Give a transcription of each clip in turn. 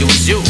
it was you.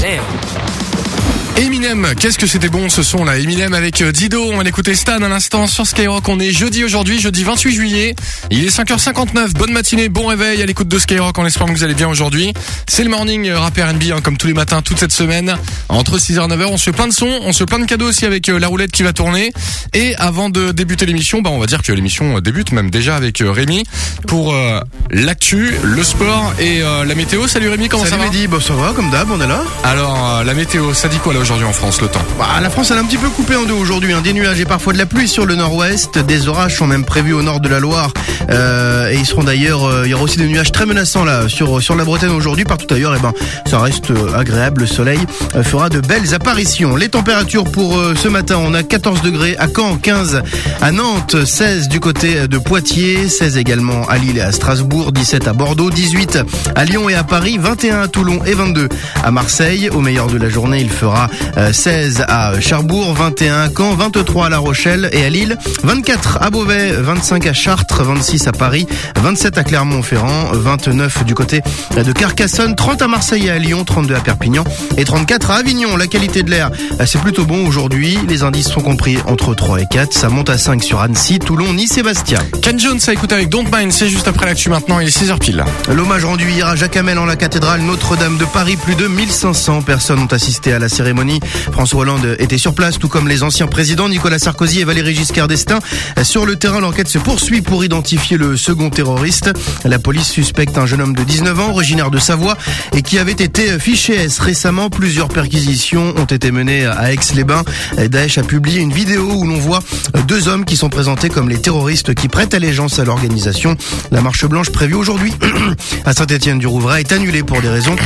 Damn. Eminem, qu'est-ce que c'était bon ce son là Eminem avec euh, Dido, on va l'écouter Stan à l'instant sur Skyrock, on est jeudi aujourd'hui, jeudi 28 juillet, il est 5h59, bonne matinée, bon réveil à l'écoute de Skyrock. En espérant que vous allez bien aujourd'hui. C'est le morning euh, rap R&B hein, comme tous les matins toute cette semaine, entre 6h et 9h on se fait plein de sons, on se fait plein de cadeaux aussi avec euh, la roulette qui va tourner. Et avant de débuter l'émission, bah on va dire que l'émission débute même déjà avec euh, Rémi pour euh, l'actu, le sport et la météo. Salut Rémi, comment Salut ça va? Mehdi, bah ça va comme d'hab, on est là. Alors la météo, ça dit quoi là aujourd'hui en France le temps? Bah, la France elle est un petit peu coupée en deux aujourd'hui, hein. des nuages et parfois de la pluie sur le nord-ouest, des orages sont même prévus au nord de la Loire euh, et ils seront d'ailleurs, euh, il y aura aussi des nuages très menaçants là sur sur la Bretagne aujourd'hui, partout ailleurs, et ben ça reste euh, agréable, le soleil fera de belles apparitions. Les températures pour ce matin, on a 14 degrés à Caen, 15 à Nantes, 16 du côté de Poitiers, 16 également à Lille et à Strasbourg, 17 à Bordeaux, 18 à Lyon et à Paris, 21 à Toulon et 22 à Marseille. Au meilleur de la journée, il fera 16 à Cherbourg, 21 à Caen, 23 à La Rochelle et à Lille, 24 à Beauvais, 25 à Chartres, 26 à Paris, 27 à Clermont-Ferrand, 29 du côté de Carcassonne, 30 à Marseille et à Lyon, 32 à Perpignan et 34 à Avignon. La qualité de l'air, euh, c'est plutôt bon aujourd'hui. Les indices sont compris entre 3 et 4. Ça monte à 5 sur Annecy, Toulon, Nice et Bastia. Ken Jones a écouté avec Don't Mind, c'est juste après l'actu maintenant, il est 6h pile. L'hommage rendu hier à Jacques Hamel en la cathédrale Notre-Dame de Paris. Plus de 1500 personnes ont assisté à la cérémonie. François Hollande était sur place, tout comme les anciens présidents Nicolas Sarkozy et Valéry Giscard d'Estaing. Sur le terrain, l'enquête se poursuit pour identifier le second terroriste. La police suspecte un jeune homme de 19 ans, originaire de Savoie, et qui avait été fiché S. Récemment, plusieurs perquisitions ont été menées à Aix-les-Bains. Daesh a publié une vidéo où l'on voit deux hommes qui sont présentés comme les terroristes qui prêtent allégeance à l'organisation. La marche blanche prévue aujourd'hui à Saint-Étienne-du-Rouvray est annulée pour des raisons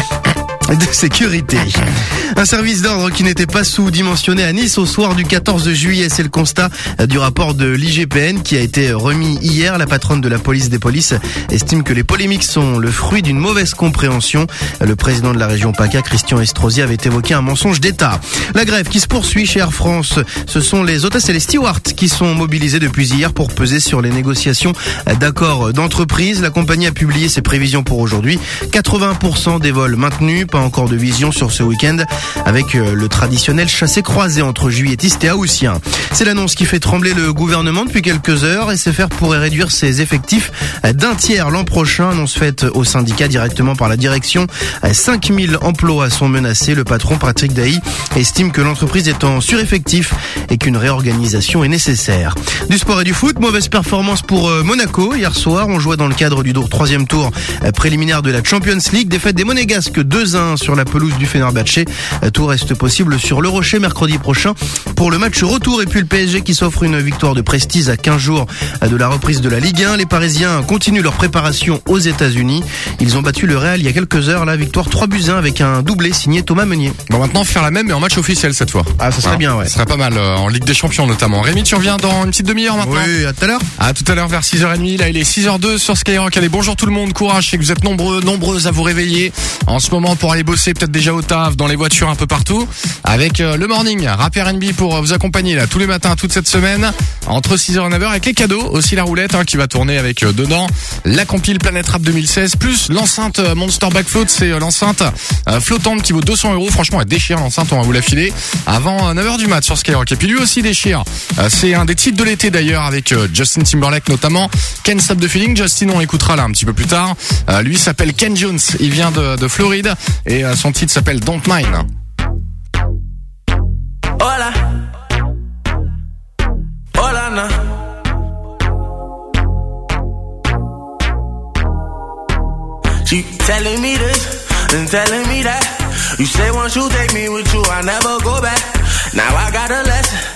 de sécurité. Un service d'ordre qui n'était pas sous-dimensionné à Nice au soir du 14 juillet, c'est le constat du rapport de l'IGPN qui a été remis hier. La patronne de la police des polices estime que les polémiques sont le fruit d'une mauvaise compréhension. Le président de la région PACA, Christian Estrosi, avait évoqué un mensonge d'État. La grève qui se poursuit chez Air France, ce sont les hôtesses et les stewards qui sont mobilisés depuis hier pour peser sur les négociations d'accords d'entreprise. La compagnie a publié ses prévisions pour aujourd'hui. 80% des vols maintenus, encore de vision sur ce week-end avec euh, le traditionnel chassé-croisé entre juilletistes et haussiens. C'est l'annonce qui fait trembler le gouvernement depuis quelques heures et SFR pourrait réduire ses effectifs d'un tiers l'an prochain. Annonce faite au syndicat directement par la direction. 5000 emplois sont menacés. Le patron Patrick Dahy estime que l'entreprise est en sureffectif et qu'une réorganisation est nécessaire. Du sport et du foot, mauvaise performance pour euh, Monaco. Hier soir, on jouait dans le cadre du troisième tour euh, préliminaire de la Champions League. Défaite des Monégasques 2-1 sur la pelouse du Fenerbahçe. Euh, Tout reste possible sur le Rocher mercredi prochain pour le match retour. Et puis le PSG qui s'offre une victoire de prestige à 15 jours euh, de la reprise de la Ligue 1. Les Parisiens continuent leur préparation aux États-Unis. Ils ont battu le Real il y a quelques heures. La victoire 3 buts 1 avec un doublé signé Thomas Meunier. Bon maintenant faire la même mais en match officiel cette fois. Ah, ça serait bien, ouais. Ça serait pas mal euh, en Ligue des Champions notamment. Rémi, tu reviens dans une petite demi-heure maintenant. Oui, à tout à l'heure. À tout à l'heure vers 6h30, là il est 6h02 sur Skyrock. Allez, bonjour tout le monde, courage, je sais que vous êtes nombreux, nombreuses à vous réveiller en ce moment pour aller bosser peut-être déjà au taf, dans les voitures un peu partout, avec euh, le morning, rap R&B pour euh, vous accompagner là tous les matins, toute cette semaine, entre 6h et 9h avec les cadeaux, aussi la roulette hein, qui va tourner avec euh, dedans la compile Planète Rap 2016, plus l'enceinte Monster Backfloat, c'est l'enceinte flottante qui vaut 200 euros. Franchement, elle déchire l'enceinte, on va vous la filer avant 9h du mat sur Skyrock. Et puis lui aussi déchire. C'est un des titres de l'été d'ailleurs avec Justin Timberlake notamment. Ken Stop the Feeling. Justin, on l'écoutera là un petit peu plus tard. lui s'appelle Ken Jones. Il vient de, de Floride et son titre s'appelle Don't Mind. Hola. She telling me this and telling me that. You say once you take me with you, I never go back. Now I got a lesson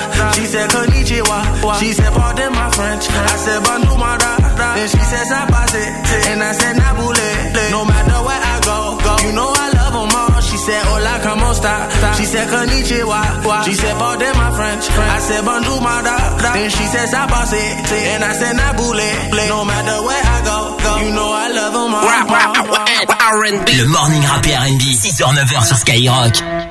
She said, Konnichiwa. She said, pardon my French. I said, my da. Then she said, sabate. And I said, nabule. No matter where I go, go. You know I love them all. She said, hola, como esta? She said, konnichiwa. She said, pardon my French. I said, my da. Then she said, sabate. And I said, nabule. No matter where I go, go. You know I love them all. Le morning rap R&B. 6h-9h sur Skyrock.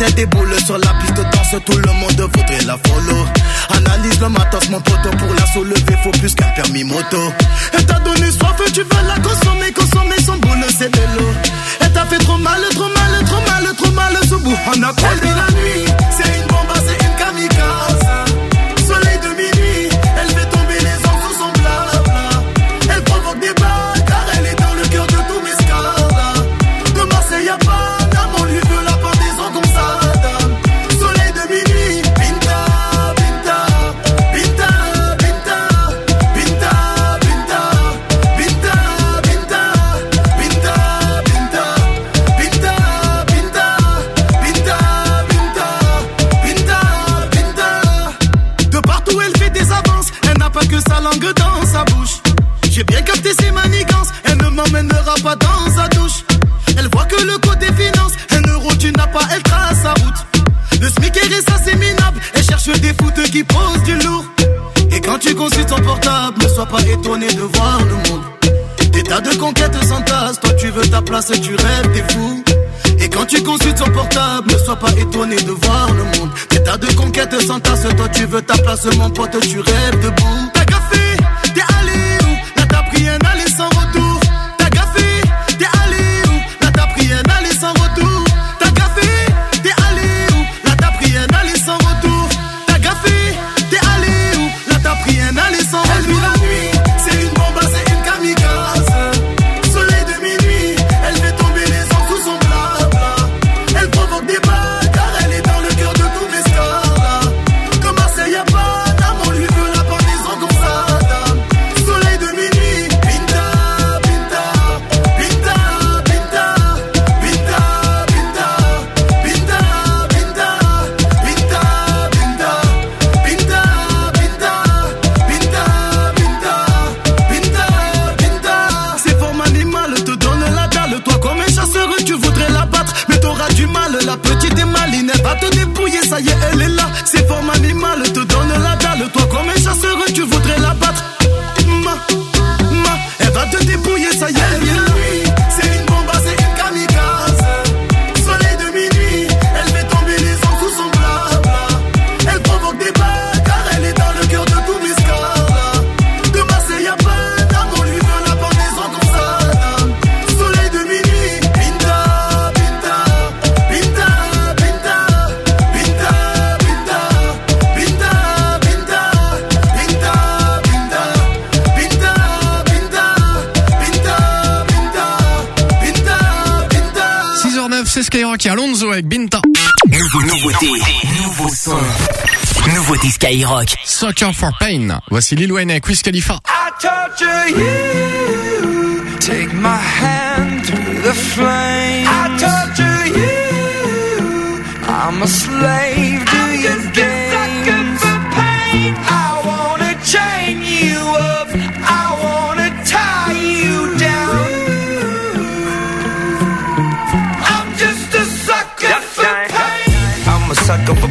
Elle déboule sur la piste de danse, tout le monde voudrait la follow. Analyse le matos, mon poteau, pour la soulever, faut plus qu'un permis moto. Elle t'a donné soif, tu veux la consommer, consommer son boule, c'est de l'eau. Elle t'a fait trop mal, trop mal, trop mal, trop mal, ce bout. On a perdu la nuit, c'est une bombe, c'est une kamikaze. Elle ne m'emmènera pas dans sa douche. Elle voit que le côté finance, un euro tu n'as pas, elle trace sa route. Le SMIC est sa cherche des foutes qui posent du lourd. Et quand tu consultes ton portable, ne sois pas étonné de voir le monde. Des tas de conquêtes s'entassent, toi tu veux ta place et tu rêves, t'es fou. Et quand tu consultes ton portable, ne sois pas étonné de voir le monde. Des tas de conquêtes s'entassent, toi tu veux ta place, mon pote, tu rêves debout. Skyrock et Alonso avec Binta. Nouveau, nouveauté, nouveau son. Nouveauté Skyrock. Soccer for Pain. Voici Lil Wayne avec Wiz Khalifa. I torture you. Take my hand through the flame. I torture you. I'm a slave to your games.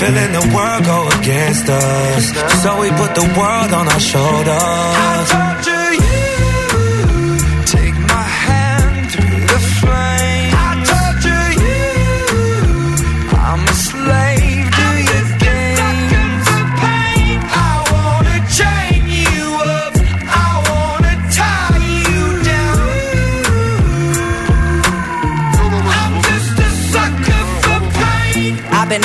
Feeling the world go against us. So we put the world on our I shoulders. torture you. Take my hand through the flame. I torture you. I'm a slave to your games. I wanna chain you up. I wanna tie you down. I'm just a sucker for pain. I've been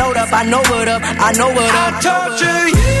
up, I know what up, I know what I up. torture you.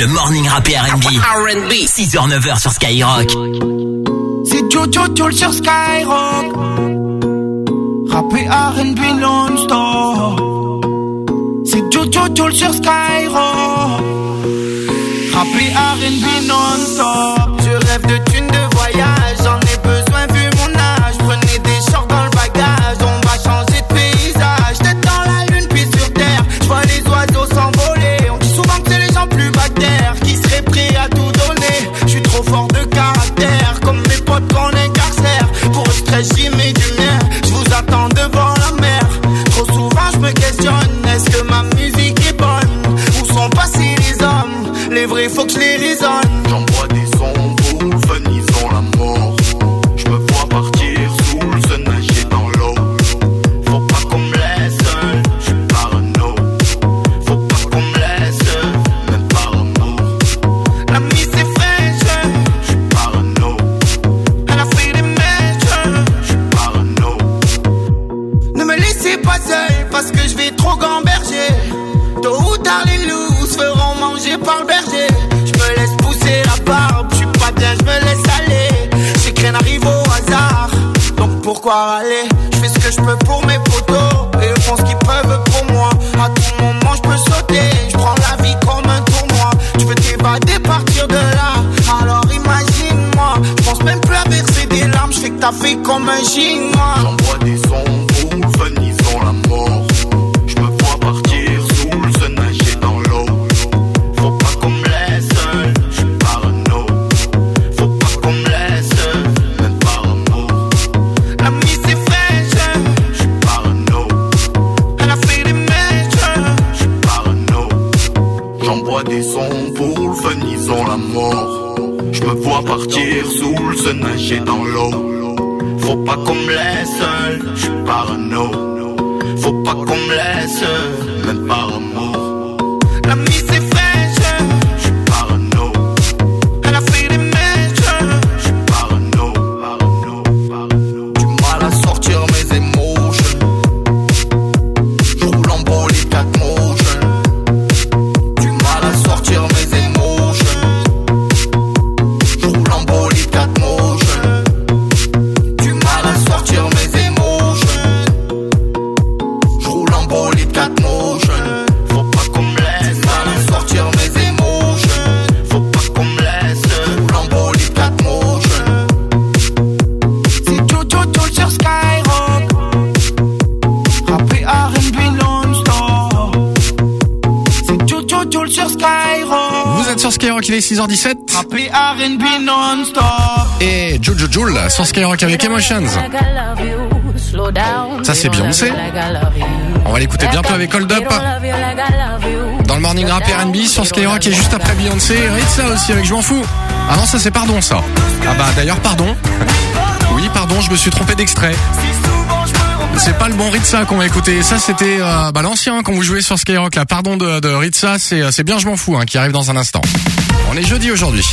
Le morning rap et R&B. R&B. 6h, 9h sur Skyrock. C'est Jojo Joel sur Skyrock. Rappé R&B non-stop. C'est Jojo Joel sur Skyrock. Rappé R&B non-stop. Les vrais, faut que je les raisonne. Peux pour mes potos et ils font ce qu'ils peuvent pour moi. À tout moment, je peux sauter, je prends la vie comme un tournoi. Tu veux t'évader, partir de là, alors imagine-moi. Je pense même plus à verser des larmes, je fais que t'as fait comme un chinois. Et Jules Jules sur Skyrock avec Emotions. Ça c'est Beyoncé. On va l'écouter bientôt avec Hold Up. Dans le morning rap RB sur Skyrock et juste après Beyoncé. Et aussi avec Je m'en fous. Ah non, ça c'est pardon ça. Ah bah d'ailleurs pardon. Oui pardon, je me suis trompé d'extrait. C'est pas le bon Ritza qu'on va écouter. Ça, c'était euh, bah, l'ancien quand vous jouez sur Skyrock. Là. Pardon de, de Ritza, c'est euh, bien, je m'en fous, hein, qui arrive dans un instant. On est jeudi aujourd'hui.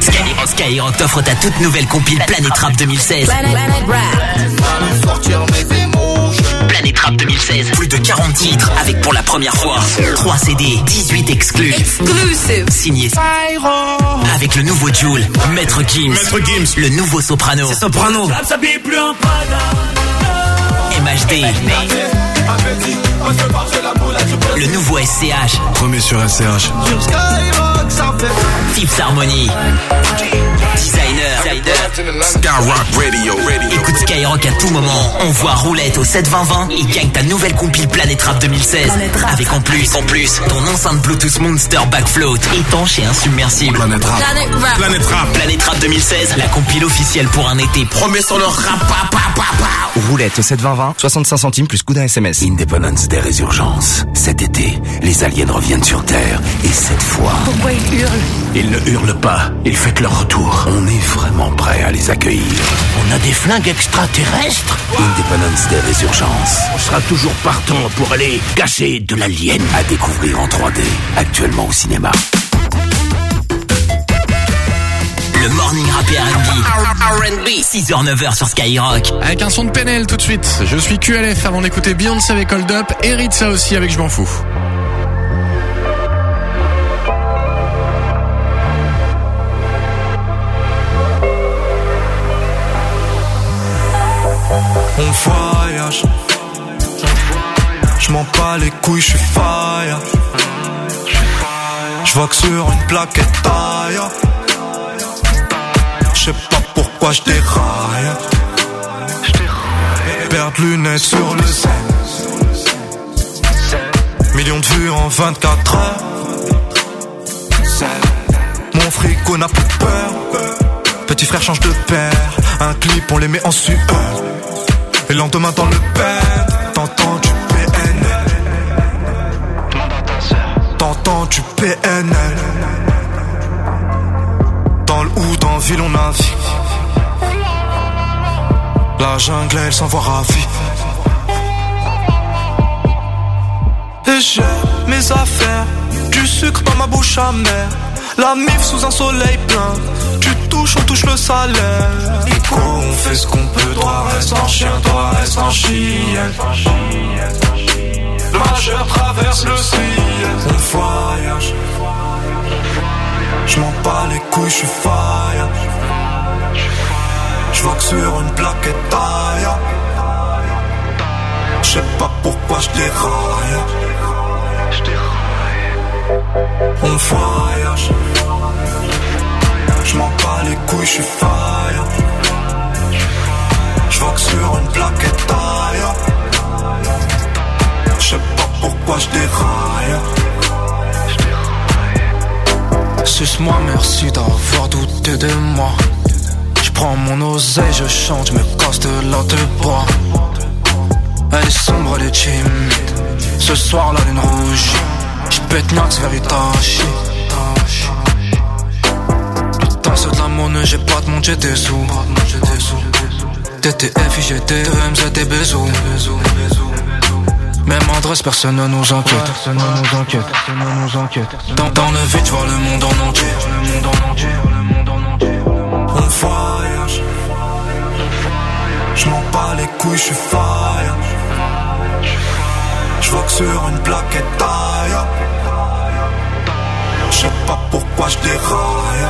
Skyrock, Skyrock t'offre ta toute nouvelle compile Planète Rap 2016. Sortir mes émotions. Planète Rap 2016. Plus de 40 titres avec pour la première fois 3 CD, 18 exclus. Exclusive. Signé Skyrock. avec le nouveau Joule, Maître Gims, le nouveau Soprano, Soprano. et album HD. Le nouveau SCH. Premier sur SCH. Sur Skyrock, ça fait Tips Harmony. Designer. Skyrock Radio. Écoute Skyrock à tout moment. On voit roulette au 72020 et gagne ta nouvelle compile Planet Rap 2016. Avec en plus, en plus, ton enceinte Bluetooth Monster Backfloat étanche et insubmersible. Planet Rap. Planet Rap. Planet Rap 2016, la compile officielle pour un été. Promets sur le rap. pa, pa, pa, pa. Roulette au 72020, 65 centimes plus coup d'un SMS. Independence Day Résurgence. Cet été, les aliens reviennent sur Terre. Et cette fois... Pourquoi ils hurlent? Ils ne hurlent pas. Ils fêtent leur retour. On est vraiment prêt à les accueillir. On a des flingues extraterrestres? Independence Day Résurgence. On sera toujours partant pour aller casser de l'alien. À découvrir en 3D. Actuellement au cinéma. Le morning rap et R&B. 6h, 9h sur Skyrock. Avec un son de PNL tout de suite. Je suis QLF avant d'écouter Beyoncé avec Hold Up et Ritza aussi avec Je m'en fous. On voyage. Je m'en bats les couilles, je suis fire. Je vois que sur une plaquette taille. Pourquoi je déraille. Perdre lunettes sur le zen. Millions de vues en 24 heures. Mon frigo n'a plus peur. Petit frère change de père. Un clip, on les met en sueur. Et le lendemain dans le père, t'entends du PNL. T'entends du PNL. Dans le ou dans ville, on navigue. La jungle, elle s'envoie ravie. Et j'ai mes affaires, du sucre dans ma bouche amère. La mif sous un soleil plein, tu touches, on touche le salaire. Nico, on fait ce qu'on peut, toi reste en chien, toi reste en chien. Majeur traverse le ciel, on voyage. Je m'en bats les couilles, je suis fire. Je vois que sur une plaquette taille. Je sais pas pourquoi je déraille. On voyage. Je m'en bats les couilles, je suis fire. Je vois que sur une plaquette taille. Je sais pas pourquoi je déraille. Suce-moi, merci d'avoir douté de moi. Prends mon oseille, je chante, je me casse de de bois. Elle est sombre, elle est timide. Ce soir, la lune rouge. Je pète Nax Veritachi. Putain, c'est de la monnaie, j'ai pas de monde, j'ai des sous. TTF, IGT, EMZ, des bisous. Même adresse, personne ne nous inquiète. Personne ne nous inquiète. Personne ne nous inquiète. Dans, dans le vide, je vois le monde en entier. Le monde en entier. Le monde en entier. Je m'en bats les couilles, je suis fire. Je vois que sur une plaquette taille. Je sais pas pourquoi je déraille.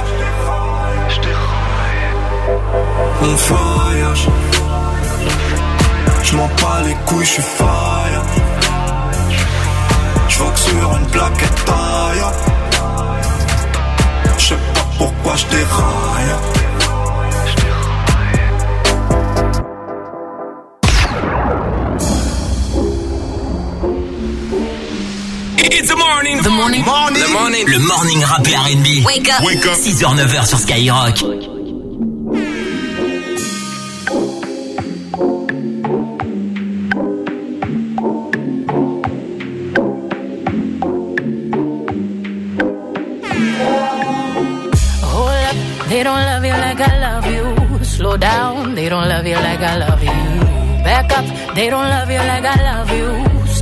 On voyage. Je m'en bats les couilles, je suis fire. Je vois que sur une plaquette taille. Je sais pas pourquoi je déraille. Morning. The morning. morning. The morning. Le morning rap et R&B. Wake up. Wake up. 6h, 9h sur Skyrock. Hold up, they don't love you like I love you. Slow down, they don't love you like I love you. Back up, they don't love you like I love you.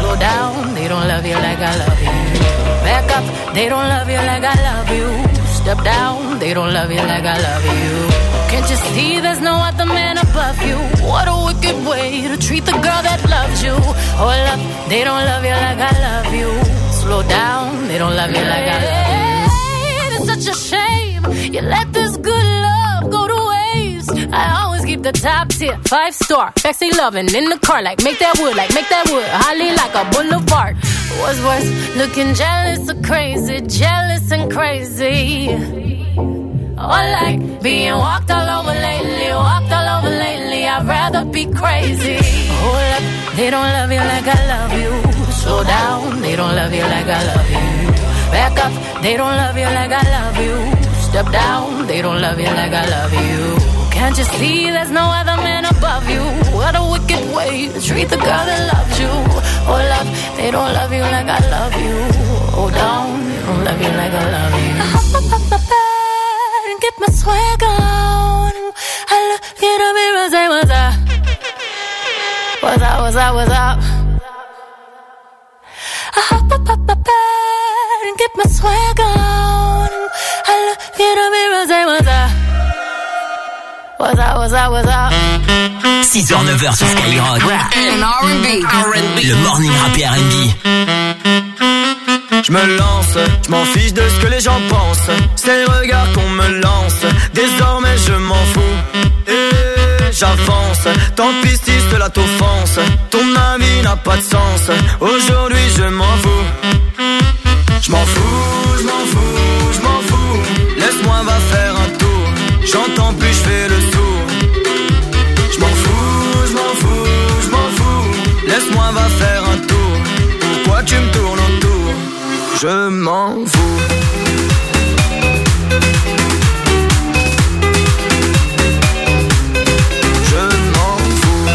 Slow down, they don't love you like I love you. Back up, they don't love you like I love you. Step down, they don't love you like I love you. Can't you see there's no other man above you? What a wicked way to treat the girl that loves you. Hold up, they don't love you like I love you. Slow down, they don't love you like I love you. It's such a shame you let this good love go to waste. I keep the top tier, five star, sexy loving in the car, like make that wood, like make that wood, holly like a boulevard. What's worse, looking jealous or crazy, jealous and crazy. Or like being walked all over lately, walked all over lately. I'd rather be crazy. Hold up, they don't love you like I love you. Slow down, they don't love you like I love you. Back up, they don't love you like I love you. Step down, they don't love you like I love you. Can't you see there's no other man above you? What a wicked way to treat the girl that loves you. Oh, love, they don't love you like I love you. Oh, down, they don't love you like I love you. I hop up, up, up, bed and get my swag on. I look in the mirror, say what's up. What's up, what's up, what's up? I hop up, up, up, bed and get my swag on. What's up, what's up, what's up? 6h, 9h sur Skyrock. Le morning rap et R&B. Je me lance, je m'en fiche de ce que les gens pensent. C'est le regard qu'on me lance. Désormais je m'en fous. Et j'avance. Tant pis si cela t'offense. Ton avis n'a pas de sens. Aujourd'hui je m'en fous. Je m'en fous, je m'en fous, je m'en fous. Laisse-moi va faire un tour. J'entends plus, je fais le tu me tournes autour Je m'en fous. Je m'en fous.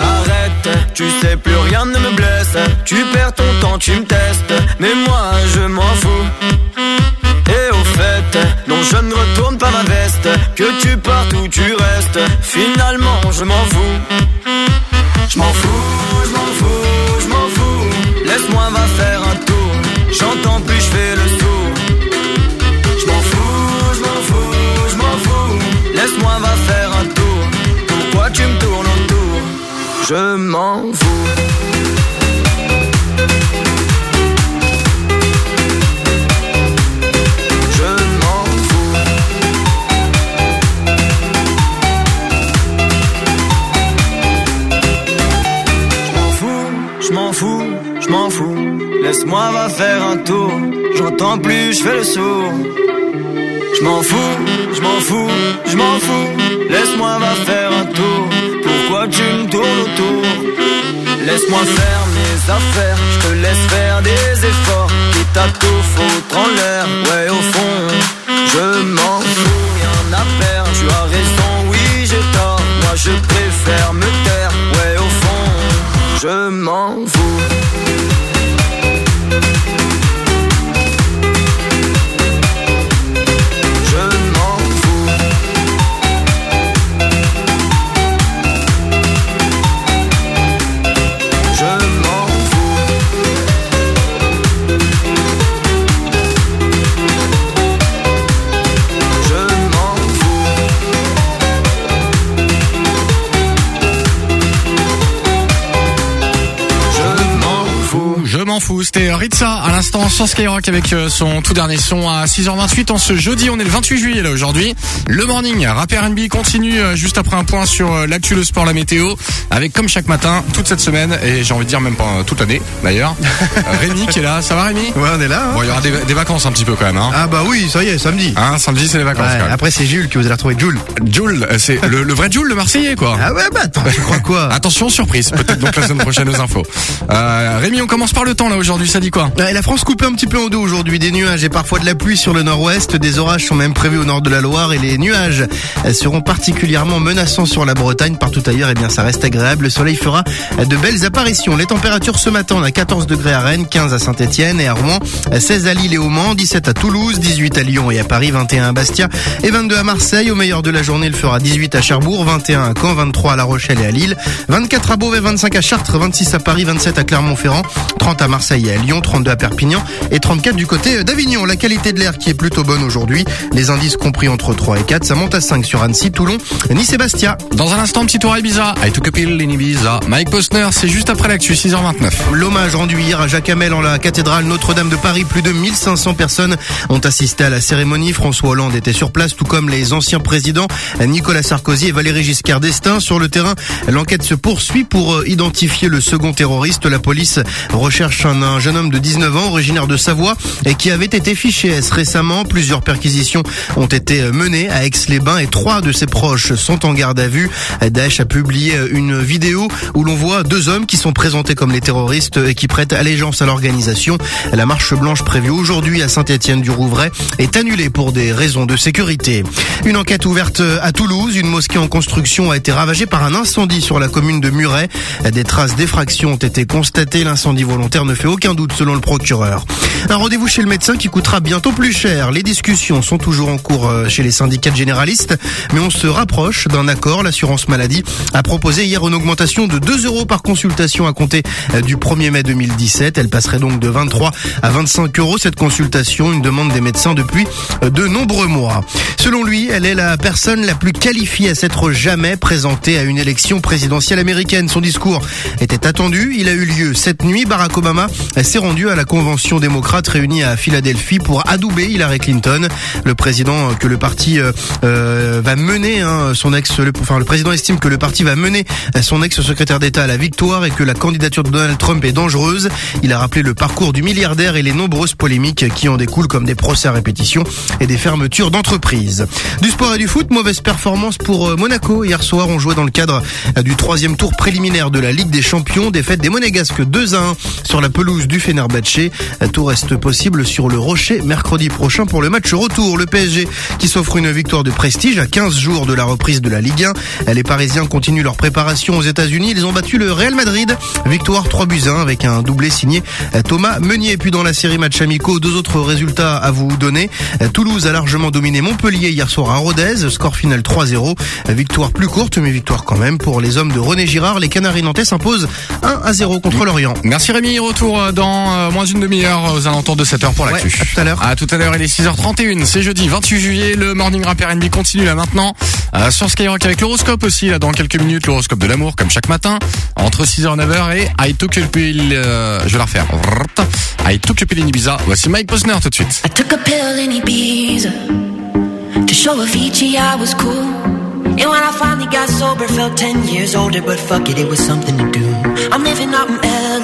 Arrête, tu sais plus rien ne me blesse. Tu perds ton temps, tu me testes. Mais moi, je m'en fous. Et au fait, non, je ne retourne pas ma veste. Que tu restes. Finalement, je m'en fous. Je fais le sourd. Je m'en fous, je m'en fous, je m'en fous. Laisse-moi va faire un tour. Pourquoi tu me tournes autour? Laisse-moi faire mes affaires. Je te laisse faire des efforts. Quitte à tout foutre en l'air. Ouais, sur Skyrock avec euh, son tout dernier son à 6h28 en ce jeudi. On est le 28 juillet là aujourd'hui. Le morning, rap R&B continue euh, juste après un point sur euh, l'actu, le sport, la météo avec comme chaque matin toute cette semaine et j'ai envie de dire même pas toute l'année d'ailleurs. Rémi qui est là. Ça va Rémi? Ouais, on est là. hein. Bon, il y aura des, des vacances un petit peu quand même. Hein. Ah bah oui, ça y est, samedi. Hein, samedi c'est les vacances. Ouais, quand même. après c'est Jules que vous allez retrouver Jules. Jules, c'est le, le vrai Jules, le Marseillais quoi. Ah ouais, bah attends, tu crois quoi? Attention, surprise. Peut-être donc la semaine prochaine aux infos. Euh, Rémi, on commence par le temps là aujourd'hui. Ça dit quoi? Ouais, La France coupée un petit peu en deux aujourd'hui, des nuages et parfois de la pluie sur le nord-ouest, des orages sont même prévus au nord de la Loire et les nuages seront particulièrement menaçants sur la Bretagne. Partout ailleurs, eh bien ça reste agréable, le soleil fera de belles apparitions. Les températures ce matin, on a 14 degrés à Rennes, 15 à Saint-Etienne et à Rouen, euh, 16 à Lille et au Mans, 17 à Toulouse, 18 à Lyon et à Paris, 21 à Bastia et 22 à Marseille. Au meilleur de la journée, il fera 18 à Cherbourg, 21 à Caen, 23 à La Rochelle et à Lille, 24 à Beauvais, 25 à Chartres, 26 à Paris, 27 à Clermont-Ferrand, 30 à Marseille et à Lyon, 32 à Perpignan et 34 du côté d'Avignon. La qualité de l'air qui est plutôt bonne aujourd'hui. Les indices compris entre 3 et 4, ça monte à 5 sur Annecy, Toulon, Nice et Bastia. Dans un instant, petit tour à Ibiza. I took a pill in Ibiza. Mike Postner, c'est juste après l'actu, 6h29. L'hommage rendu hier à Jacques Hamel en la cathédrale Notre-Dame de Paris. Plus de 1500 personnes ont assisté à la cérémonie. François Hollande était sur place, tout comme les anciens présidents Nicolas Sarkozy et Valéry Giscard d'Estaing. Sur le terrain, l'enquête se poursuit pour euh, identifier le second terroriste. La police recherche un, un jeune homme de 19 ans, originaire de Savoie, et qui avait été fiché récemment. Plusieurs perquisitions ont été menées à Aix-les-Bains et trois de ses proches sont en garde à vue. Daesh a publié une vidéo où l'on voit deux hommes qui sont présentés comme les terroristes et qui prêtent allégeance à l'organisation. La marche blanche prévue aujourd'hui à Saint-Étienne-du-Rouvray est annulée pour des raisons de sécurité. Une enquête ouverte à Toulouse. Une mosquée en construction a été ravagée par un incendie sur la commune de Muret. Des traces d'effraction ont été constatées. L'incendie volontaire ne fait aucun doute selon le procureur. Un rendez-vous chez le médecin qui coûtera bientôt plus cher. Les discussions sont toujours en cours euh, chez les syndicats généralistes, mais on se rapproche d'un accord. L'assurance maladie a proposé hier une augmentation de 2 euros par consultation à compter euh, du 1er mai 2017. Elle passerait donc de 23 à 25 euros cette consultation, une demande des médecins depuis euh, de nombreux mois. Selon lui, elle est la personne la plus qualifiée à s'être jamais présentée à une élection présidentielle américaine. Son discours était attendu. Il a eu lieu cette nuit. Barack Obama s'est rendu à la convention démocrate réunie à Philadelphie pour adouber Hillary Clinton. Le président que le parti euh, euh, va mener, hein, son ex, le, enfin le président estime que le parti va mener son ex-secrétaire d'État à la victoire et que la candidature de Donald Trump est dangereuse. Il a rappelé le parcours du milliardaire et les nombreuses polémiques qui en découlent comme des procès à répétition et des fermetures d'entreprises. Du sport et du foot, mauvaise performance pour euh, Monaco. Hier soir, on jouait dans le cadre euh, du troisième tour préliminaire de la Ligue des Champions. Défaite des Monégasques 2 à 1 sur la pelouse du Fenerbahçe. Tout reste possible sur le Rocher mercredi prochain pour le match retour. Le PSG qui s'offre une victoire de prestige à 15 jours de la reprise de la Ligue 1. Les Parisiens continuent leur préparation aux États-Unis. Ils ont battu le Real Madrid. Victoire 3 buts 1 avec un doublé signé Thomas Meunier. Puis dans la série match amicaux, deux autres résultats à vous donner. Toulouse a largement dominé Montpellier hier soir à Rodez. Score final 3-0. Euh, Victoire plus courte, mais victoire quand même pour les hommes de René Girard. Les Canaries nantais s'imposent 1-0 contre l'Orient. Merci Rémi, retour euh, dans euh, moins d'une demi-heure aux alentours de 7h pour l'actu. Ouais, à tout à l'heure. À tout à l'heure, il est 6h31, c'est jeudi 28 juillet, le Morning Rap R&B continue là maintenant euh, sur Skyrock avec l'horoscope aussi là dans quelques minutes, l'horoscope de l'amour comme chaque matin entre 6h et 9h et I took a pill, euh, je vais la refaire. I took a pill in Ibiza. Voici Mike Posner tout de suite. I took a pill in Ibiza to show Avicii I was cool. And when I finally got sober, felt 10 years older, but fuck it, it was something to do. I'm living out in LA.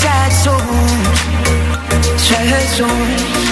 在做，在做。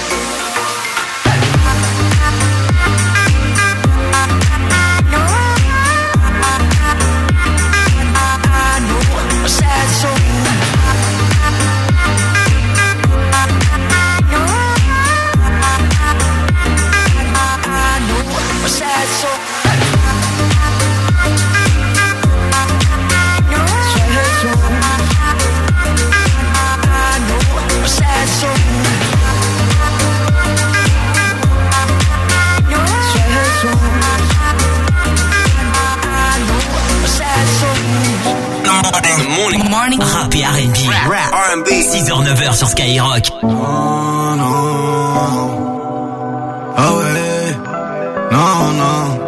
Rap et R&B. R&B. 6h, 9h sur Skyrock. Ah ouais, non, non.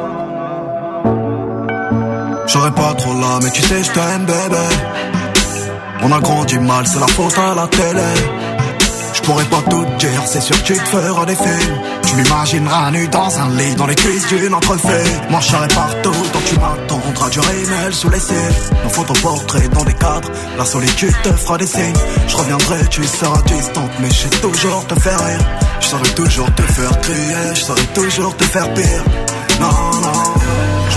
J'aurais pas trop là, mais tu sais, je t'aime, bébé. On a grandi mal, c'est la faute à la télé. Pourrais pas tout dire, c'est sûr que tu te feras des films. Tu m'imagineras nu dans un lit, dans les cuisses d'une entrefait. Serai partout, donc tu m'attendras du rémel sous les cils. Nos photoportraits dans des cadres, la solitude te fera des signes. Je reviendrai, tu seras distante, mais je sais toujours te faire rire. Je saurais toujours te faire crier, je saurais toujours te faire pire. Non, non,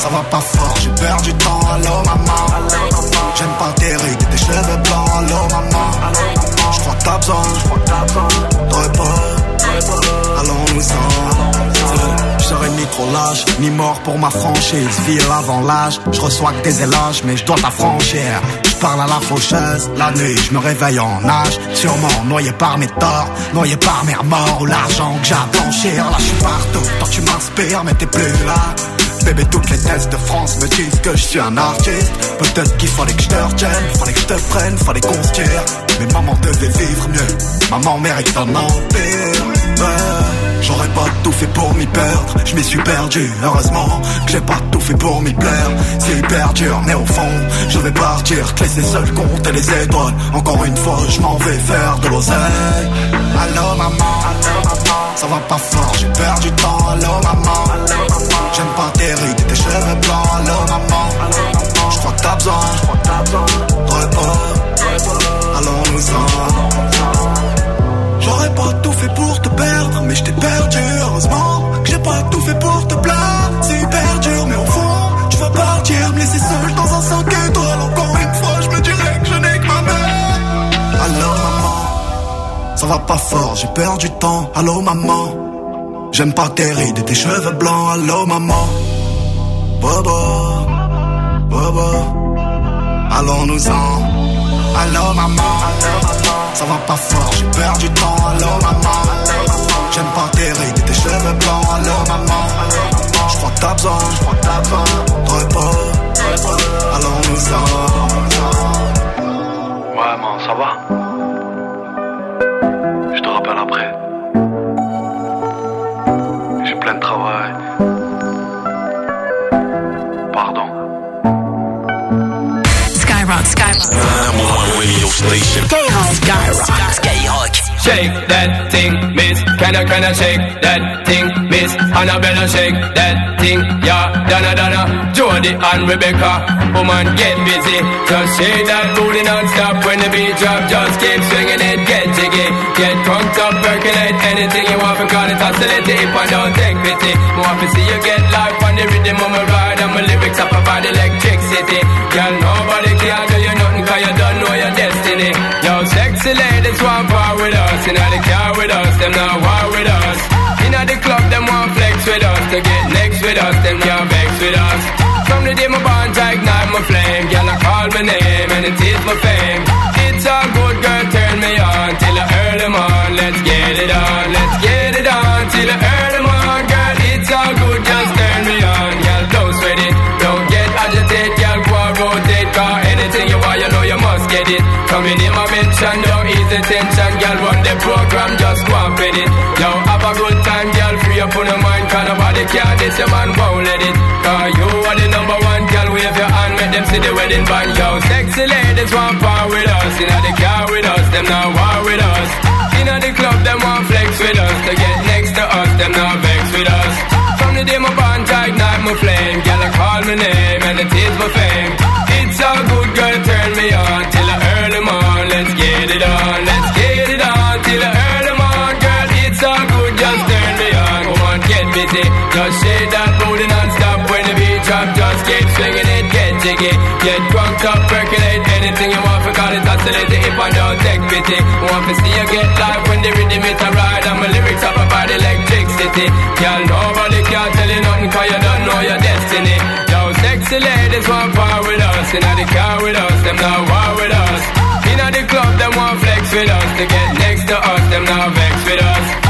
Ça va pas fort, j'ai perdu du temps. Allô, maman. J'aime pas tes rides tes cheveux blancs. Allô, maman. Je crois que t'as besoin. De repos. Allons-nous-en. Je ni trop lâche, ni mort pour ma franchise. Ville avant l'âge, je reçois que des éloges, mais je dois t'affranchir. Parle à la faucheuse, la nuit, je me réveille en âge. Sûrement noyé par mes torts, noyé par mes remords ou l'argent que j'ai à blanchir. Là, je suis partout, toi tu m'inspires, mais t'es plus là. Bébé, toutes les tests de France me disent que je suis un artiste. Peut-être qu'il fallait que je te retienne, fallait que je te prenne, fallait qu'on se tire. Mais maman devait vivre mieux, maman mérite un empire. Ouais, J'aurais pas tout fait pour m'y perdre, je m'y suis perdu. Heureusement que j'ai pas tout fait pour m'y plaire. C'est hyper dur, mais au fond, je vais partir, te laisser seul compter les étoiles. Encore une fois, je m'en vais faire de l'oseille. Allô maman, ça va pas fort, j'ai perdu du temps. Allô maman, j'aime pas tes rides tes cheveux blancs. Allô maman, je crois que t'as besoin repos. Allons-nous-en. J'aurais pas tout fait pour te perdre, mais je t'ai perdu. Heureusement que j'ai pas tout fait pour te plaire. C'est hyper dur, mais au fond, tu vas partir, me laisser seul dans un 5 étoiles. Encore une fois, je me dirais que je n'ai que ma mère. Allô, maman, ça va pas fort, j'ai perdu du temps. Allô, maman, j'aime pas tes rides et tes cheveux blancs. Allô, maman, Bobo, Bobo, allons-nous-en. Allô, maman, ça va pas fort, j'ai perdu du temps. Allô, maman, j'aime pas tes rides et tes cheveux blancs. Allô, maman, je crois que t'as besoin de repos. Allons-nous-en. Ouais, man, ça va plein de travail. Pardon. Skyrock, Skyrock. Radio station. Skyrock. Skyrock. Shake that thing, miss. Can I, can I shake that thing, miss? Annabella, shake that thing, yeah. Donna, Donna, Jody and Rebecca. Woman, get busy. Just shake that booty non-stop when the beat drop. Just keep swinging it, get jiggy. Get drunk up, percolate anything you want. Call it oscillate if I don't take pity. More to see you get life on the rhythm of my ride. And my lyrics up about electricity. Us. Inna the car with us, them not war with us. Inna the club, them want flex with us. To get next with us, them can't vex with us. From the day my the tension. Girl, run the program, just go and fit it. Yo, have a good time, girl, free up on your mind. Cause nobody care, this your man won't let it. Cause you are the number one, girl, wave your hand, make them see the wedding band. Yo, sexy ladies want part with us. Inna the car with us, them not war with us. Inna the club, them want flex with us. To get next to us, them not vex with us. From the day my bond, I ignite my flame. Girl, I call my name and it is my fame. It's a good girl, turn me on just shake that booty non-stop when the beat drop. Just keep swinging it, get jiggy, get drunk up, percolate anything you want. For call it oscillate if I don't take pity. Want to see you get live when the rhythm it a ride and my lyrics up about electricity. Girl, nobody can tell you nothing 'cause you don't know your destiny. Yo, sexy ladies want part with us, inna the car with us, them not war with us. Inna the club, them want flex with us. To get next to us, them not vex with us.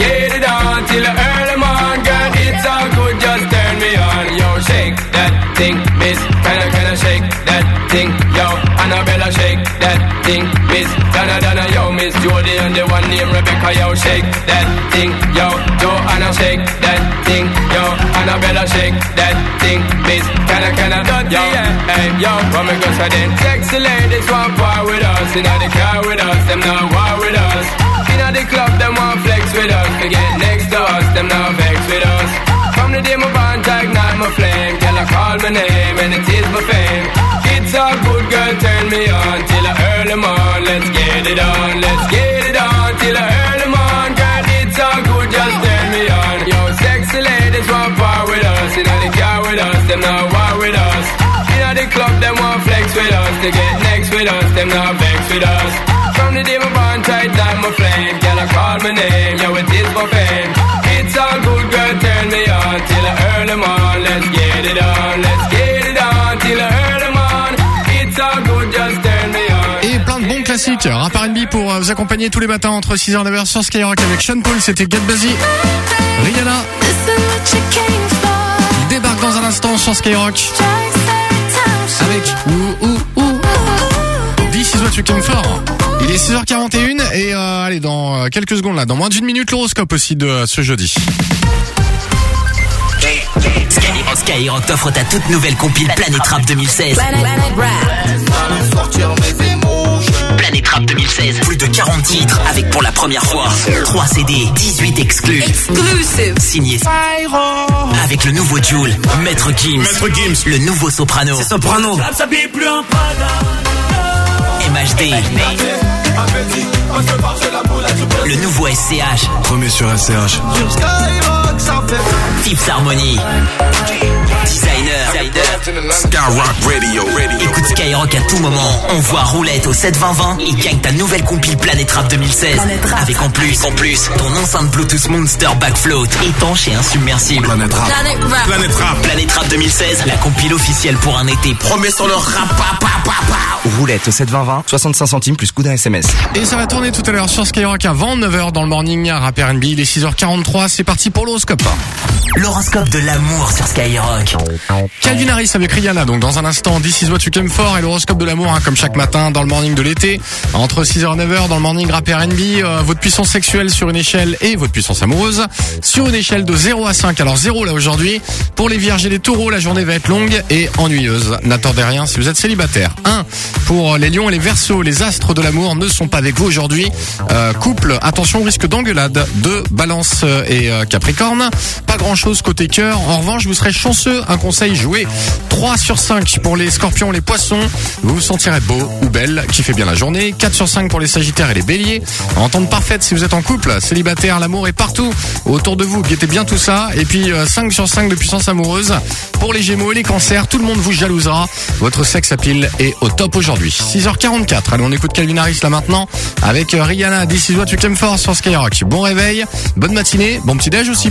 I, shake that thing? Yo, Annabella, shake that thing, miss. Donna, Donna, yo, miss Jody and the one named Rebecca, yo, shake that thing. Yo, Joanna, shake that thing. Yo, Annabella, shake that thing, miss. Can I, can I, yo, hey, yo, what me go so then? Sexy ladies want part with us. Inna the car with us, them not war with us. Inna the club, them want flex with us. To get next to us, them not vex with us. From the day my bond, I ignite my flame. I call my name and it is my fame. It's all good, girl, turn me on till I earn them on. Let's get it on, let's get it on till I earn them on. Girl, it's all good, just turn me on. Yo, sexy ladies want part with us. Inna the car with us, them not war with us. Inna the club, them want flex with us. To get next with us, them not vex with us. From the day my bond tight down my flame, girl, I call my name, yo, it is my fame. It's all good, girl, turn me on till I earn them on. Let's get it on, let's get it on till I earn them on. It's all good, just turn me on. Et plein de bons classiques, rap R&B pour euh, vous accompagner tous les matins entre 6h et 9h sur Skyrock avec Sean Paul, c'était Get Busy. Rihanna débarque dans un instant sur Skyrock avec ouh ouh ouh. This is what you came for. Il est 6h41 et euh, allez dans euh, quelques secondes là, dans moins d'une minute l'horoscope aussi de euh, ce jeudi. Skyrock, Skyrock t'offre ta toute nouvelle compile Planète Rap 2016. Planète Rap 2016, plus de 40 titres avec pour la première fois 3 CD, 18 exclus. Exclusive. Signé avec le nouveau Joule, Maître Gims, Maître Gims, le nouveau Soprano, Soprano, MHD, le nouveau SCH, Premier sur SCH. Tips Harmony, Designer, Skyrock Radio. Radio. Écoute Skyrock à tout moment. On voit roulette au 72020 et gagne ta nouvelle compile Planète Rap 2016. Avec en plus, en plus, ton enceinte Bluetooth Monster Backfloat étanche et insubmersible. Planète Rap. Planet Rap. Planète Rap. Planète Rap 2016, la compile officielle pour un été promet sur le rap. pa, pa, pa, pa. Roulette au 72020, 65 centimes plus coup d'un SMS. Et ça va tourner tout à l'heure sur Skyrock avant 9h dans le morning rap R&B. Il est 6h43, c'est parti pour l'horoscope. L'horoscope de l'amour sur Skyrock. Calvin Harris avec Rihanna, donc dans un instant, This is what you came for et l'horoscope de l'amour, hein, comme chaque matin dans le morning de l'été, entre 6h et 9h dans le morning rap R&B, euh, votre puissance sexuelle sur une échelle et votre puissance amoureuse sur une échelle de 0 à 5. Alors 0 là aujourd'hui, pour les vierges et les taureaux, la journée va être longue et ennuyeuse. N'attendez rien si vous êtes célibataire. 1. Pour les lions et les versos, les astres de l'amour ne sont pas avec vous aujourd'hui. Euh, couple, attention, risque d'engueulade. 2. Balance et euh, Capricorne, pas grand chose côté cœur. En revanche, vous serez chanceux, un conseil joué. 3 sur 5 pour les scorpions, les poissons, vous vous sentirez beau ou belle, qui fait bien la journée. 4 sur 5 pour les sagittaires et les béliers. Entente parfaite si vous êtes en couple, célibataire, l'amour est partout autour de vous. Guettez bien tout ça. Et puis euh, 5 sur 5 de puissance amoureuse. Pour les gémeaux et les cancers, tout le monde vous jalousera. Votre sexe à pile est au top aujourd'hui. 6h44. Allez, on écoute Calvin Harris là maintenant avec euh, Rihanna. This is what you came for sur Skyrock. Bon réveil, bonne matinée, bon petit déj aussi.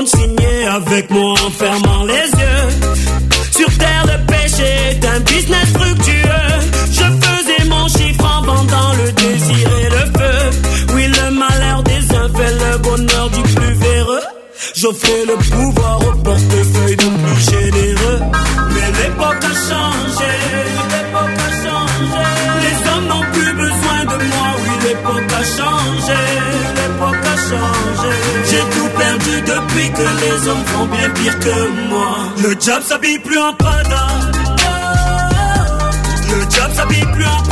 Monsieur, tout bien pire que moi. Le job s'habille plus en Prada. Le job s'habille plus en Prada.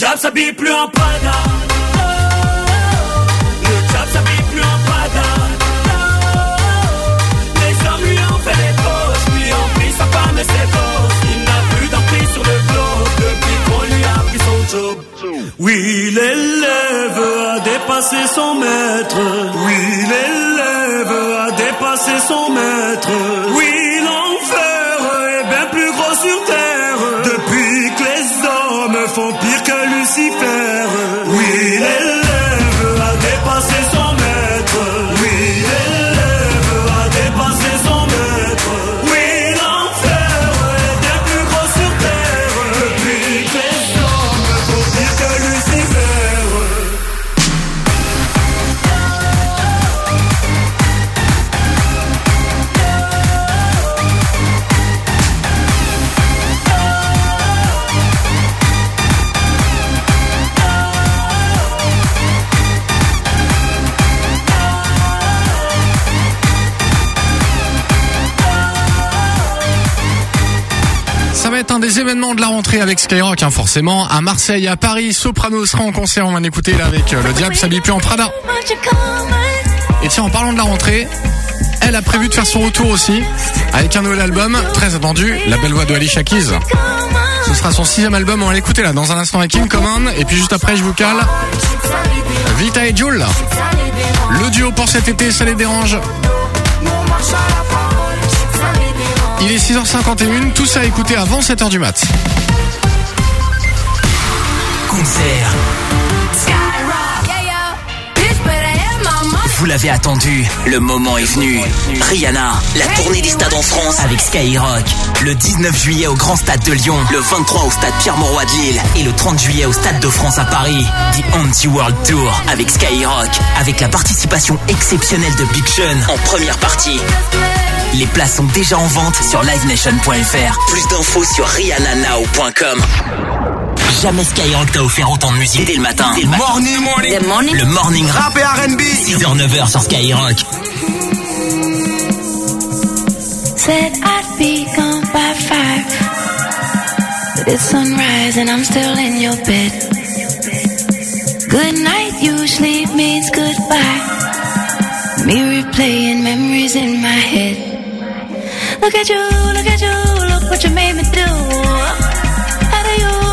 Non, le job s'habille plus en. Le job s'habille plus en. Les hommes lui ont fait les poches, lui ont pris sa femme et ses. Il n'a plus d'emprise sur le globe depuis qu'on lui a pris son job. Oui, l'élève a dépassé son maître. Oui, l'élève a dépassé son maître. Oui, Événements de la rentrée avec Skyrock, hein, forcément. À Marseille, à Paris, Soprano sera en concert. On va l'écouter là avec euh, le diable s'habille plus en Prada. Et tiens, en parlant de la rentrée, elle a prévu de faire son retour aussi avec un nouvel album très attendu, La belle voix de Alicia Keys. Ce sera son sixième album. On va l'écouter là dans un instant avec King Common. Et puis juste après, je vous cale Vita et Jules. Le duo pour cet été, ça les dérange. Il est 6h51, tout ça à écouter avant 7h du mat. Concert. Vous l'avez attendu, le moment est venu. Rihanna, la tournée des stades en France avec Skyrock. Le 19 juillet au Grand Stade de Lyon, le 23 au Stade Pierre-Mauroy de Lille et le 30 juillet au Stade de France à Paris. The Anti-World Tour avec Skyrock, avec la participation exceptionnelle de Big Sean en première partie. Les places sont déjà en vente sur livenation.fr. Plus d'infos sur rihannanow.com. Jamais Skyrock t'a offert autant de musique dès le matin. Dès le matin. Morning, morning. Le morning rap. Rap et R&B. 6h, 9h sur Skyrock. Said I'd be gone by five. But it's sunrise and I'm still in your bed. Good night usually means goodbye. Me replaying memories in my head. Look at you, look at you, look what you made me do. How do you,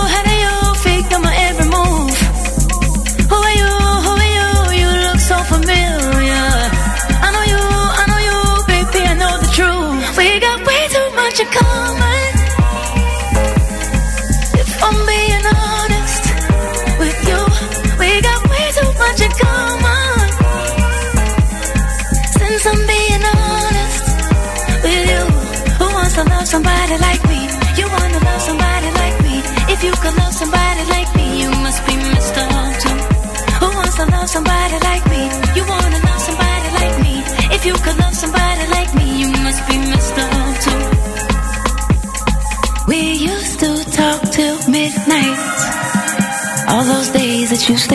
somebody like me, you must be too. Who wants to love somebody like me? You wanna love somebody like me. If you could love somebody like me, you must be too. We used to talk till midnight. All those days that you stayed.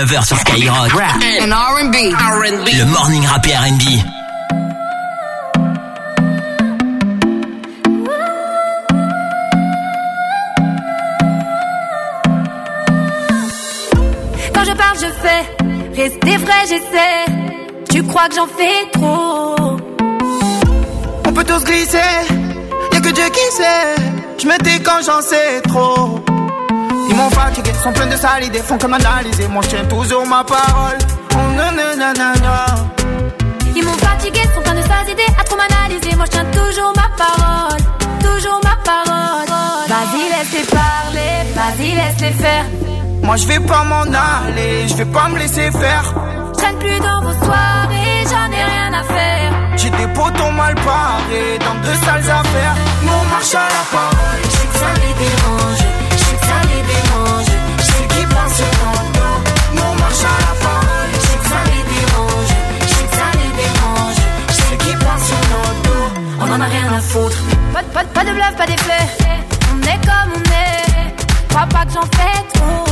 6h, 9h sur Skyrock. And R&B. R&B. Le morning rap et R&B. Quand je parle, je fais. Rester vrai, j'essaie. Tu crois que j'en fais trop? On peut tous glisser, y'a que Dieu qui sait. Je me dis quand j'en sais trop. Ils m'ont fatigué, sont pleins de sales idées, font que m'analyser. Moi je tiens toujours ma parole. Oh, nanana. Ils m'ont fatigué, sont pleins de sales idées à trop m'analyser. Moi je tiens toujours ma parole, toujours ma parole. Vas-y, laisse-les parler, vas-y, laisse-les faire. Moi je vais pas m'en aller, je vais pas me laisser faire. Je plus dans vos soirées, j'en ai rien à faire. J'ai des potons mal parés dans de sales affaires. Nous on marche à la parole, je sais que ça les dérange, On en a rien à foutre. Pas, de- pas, de- pas de bluff, pas d'effet. On est comme on est. Crois pas que j'en fais trop.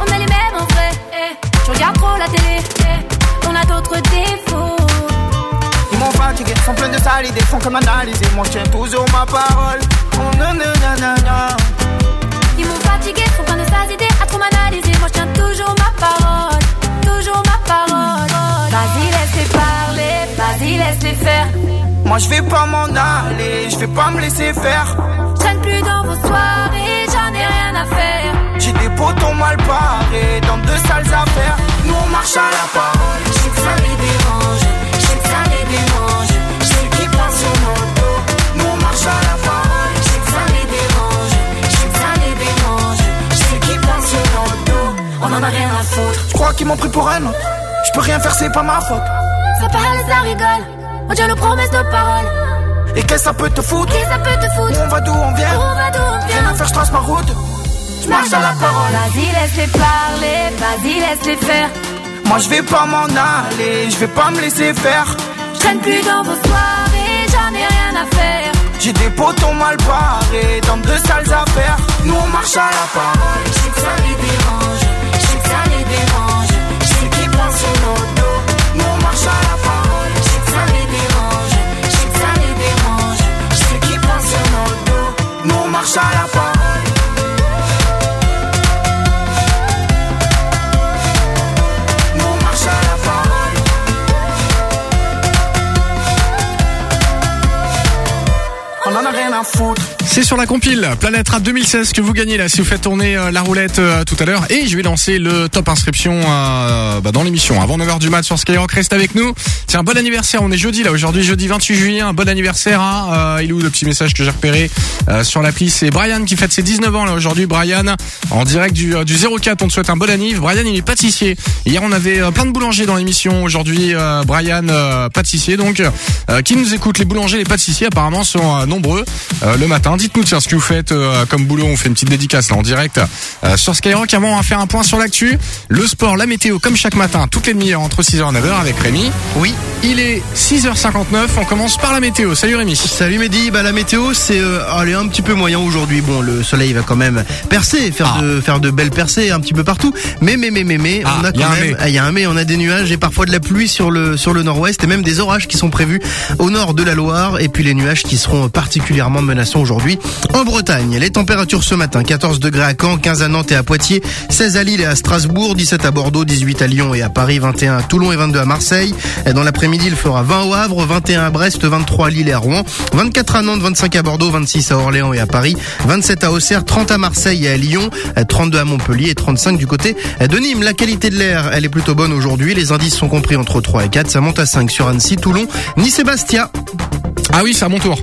On est les mêmes en vrai. Je regarde trop la télé. On a d'autres défauts. Ils m'ont fatigué, sont pleins de sales idées, font que m'analyser. Moi je tiens toujours ma parole. Oh. Ils m'ont fatigué, sont plein de sales idées à trop m'analyser. Moi je tiens toujours ma parole, toujours ma parole. Vas-y, laisse-les parler, vas-y, laisse-les faire. Moi je vais pas m'en aller, je vais pas me laisser faire. Je plus dans vos soirées, j'en ai rien à faire. J'ai des potons mal parés dans de sales affaires. Nous on marche à la parole, je sais que ça les dérange, je sais que ça les dérange, je sais qu'ils pensent sur nos dos. Nous on marche à la parole, je sais que ça les dérange, je sais que ça les dérange, je sais qu'ils pensent sur nos dos. On en a rien à foutre. Je crois qu'ils m'ont pris pour un autre, je peux rien faire, c'est pas ma faute. Ça parle, ça rigole. On tient nos promesses de parole. Et qu'est-ce que ça peut te foutre Qu'est-ce que ça peut te foutre on va d'où on vient on va d'où on Rien vient à faire, je trace ma route. Je marche à la parole. Vas-y, laisse-les parler, vas-y, laisse-les faire. Moi je vais pas m'en aller, je vais pas me laisser faire. Je traîne plus dans vos soirées, j'en ai rien à faire. J'ai des potons mal parés dans de sales affaires. Nous on marche à la parole. Je sais que ça les dérange, je sais que ça les dérange. Je sais qu'ils pensent sur nos dos. Nous on marche à la Nous on marche à la parole. Nous on marche à la parole. j'en ai rien à foutre. C'est sur la compile. Planète Rap 2016 que vous gagnez là si vous faites tourner euh, la roulette euh, tout à l'heure. Et je vais lancer le top inscription euh, bah, dans l'émission. Avant 9h du mat sur Skyrock reste avec nous. Tiens bon anniversaire on est jeudi là aujourd'hui jeudi 28 juillet un bon anniversaire à euh, il le petit message que j'ai repéré sur l'appli? C'est Brian qui fête ses 19 ans là aujourd'hui. Brian en direct du, du 04 on te souhaite un bon anniv. Brian il est pâtissier. Hier on avait plein de boulangers dans l'émission. Aujourd'hui Brian pâtissier donc qui nous écoute. Les boulangers les pâtissiers apparemment sont nombreux le matin dites-nous tiens ce que vous faites euh, comme boulot on fait une petite dédicace là en direct euh, sur Skyrock. Avant on va faire un point sur l'actu. Le sport la météo comme chaque matin toutes les demi-heures entre 6h et 9h avec Rémi. Oui. Il est 6h59 on commence par la météo. Salut Rémi. Salut Mehdi, bah la météo c'est euh, allez, un petit peu moyen aujourd'hui. Bon, le soleil va quand même percer, faire de faire de belles percées un petit peu partout. Mais mais mais mais mais Ah, on a y a quand même ah, il y a un mais, on a des nuages et parfois de la pluie sur le sur le nord-ouest et même des orages qui sont prévus au nord de la Loire. Et puis les nuages qui seront particulièrement menaçants aujourd'hui en Bretagne. Les températures ce matin 14 degrés à Caen, 15 à Nantes et à Poitiers, 16 à Lille et à Strasbourg, 17 à Bordeaux, 18 à Lyon et à Paris, 21 à Toulon et 22 à Marseille. Dans l'après-midi, il fera 20 au Havre, 21 à Brest, 23 à Lille et à Rouen, 24 à Nantes, 25 à Bordeaux, 26 à Orléans et à Paris, 27 à Auxerre, 30 à Marseille et à Lyon, 32 à Montpellier et 35 du côté de Nîmes. La qualité de l'air, elle est plutôt bonne aujourd'hui. Les indices sont compris entre 3 et 4. Ça monte à 5 sur Annecy, Toulon, Nice Bastia. Ah oui c'est à mon tour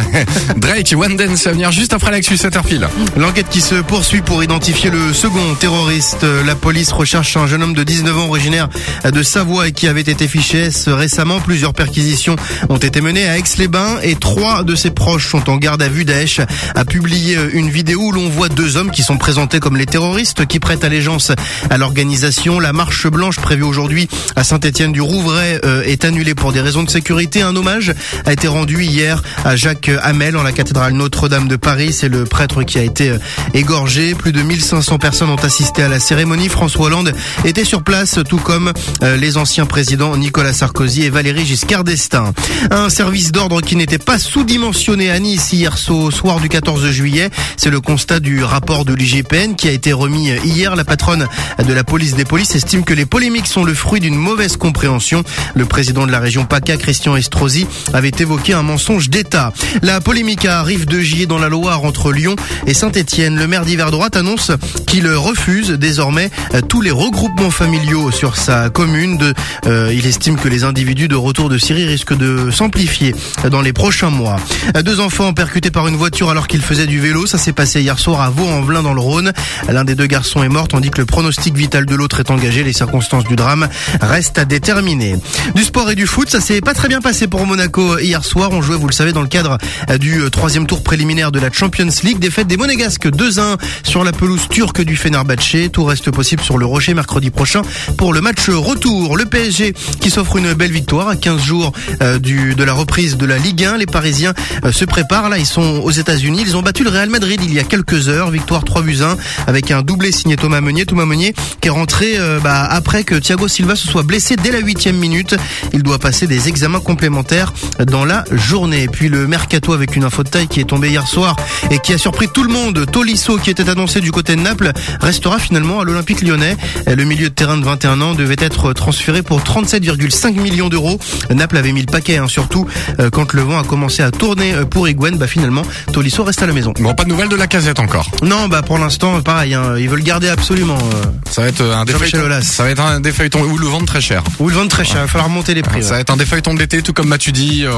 Drake One Dance à venir juste après l'actu 7h pile L'enquête qui se poursuit pour identifier le second terroriste. La police recherche un jeune homme de 19 ans originaire de Savoie et qui avait été fiché S récemment. Plusieurs perquisitions ont été menées à Aix-les-Bains et trois de ses proches sont en garde à vue. Daesh a publié une vidéo où l'on voit deux hommes qui sont présentés comme les terroristes qui prêtent allégeance à l'organisation. La marche blanche prévue aujourd'hui à Saint-Étienne du Rouvray euh, est annulée pour des raisons de sécurité. Un hommage a été rendu hier à Jacques Hamel en la cathédrale Notre-Dame de Paris. C'est le prêtre qui a été euh, égorgé. Plus de 1500 personnes ont assisté à la cérémonie. François Hollande était sur place, tout comme euh, les anciens présidents Nicolas Sarkozy et Valéry Giscard d'Estaing. Un service d'ordre qui n'était pas sous-dimensionné à Nice hier soir du 14 juillet. C'est le constat du rapport de l'IGPN qui a été remis hier. La patronne de la police des polices estime que les polémiques sont le fruit d'une mauvaise compréhension. Le président de la région PACA, Christian Estrosi, avait évoqué un mensonge d'État. La polémique arrive de Gier dans la Loire entre Lyon et Saint-Étienne. Le maire d'hiver droite annonce qu'il refuse désormais euh, tous les regroupements familiaux sur sa commune. De, euh, il estime que les individus de retour de Syrie risquent de s'amplifier dans les prochains mois. Euh, Deux enfants percutés par une voiture alors qu'ils faisaient du vélo. Ça s'est passé hier soir à Vaux-en-Velin dans le Rhône. L'un des deux garçons est mort tandis que le pronostic vital de l'autre est engagé. Les circonstances du drame restent à déterminer. Du sport et du foot, ça s'est pas très bien passé pour Monaco hier soir. On jouait, vous le savez, dans le cadre euh, du euh, troisième tour préliminaire de la Champions League. Défaite des Monégasques 2-1 sur la pelouse turque du Fenerbahçe. Tout reste possible sur le Rocher mercredi prochain pour le match retour. Le PSG qui s'offre une belle victoire à 15 jours euh, du, de la reprise de la Ligue 1. Les Parisiens se préparent. Là, ils sont aux États-Unis. Ils ont battu le Real Madrid il y a quelques heures. Victoire 3 buts 1 avec un doublé signé Thomas Meunier. Thomas Meunier qui est rentré bah, après que Thiago Silva se soit blessé dès la huitième minute. Il doit passer des examens complémentaires dans la journée. Et puis le mercato avec une info de taille qui est tombée hier soir et qui a surpris tout le monde. Tolisso qui était annoncé du côté de Naples restera finalement à l'Olympique lyonnais. Le milieu de terrain de 21 ans devait être transféré pour 37,5 millions d'euros. Naples avait mis le paquet hein, surtout euh, quand le vent a commencé à tourner euh, pour Higuain. Bah finalement Tolisso reste à la maison. Bon pas de nouvelles de la casette encore Non bah pour l'instant pareil. hein, ils veulent garder absolument. euh, Ça va être un Jean-Michel défeuilleton. Ça va être un défeuilleton ou le vendre très cher. Ou le vendre très cher. Il va falloir monter les prix. Ça ouais. va être un défeuilleton de l'été, tout comme Mathieu dit. euh,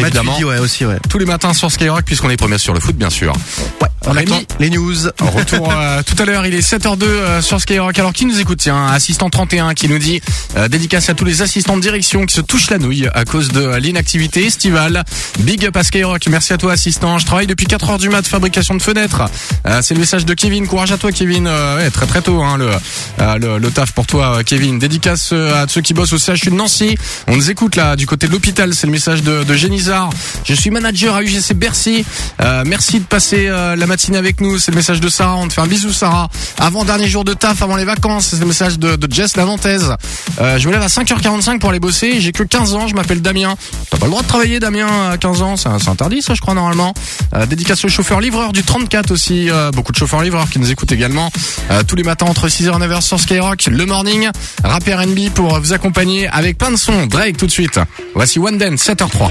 On Matuidi, évidemment. ouais aussi ouais. Tous les matins sur Skyrock puisqu'on est premier sur le foot bien sûr. On Rémi, attend les news. Retour euh, tout à l'heure, il est 7h02 euh, sur Skyrock. Alors qui nous écoute Tiens, assistant 31 qui nous dit euh, dédicace à tous les assistants de direction qui se touchent la nouille à cause de euh, l'inactivité estivale. Big up à Skyrock. Merci à toi assistant. Je travaille depuis 4 heures du mat fabrication de fenêtres. C'est le message de Kevin. Courage à toi Kevin. Ouais, très très tôt hein, le, le le taf pour toi Kevin. Dédicace à ceux qui bossent au CHU de Nancy. On nous écoute là du côté de l'hôpital. C'est le message de, de Je suis manager à UGC Bercy. Euh, merci de passer euh, la matinée avec nous. C'est le message de Sarah. On te fait un bisou Sarah. Avant dernier jour de taf, avant les vacances. C'est le message de, de Jess la Nantaise. Euh, je me lève à 5h45 pour aller bosser. J'ai que 15 ans. Je m'appelle Damien. T'as pas le droit de travailler Damien à 15 ans. C'est c'est interdit ça je crois normalement. Euh, dédicace au chauffeur livreur du 34 aussi. Euh, beaucoup de chauffeurs livreurs qui nous écoutent également. Euh, tous les matins entre 6h et 9h sur Skyrock. Le morning. Rap R&B pour vous accompagner avec plein de sons. Drake tout de suite. Voici One Dance 7h03.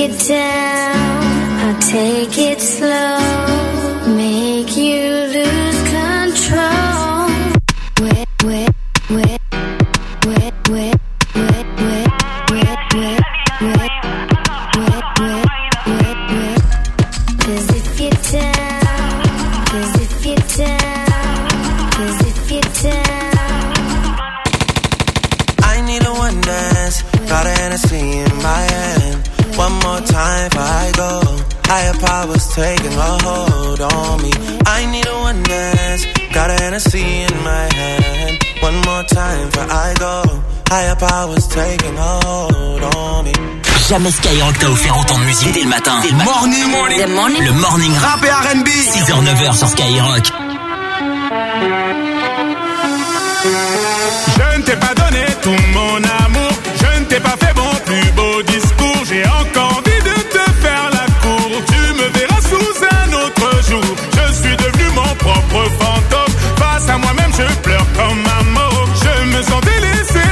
Cause if you're down, I'll take it slow, make you lose control. Where, where, where, where, where, where, where, where, where, where, where, where, where, where. Cause if you're down, cause if you're down, cause if you're down. I need a one dance. Got a Hennessy in my hand. One more time before I go. Higher powers taking a hold on me. I need a one dance. Got a Hennessy in my hand. One more time before I go. Higher powers taking a hold on me. Jamais Skyrock t'a offert autant de musique dès le matin. Dès le matin. Morning, morning. Le morning rap Rap et R&B. 6h, 9h sur Skyrock. Je ne t'ai pas donné tout mon amour, je ne t'ai pas fait mon plus beau discours, j'ai propre face à moi-même je pleure comme un mort, je me sens délaissé,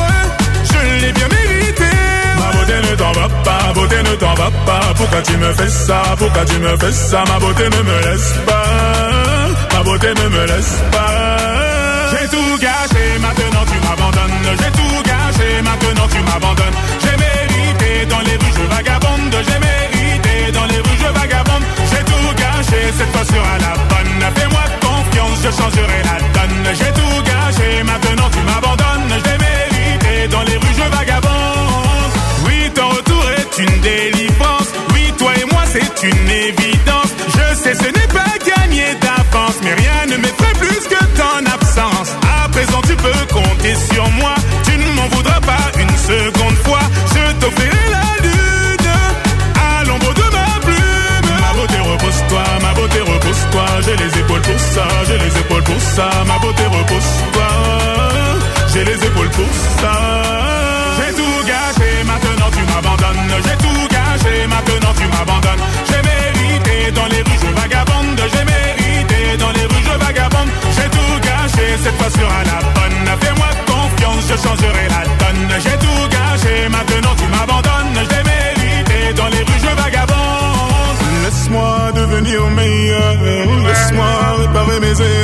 ouais, je l'ai bien mérité. Ma beauté ne t'en va pas, beauté ne t'en va pas, pourquoi tu me fais ça, pourquoi tu me fais ça, ma beauté ne me laisse pas, ma beauté ne me laisse pas. J'ai tout gâché, maintenant tu m'abandonnes. J'ai tout gâché, maintenant tu m'abandonnes. J'ai mérité dans les rues, je vagabonde. J'ai mérité dans les rues, je vagabonde. J'ai tout gâché, cette fois sera la bonne. Je changerai la donne. J'ai tout gâché, maintenant tu m'abandonnes. J'ai mérité dans les rues, je vagabonde. Oui, ton retour est une délivrance. Oui, toi et moi, c'est une évidence. Je sais, ce n'est pas gagné d'avance, mais rien ne m'effraie plus que ton absence. À présent, tu peux compter sur moi. Tu ne m'en voudras pas une seconde fois. Je t'offrirai la lune à l'ombre de ma plume. Ma beauté repose-toi, ma beauté repose-toi. J'ai les épaules pour ça, pour ça. Ma beauté repose-toi, j'ai les épaules pour ça. J'ai tout gâché, maintenant tu m'abandonnes. J'ai tout gâché, maintenant tu m'abandonnes. J'ai mérité dans les rues, je vagabonde. J'ai mérité dans les rues, je vagabonde. J'ai tout gâché, cette fois sera la bonne. Fais-moi confiance, je changerai la donne. J'ai tout gâché, maintenant tu m'abandonnes. J'ai mérité dans les rues, je vagabonde. Laisse-moi devenir meilleur. Laisse-moi réparer mes erreurs.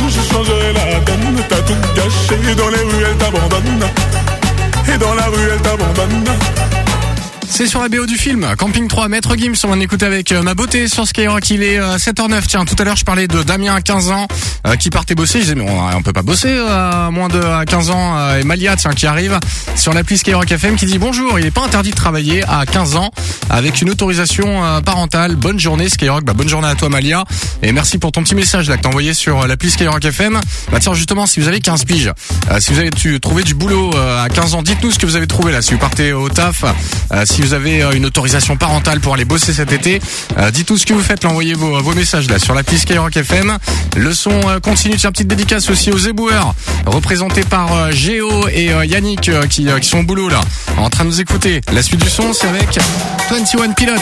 dans la rue, elle t'abandonne. C'est sur la BO du film Camping 3, Maître Gims. On écouter avec euh, ma beauté sur Skyrock. Il est euh, 7h09. Tiens, tout à l'heure, je parlais de Damien à 15 ans euh, qui partait bosser. Je disais, mais on, on peut pas bosser euh, à moins de à 15 ans. Euh, et Malia, tiens, qui arrive sur l'appli Skyrock FM qui dit bonjour. Il n'est pas interdit de travailler à 15 ans avec une autorisation euh, parentale. Bonne journée Skyrock. Bah, bonne journée à toi Malia. Et merci pour ton petit message là que t'as envoyé sur euh, l'appli Skyrock FM. Bah tiens, justement, si vous avez 15 piges, euh, si vous avez trouvé du boulot euh, à 15 ans, dites-nous ce que vous avez trouvé là. Si vous partez au taf, euh, si vous avez euh, une autorisation parentale pour aller bosser cet été, euh, dites-nous ce que vous faites. Envoyez vos, vos messages là sur l'appli Skyrock FM. Le son euh, continue. Tiens, petite dédicace aussi aux éboueurs, représentés par Géo et Yannick qui, sont au boulot là, en train de nous écouter. La suite du son, c'est avec 21 Pilots.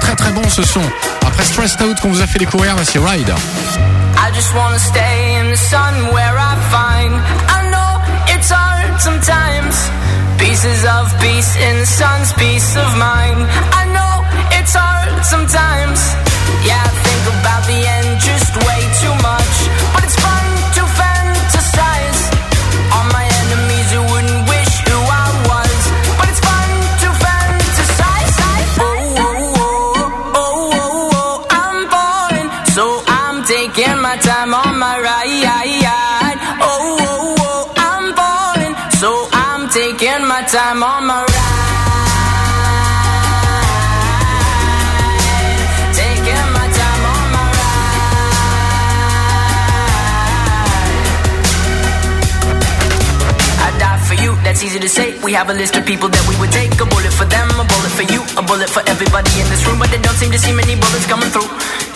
Très très bon ce son. Après Stressed Out qu'on vous a fait découvrir, c'est Ride. Pieces of peace in the sun's peace of mind. I time on my ride Taking my time on my I die for you, that's easy to say. We have a list of people that we would take. A bullet for them, a bullet for you, a bullet for everybody in this room. But they don't seem to see many bullets coming through.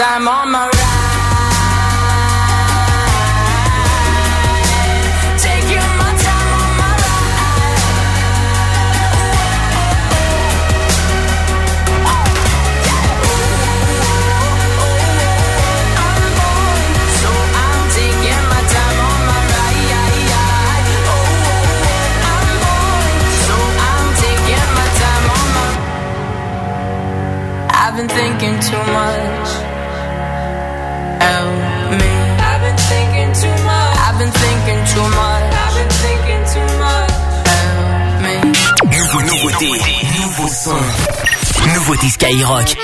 Taking my time on my too much. I've been thinking too much. Help me. Nouveau, nouveauté, nouveau son. Nouveauté Skyrock.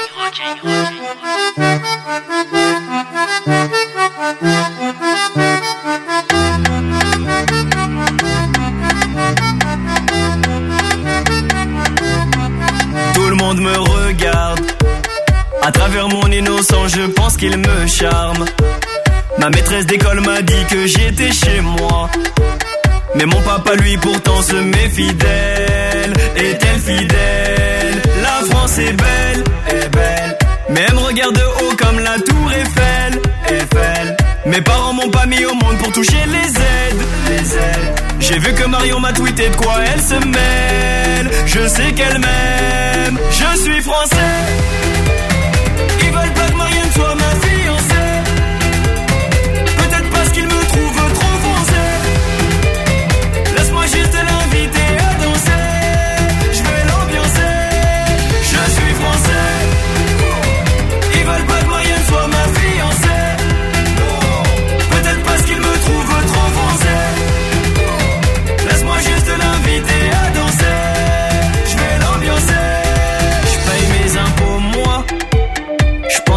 Tout le monde me regarde. À travers mon innocent, je pense qu'il me charme. Ma maîtresse d'école m'a dit que j'étais chez moi. Mais mon papa, lui, pourtant se méfie d'elle. Est-elle fidèle? La France est belle, est belle. Mais elle me regarde de haut comme la tour Eiffel, Eiffel. Mes parents m'ont pas mis au monde pour toucher les aides, les aides. J'ai vu que Marion m'a tweeté de quoi elle se mêle. Je sais qu'elle m'aime. Je suis français. Ils veulent pas que Marianne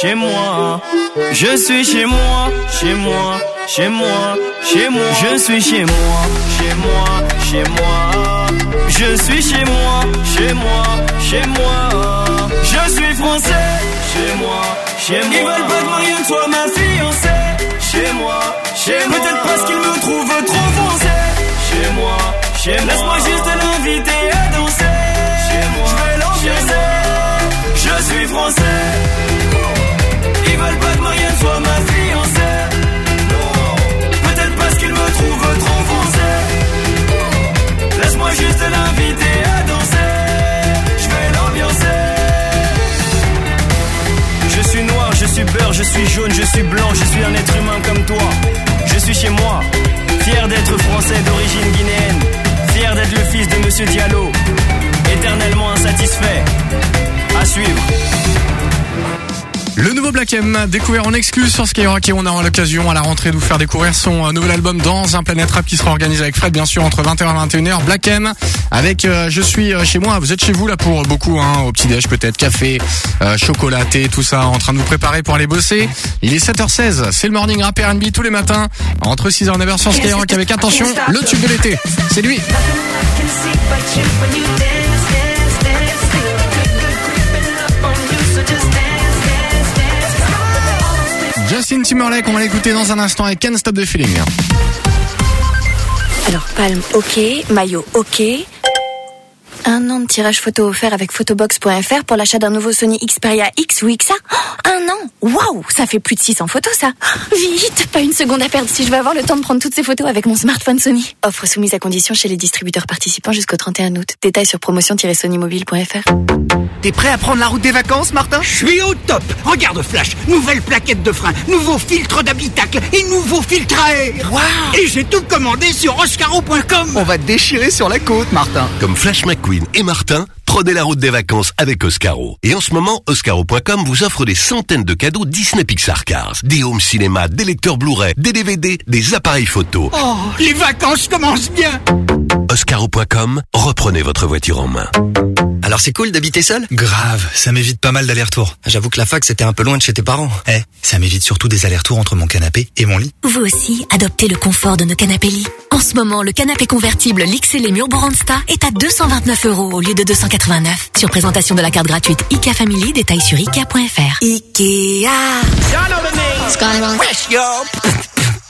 Chez moi. Je suis chez moi, chez moi, chez moi, chez moi. Je suis chez moi, chez moi, chez moi. Je suis chez moi, chez moi, chez moi. Je suis français, chez moi, chez moi. Ils veulent pas que Marianne soit ma fiancée. Chez moi, chez moi. Peut-être parce qu'ils me trouvent trop foncé. Chez moi, chez moi. Laisse-moi juste l'inviter à danser. Chez moi, je vais l'ambiancer. Je suis français. Juste l'inviter à danser. Je vais l'ambiancer. Je suis noir, je suis beurre, je suis jaune, je suis blanc, je suis un être humain comme toi. Je suis chez moi, fier d'être français d'origine guinéenne, fier d'être le fils de Monsieur Diallo, éternellement insatisfait. À suivre. Le nouveau Black M, découvert en exclus sur Skyrock et on aura l'occasion à la rentrée de vous faire découvrir son euh, nouvel album dans un Planète Rap qui sera organisé avec Fred bien sûr entre 20h et 21h. Black M avec euh, Je suis euh, chez moi, vous êtes chez vous là pour beaucoup hein, au petit déj peut-être café, euh, chocolat, thé, tout ça en train de vous préparer pour aller bosser. Il est 7h16, c'est le morning rap R&B tous les matins entre 6h et 9h sur Skyrock avec attention, le tube de l'été. C'est lui. Justin Timberlake, on va l'écouter dans un instant avec Can't Stop the Feeling. Alors, palme, ok. Maillot, ok. Un an de tirage photo offert avec photobox.fr pour l'achat d'un nouveau Sony Xperia X ou XA. Oh, un an? Waouh! Ça fait plus de 600 photos, ça. Vite! Pas une seconde à perdre. Si je veux avoir le temps de prendre toutes ces photos avec mon smartphone Sony. Offre soumise à condition chez les distributeurs participants jusqu'au 31 août. Détails sur promotion-sonymobile.fr T'es prêt à prendre la route des vacances, Martin? Je suis au top! Regarde Flash, nouvelle plaquette de frein, nouveau filtre d'habitacle et nouveau filtre à air. Et j'ai tout commandé sur oscaro.com On va te déchirer sur la côte, Martin. Comme Flash McQueen et Martin, prenez la route des vacances avec Oscaro. Et en ce moment, Oscaro.com vous offre des centaines de cadeaux Disney Pixar Cars. Des home cinéma, des lecteurs Blu-ray, des DVD, des appareils photo. Oh, les vacances commencent bien Oscaro.com, reprenez votre voiture en main. Alors c'est cool d'habiter seul? Grave, ça m'évite pas mal d'allers-retours. J'avoue que la fac c'était un peu loin de chez tes parents. Eh, ça m'évite surtout des allers-retours entre mon canapé et mon lit. Vous aussi, adoptez le confort de nos canapés lits. En ce moment, le canapé convertible l'XL Murboranda est à 229 euros au lieu de 289. Sur présentation de la carte gratuite IKEA Family, détails sur IKEA.fr. IKEA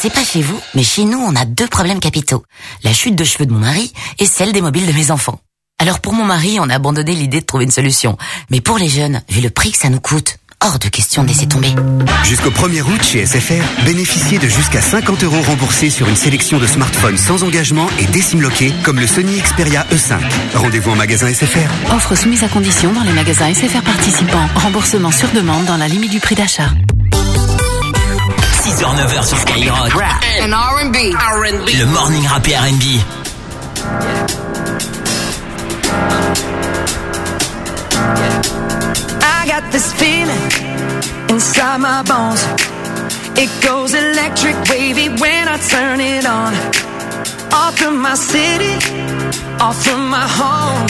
Sais pas chez vous, mais chez nous, on a deux problèmes capitaux. La chute de cheveux de mon mari et celle des mobiles de mes enfants. Alors pour mon mari, on a abandonné l'idée de trouver une solution. Mais pour les jeunes, vu le prix que ça nous coûte, hors de question de laisser tomber. Jusqu'au 1er août chez SFR, bénéficiez de jusqu'à 50 euros remboursés sur une sélection de smartphones sans engagement et décimloqués comme le Sony Xperia E5. Rendez-vous en magasin SFR. Offre soumise à condition dans les magasins SFR participants. Remboursement sur demande dans la limite du prix d'achat. 6h, 9h sur Skyrock. Rap and R&B. R&B. Le morning rap et R&B. I got this feeling inside my bones. It goes electric wavy when I turn it on. Off from my city, off from my home.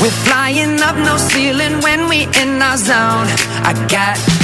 We're flying up no ceiling when we in our zone. I got that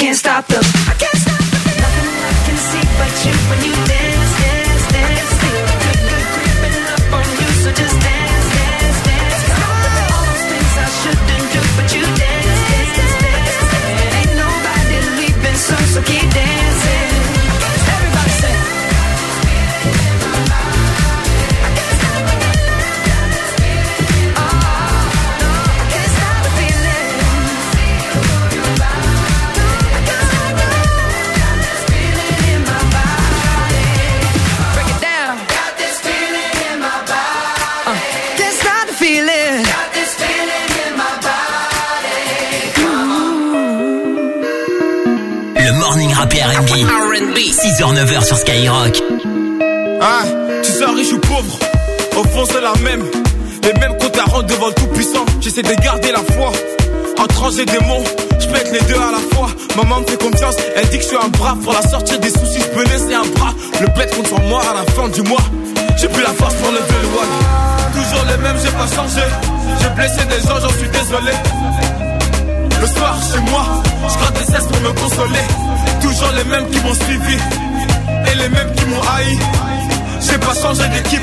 Can't stop the. R&B. 6h, 9h sur Skyrock. Ah, tu sois riche ou pauvre, au fond c'est la même. Les mêmes comptes à rendre devant le tout-puissant. J'essaie de garder la foi. Entre et démons, je pète les deux à la fois. Maman me fait confiance, elle dit que je suis un bras. Pour la sortir des soucis, je peux laisser un bras. Le bête compte sur moi à la fin du mois. J'ai plus la force pour lever le one. Toujours les mêmes, j'ai pas changé. J'ai blessé des gens, j'en suis désolé. Le soir, chez moi, pour me consoler. Toujours les mêmes qui m'ont suivi. Et les mêmes qui m'ont haï. J'ai pas changé d'équipe.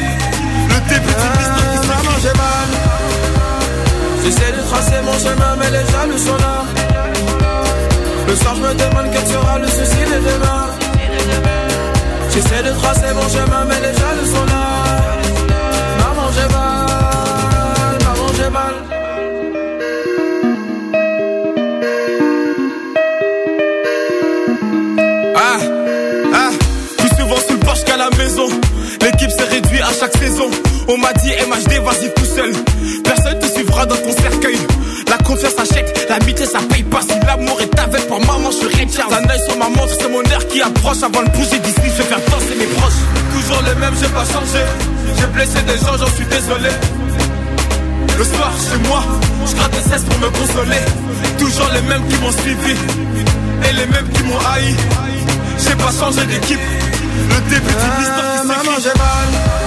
Le début d'une histoire qui s'écrit. j'ai mal. J'essaie de tracer mon chemin, mais les jaloux sont là. Le soir, je me demande quel sera le souci de demain. J'essaie de tracer mon chemin, mais les jaloux sont là. Maman, j'ai mal. Maman, j'ai mal. À chaque saison. On m'a dit MHD, vas-y tout seul. Personne te suivra dans ton cercueil. La confiance achète, l'amitié ça paye pas. Si l'amour est avec pour maman, je suis Richard. Un œil sur ma montre, c'est mon air qui approche. Avant de bouger d'ici, je vais faire danser mes proches. Toujours les mêmes, j'ai pas changé. J'ai blessé des gens, j'en suis désolé. Le soir, chez moi, je gratte des cesses pour me consoler. Toujours les mêmes qui m'ont suivi et les mêmes qui m'ont haï. J'ai pas changé d'équipe. Le début d'une histoire qui Maman, s'écrit. j'ai mal.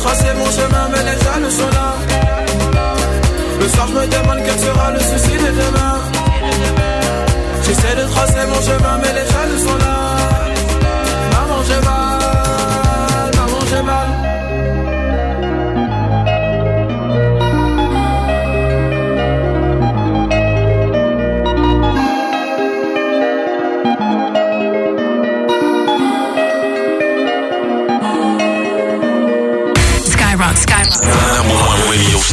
Tracer mon chemin, mais les jaloux sont là. Le soir, je me demande quel sera le souci de demain. J'essaie de tracer mon chemin, mais les jaloux sont là.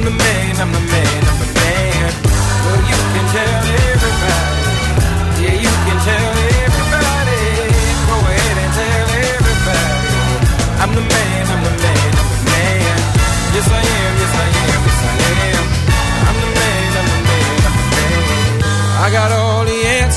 I'm the man, I'm the man, I'm the man. Well, you can tell everybody. Yeah, you can tell everybody. Go ahead and tell everybody. I'm the man, I'm the man, I'm the man. Yes, I am, yes, I am, yes, I am. I'm the man, I'm the man, I'm the man. I got all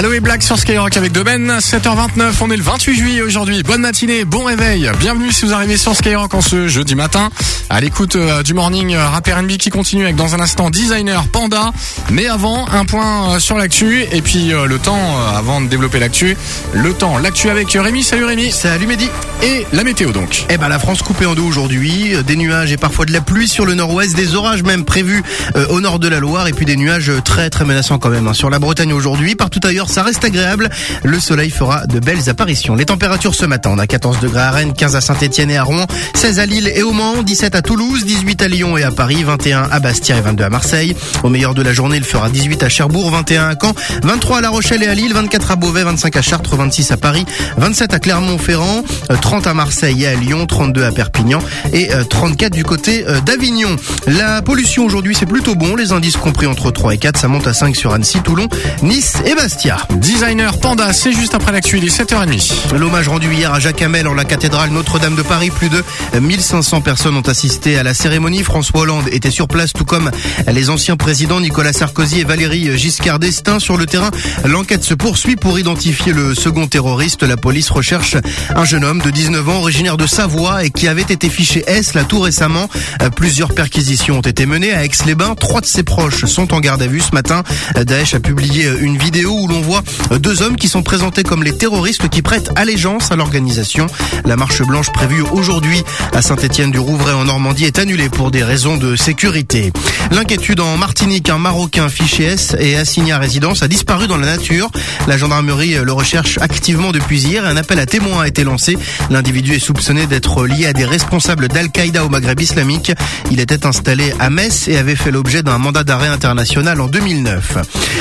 Allo et Black sur Skyrock avec Domaine, 7h29, on est le 28 juillet aujourd'hui. Bonne matinée, bon réveil. Bienvenue si vous arrivez sur Skyrock en ce jeudi matin. À l'écoute euh, du morning euh, rap R&B qui continue avec dans un instant Designer Panda. Mais avant, un point euh, sur l'actu et puis euh, le temps avant de développer l'actu. Le temps, l'actu avec Rémi. Salut Rémi. Salut Mehdi. Et la météo donc. Eh ben la France coupée en deux aujourd'hui, Euh, des nuages et parfois de la pluie sur le nord-ouest, des orages même prévus euh, au nord de la Loire et puis des nuages très très menaçants quand même hein, sur la Bretagne aujourd'hui. Partout ailleurs, ça reste agréable. Le soleil fera de belles apparitions. Les températures ce matin, on a 14 degrés à Rennes, 15 à Saint-Etienne et à Rouen, 16 à Lille et au Mans, 17 à Toulouse, 18 à Lyon et à Paris, 21 à Bastia et 22 à Marseille. Au meilleur de la journée, il fera 18 à Cherbourg, 21 à Caen, 23 à La Rochelle et à Lille, 24 à Beauvais, 25 à Chartres, 26 à Paris, 27 à Clermont-Ferrand, euh, 30 à Marseille et à Lyon, 32 à Perpignan et euh, 34 du côté euh, d'Avignon. La pollution aujourd'hui, c'est plutôt bon. Les indices compris entre 3 et 4, ça monte à 5 sur Annecy, Toulon, Nice et Bastia. Designer Panda, c'est juste après l'actu, il est 7h30. L'hommage rendu hier à Jacques Hamel en la cathédrale Notre-Dame de Paris, plus de 1500 personnes ont assisté à la cérémonie. François Hollande était sur place, tout comme les anciens présidents Nicolas Sarkozy et Valérie Giscard d'Estaing. Sur le terrain, l'enquête se poursuit pour identifier le second terroriste. La police recherche un jeune homme de 19 ans, originaire de Savoie et qui avait été fiché S là tout récemment. Euh, Plusieurs perquisitions ont été menées à Aix-les-Bains. Trois de ses proches sont en garde à vue ce matin. Euh, Daesh a publié euh, une vidéo où l'on voit deux hommes qui sont présentés comme les terroristes qui prêtent allégeance à l'organisation. La marche blanche prévue aujourd'hui à Saint-Étienne-du-Rouvray en Normandie est annulée pour des raisons de sécurité. L'inquiétude en Martinique, un Marocain fiché S et assigné à résidence a disparu dans la nature. La gendarmerie le recherche activement depuis hier un appel à témoins a été lancé. L'individu est soupçonné d'être lié à des responsables d'Al-Qaïda au Maghreb islamique. Il était installé à Metz et avait fait l'objet d'un mandat d'arrêt international en 2009.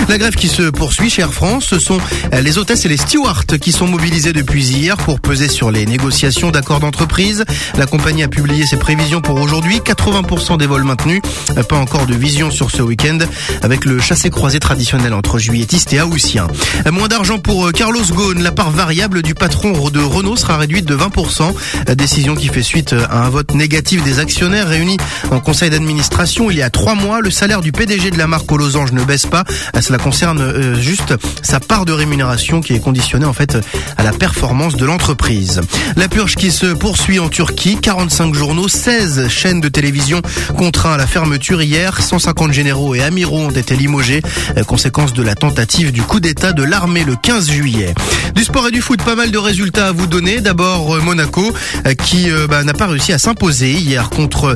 La grève qui se poursuit chez France, ce sont les hôtesses et les stewards qui sont mobilisés depuis hier pour peser sur les négociations d'accords d'entreprise. La compagnie a publié ses prévisions pour aujourd'hui. 80% des vols maintenus. Pas encore de vision sur ce week-end avec le chassé-croisé traditionnel entre juilletistes et haussiens. Moins d'argent pour euh, Carlos Ghosn. La part variable du patron de Renault sera réduite de 20%. Décision qui fait suite à un vote négatif des actionnaires réunis en conseil d'administration il y a trois mois. Le salaire du PDG de la marque aux losanges ne baisse pas. Cela concerne euh, juste sa part de rémunération qui est conditionnée en fait à la performance de l'entreprise. La purge qui se poursuit en Turquie. 45 journaux, 16 chaînes de télévision contraints à la fermeture hier. 150 généraux et amiraux ont été limogés. euh, Conséquence de la tentative du coup d'état de l'armée le 15 juillet. Du sport et du foot, pas mal de résultats à vous donner. D'abord euh, Monaco euh, qui euh, bah, n'a pas réussi à s'imposer hier contre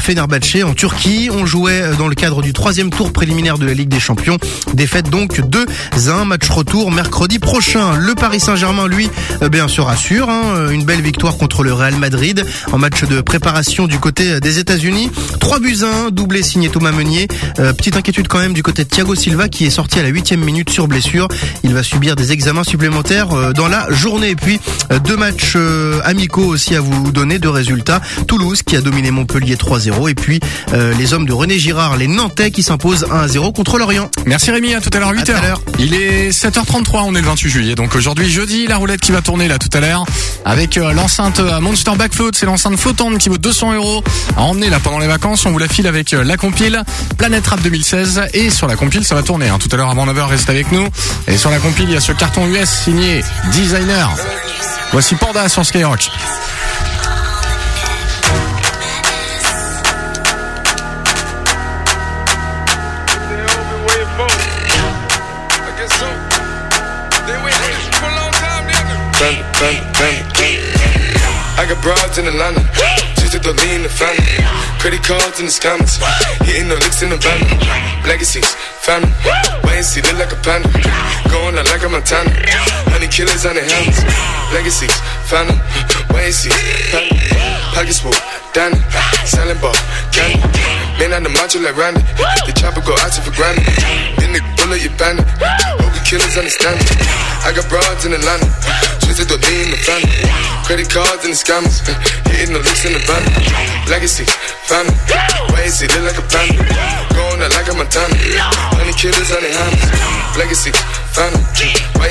Fenerbahçe en Turquie. On jouait dans le cadre du troisième tour préliminaire de la Ligue des Champions. Défaite donc 2-1, match retour mercredi prochain. Le Paris Saint-Germain, lui, bien sûr assure hein, une belle victoire contre le Real Madrid en match de préparation du côté des États-Unis. 3 buts 1, doublé signé Thomas Meunier. Petite inquiétude quand même du côté de Thiago Silva qui est sorti à la huitième minute sur blessure. Il va subir des examens supplémentaires dans la journée. Et puis deux matchs euh, amicaux aussi à vous donner, deux résultats. Toulouse qui a dominé Montpellier 3-0 et puis euh, les hommes de René Girard, les Nantais qui s'imposent 1-0 contre l'Orient. Merci Rémi, à tout à l'heure 8h. Il est 7h33, on est le 28 juillet. Donc aujourd'hui jeudi, la roulette qui va tourner là tout à l'heure avec euh, l'enceinte euh, Monster Backfloat, c'est l'enceinte flottante qui vaut 200 euros à emmener là pendant les vacances. On vous la file avec la compile Planète Rap 2016 et sur la compile ça va tourner. hein. Tout à l'heure avant 9h, restez avec nous. Et sur la compile il y a ce carton US signé Designer. Voici Panda sur Skyrock. I got broads in Atlanta. Just the lean the family. Credit cards in the scammers. Hitting the licks in the van. Legacies, family. Wait and see, look like a panda. Going out like a Montana. Honey killers on their hands. Legacies, family. See, family. Pockets full, Danny. Selling ball, candy. Man on the macho like Randy. The chopper go out for granted. Then the bullet, you bandit. Hope the killers understand it. I got broads in Atlanta. Twisted the lean in the family. Credit cards and the scammers. Hitting the licks in the van. Legacy, family. It look like a panda? Going out like a Montana. Honey killers on their hands. Legacy,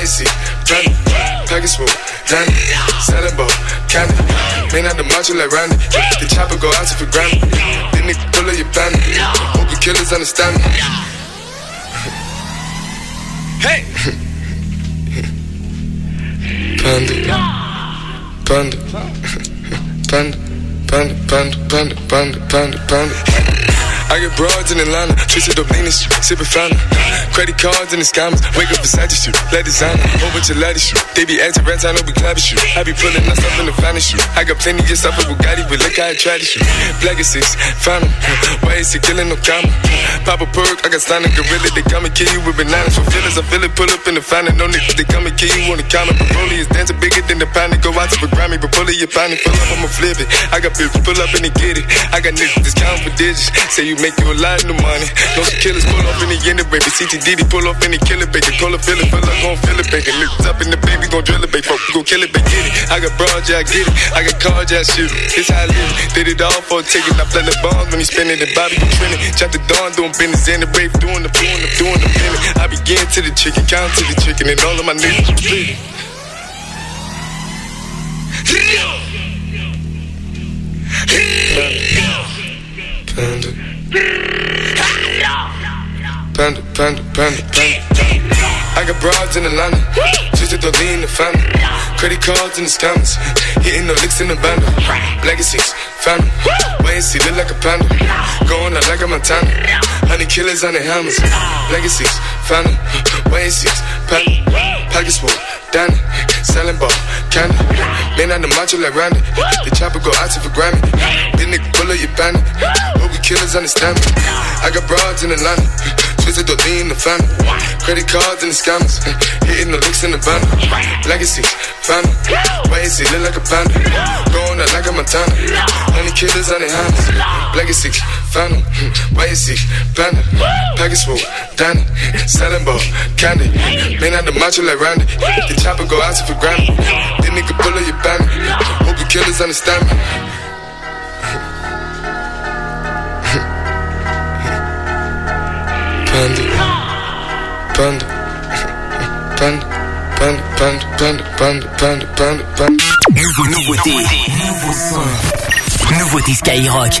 is it panda? Package full, Danny. Selling ball, candy. Man out the macho like Randy. The chopper go out to for granted. Then they pull up your bandit. Hope the killers understand me. Hey! Panda. Panda. Panda. Panda. Panda. Panda. Panda. Panda. Panda. I get broads in Atlanta, lean shoot, sipping fountain. Credit cards in the scammers, wake up beside you shoot, let designer, bunch of ladies shoot. They be acting rats, I know we clapping shoot. I be pulling my stuff in the finest shoot. I got plenty of stuff with Bugatti, but look how I try to. Black is six, fountain, why is he killing no comma? Pop a perk, I got standing gorilla, they come and kill you with bananas for feelings. I feel it, pull up in the fountain, no niggas, they come and kill you on the counter. Broly is dancing bigger than the pound, go out to the Grammy, but pull it, your pound, pull up, I'ma flip it. I got bitches, pull up and they get it. I got niggas, discount for digits, say you make you a lot of money. No killers pull off in the end, baby. CTDD pull off in the killer, baby. Call a feeling, feel like gon' feel it, baby. Lift up in the baby, gon' drill it, baby. Fuck, gon' kill it, baby. Get it. I got broad, yeah, I get it. I got cards, yeah, I shoot it. This how I live. Did it all for a ticket. I play the bombs when he spinning the Bobby, you trending. Chop the dawn, doing business in the brave, doing the doing the doing the minute. I begin to the chicken, count to the chicken, and all of my niggas split. Panda. Panda, panda, panda, panda. I got broads in Atlanta, twisted the lean the family. Credit cards in the scammers, hitting the licks in the band. Legacies, family. Wait and see, look like a panda. Going out like a Montana. Honey killers on the hammers. Legacies, family. Wait and see, panda. Pockets full, Danny. Selling ball, candy. Man on the macho like Randy. The chopper go out to for Grammy. This nigga pull up your bandit. Hope we killers understand me. I got broads in Atlanta. Twisted the lean the family. Credit cards and the scammers. Hitting the licks in the van. Legacy, family. Wait and see, look like a panda. Going out like a Montana. Honey killers on the hands. Legacy, family. Wait and see, panda. Package full, Danny. Selling ball, candy. Man on the macho like Randy. The chopper go out for Grammy. This nigga pull up your bandit. Hope the killers understand me. Panda. Panda. Panda. Panda, panda, panda, panda, panda, panda, panda. Nouveau, nouveauté. Nouveau son. Nouveauté Skyrock.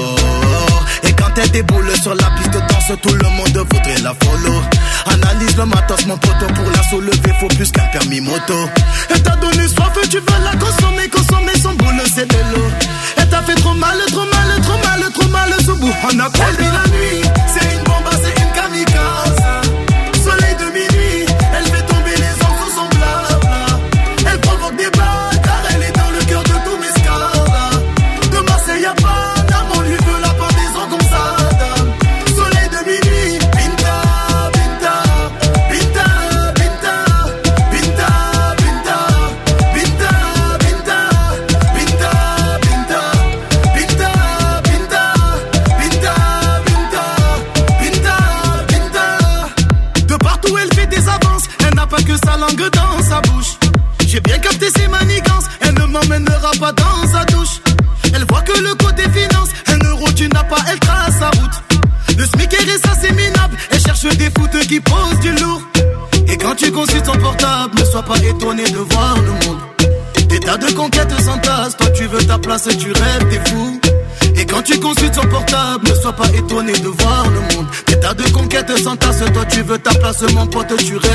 Et elle déboule sur la piste de danse, tout le monde voudrait la follow. Analyse le matos, mon poteau, pour la soulever, faut plus qu'un permis moto. Elle t'a donné soif, tu veux la consommer, consommer son boule, c'est de l'eau. Elle t'a fait trop mal, trop mal, trop mal, trop mal, ce bout. On a quoi la nuit, te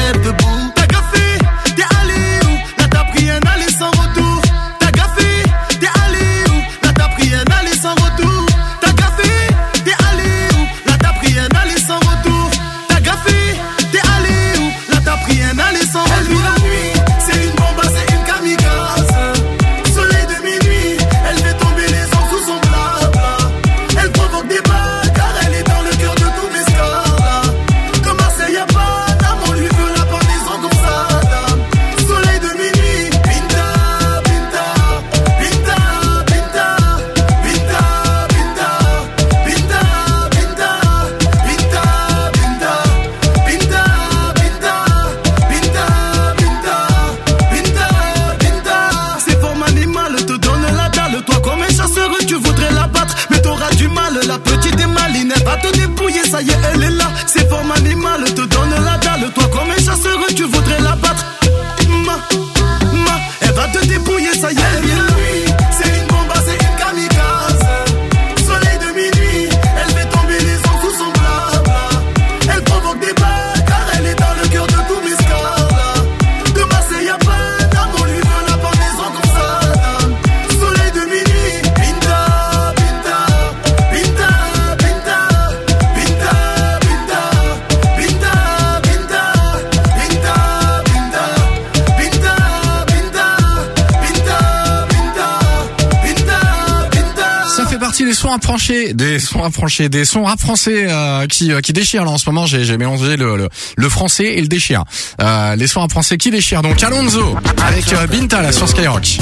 des sons rap français euh, qui euh, qui déchirent là en ce moment. J'ai mélangé le, le français et le déchire. Euh, les sons rap français qui déchirent. Donc Alonso avec Binta là sur Skyrock.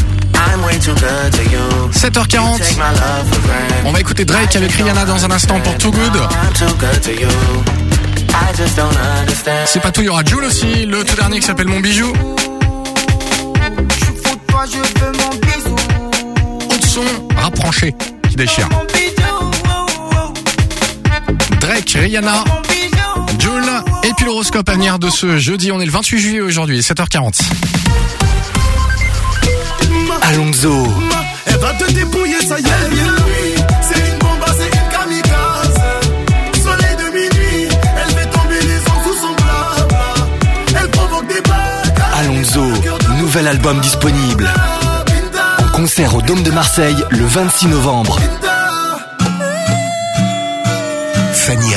7h40. On va écouter Drake avec Rihanna dans un instant pour Too Good. C'est pas tout, il y aura Jules aussi, le tout dernier qui s'appelle Mon Bijou. Autre son, qui déchire. Rihanna, Jules, et puis l'horoscope à venir de ce jeudi. On est le 28 juillet aujourd'hui, 7h40. Alonso. Elle va te dépouiller, ça y est. C'est une bombe, c'est une kamikaze. Soleil de minuit, elle fait tomber les ans sous son blabla. Elle provoque des bagarres. Alonso, nouvel album disponible. En concert au Dôme de Marseille le 26 novembre. Fanny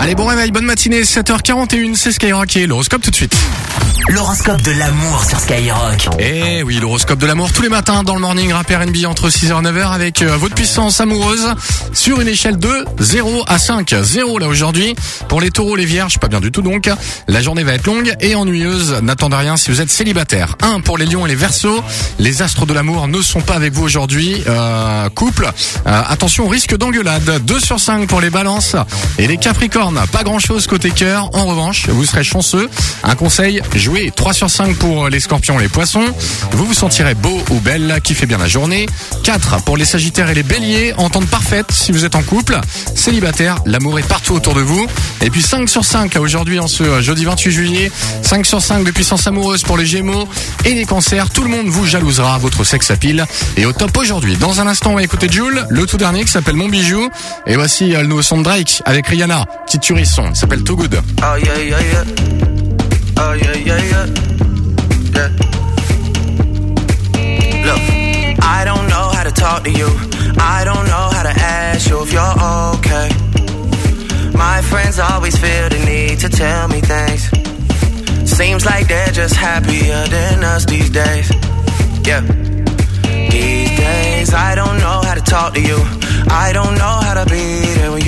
Allez, bon réveil, bonne matinée, 7h41, c'est Skyrock et l'horoscope tout de suite. L'horoscope de l'amour sur Skyrock. Eh oui, l'horoscope de l'amour tous les matins dans le morning rap R&B entre 6h et 9h avec euh, votre puissance amoureuse sur une échelle de 0 à 5. 0 là aujourd'hui. Pour les taureaux, les vierges, pas bien du tout donc. La journée va être longue et ennuyeuse. N'attendez rien si vous êtes célibataire. 1 pour les lions et les versos. Les astres de l'amour ne sont pas avec vous aujourd'hui. Euh, couple, euh, attention au risque d'engueulade. 2 sur 5 pour les balances et les capricornes. Pas grand chose côté cœur. En revanche, vous serez chanceux. Un conseil, jouez 3 sur 5 pour les scorpions et les poissons. Vous vous sentirez beau ou belle, qui fait bien la journée. 4 pour les sagittaires et les béliers. Entente parfaite si vous êtes en couple. Célibataire, l'amour est partout autour de vous. Et puis 5 sur 5 aujourd'hui en ce jeudi 28 juillet. 5 sur 5 de puissance amoureuse pour les gémeaux et les cancers. Tout le monde vous jalousera. Votre sexe à pile est au top aujourd'hui. Dans un instant, on va écouter Jules, le tout dernier qui s'appelle Mon Bijou. Et voici euh, le nouveau son de Drake avec Rihanna. Tuerie son. Il s'appelle Too Good. I don't know how to talk to you. I don't know how to ask you if you're okay. My friends always feel the need to tell me things. Seems like they're just happier than us these days. Yeah. These days, I don't know how to talk to you. I don't know how to be there when you.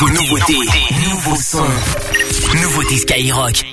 Nouveau, nouveauté, nouveau son. Nouveauté Skyrock.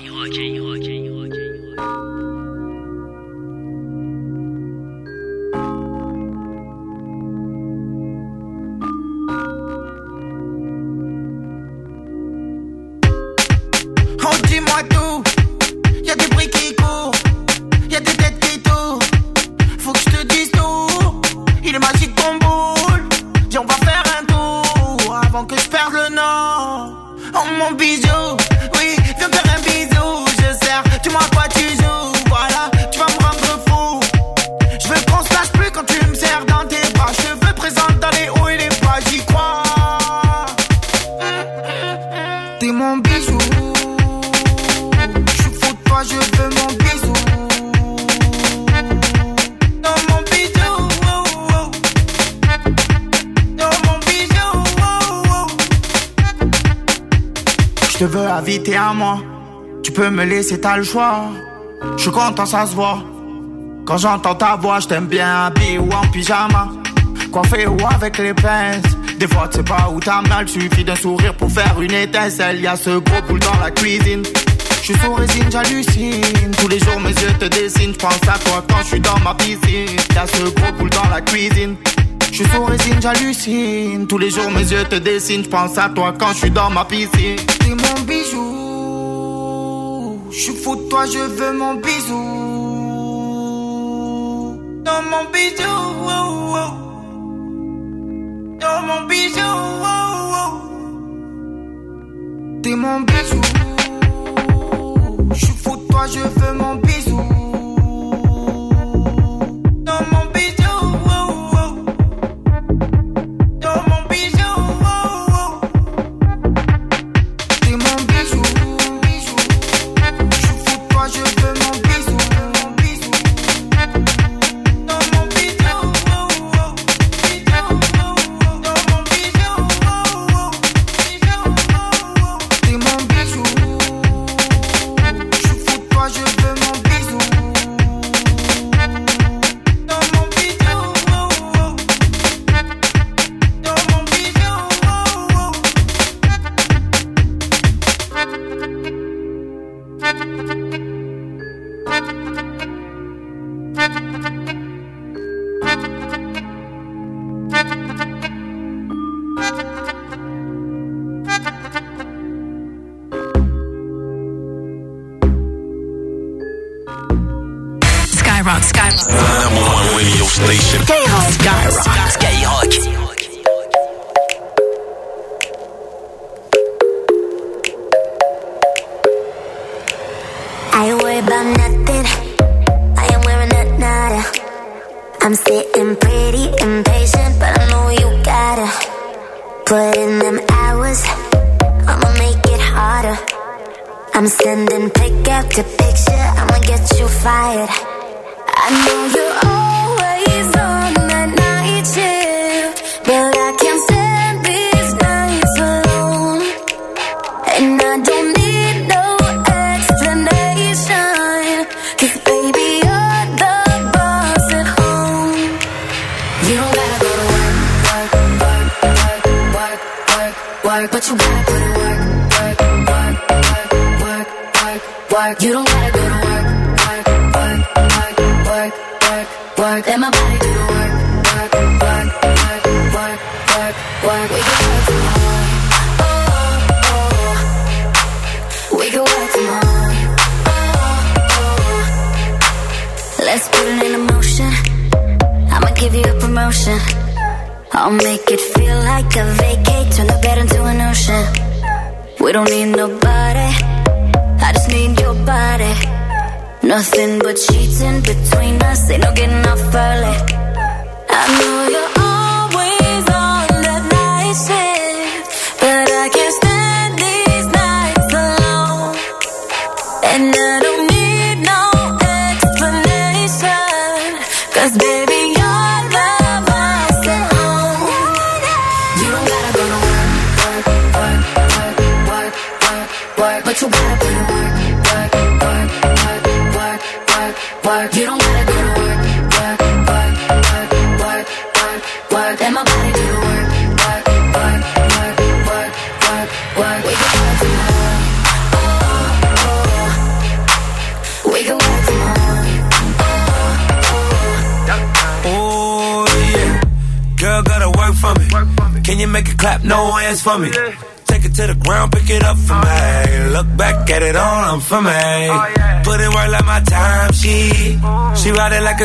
Tu peux me laisser, t'as le choix. Je suis content, ça se voit. Quand j'entends ta voix, je t'aime bien habillé ou en pyjama. Coiffé ou avec les pinces. Des fois, tu sais pas où t'as mal. Suffit d'un sourire pour faire une étincelle. Y a ce gros boule dans la cuisine. Je suis sous résine, j'hallucine. Tous les jours, mes yeux te dessinent. Je pense à toi quand je suis dans ma piscine. Y a ce gros boule dans la cuisine. Je suis sous résine, j'hallucine. Tous les jours, mes yeux te dessinent. Je pense à toi quand je suis dans ma piscine. T'es mon bijou. Je suis fou de toi, je veux mon bisou. Non, mon bijou. oh, oh. Non, mon bijou. oh. T'es mon bijou. Je suis fou de toi, je veux mon bisou.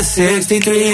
63.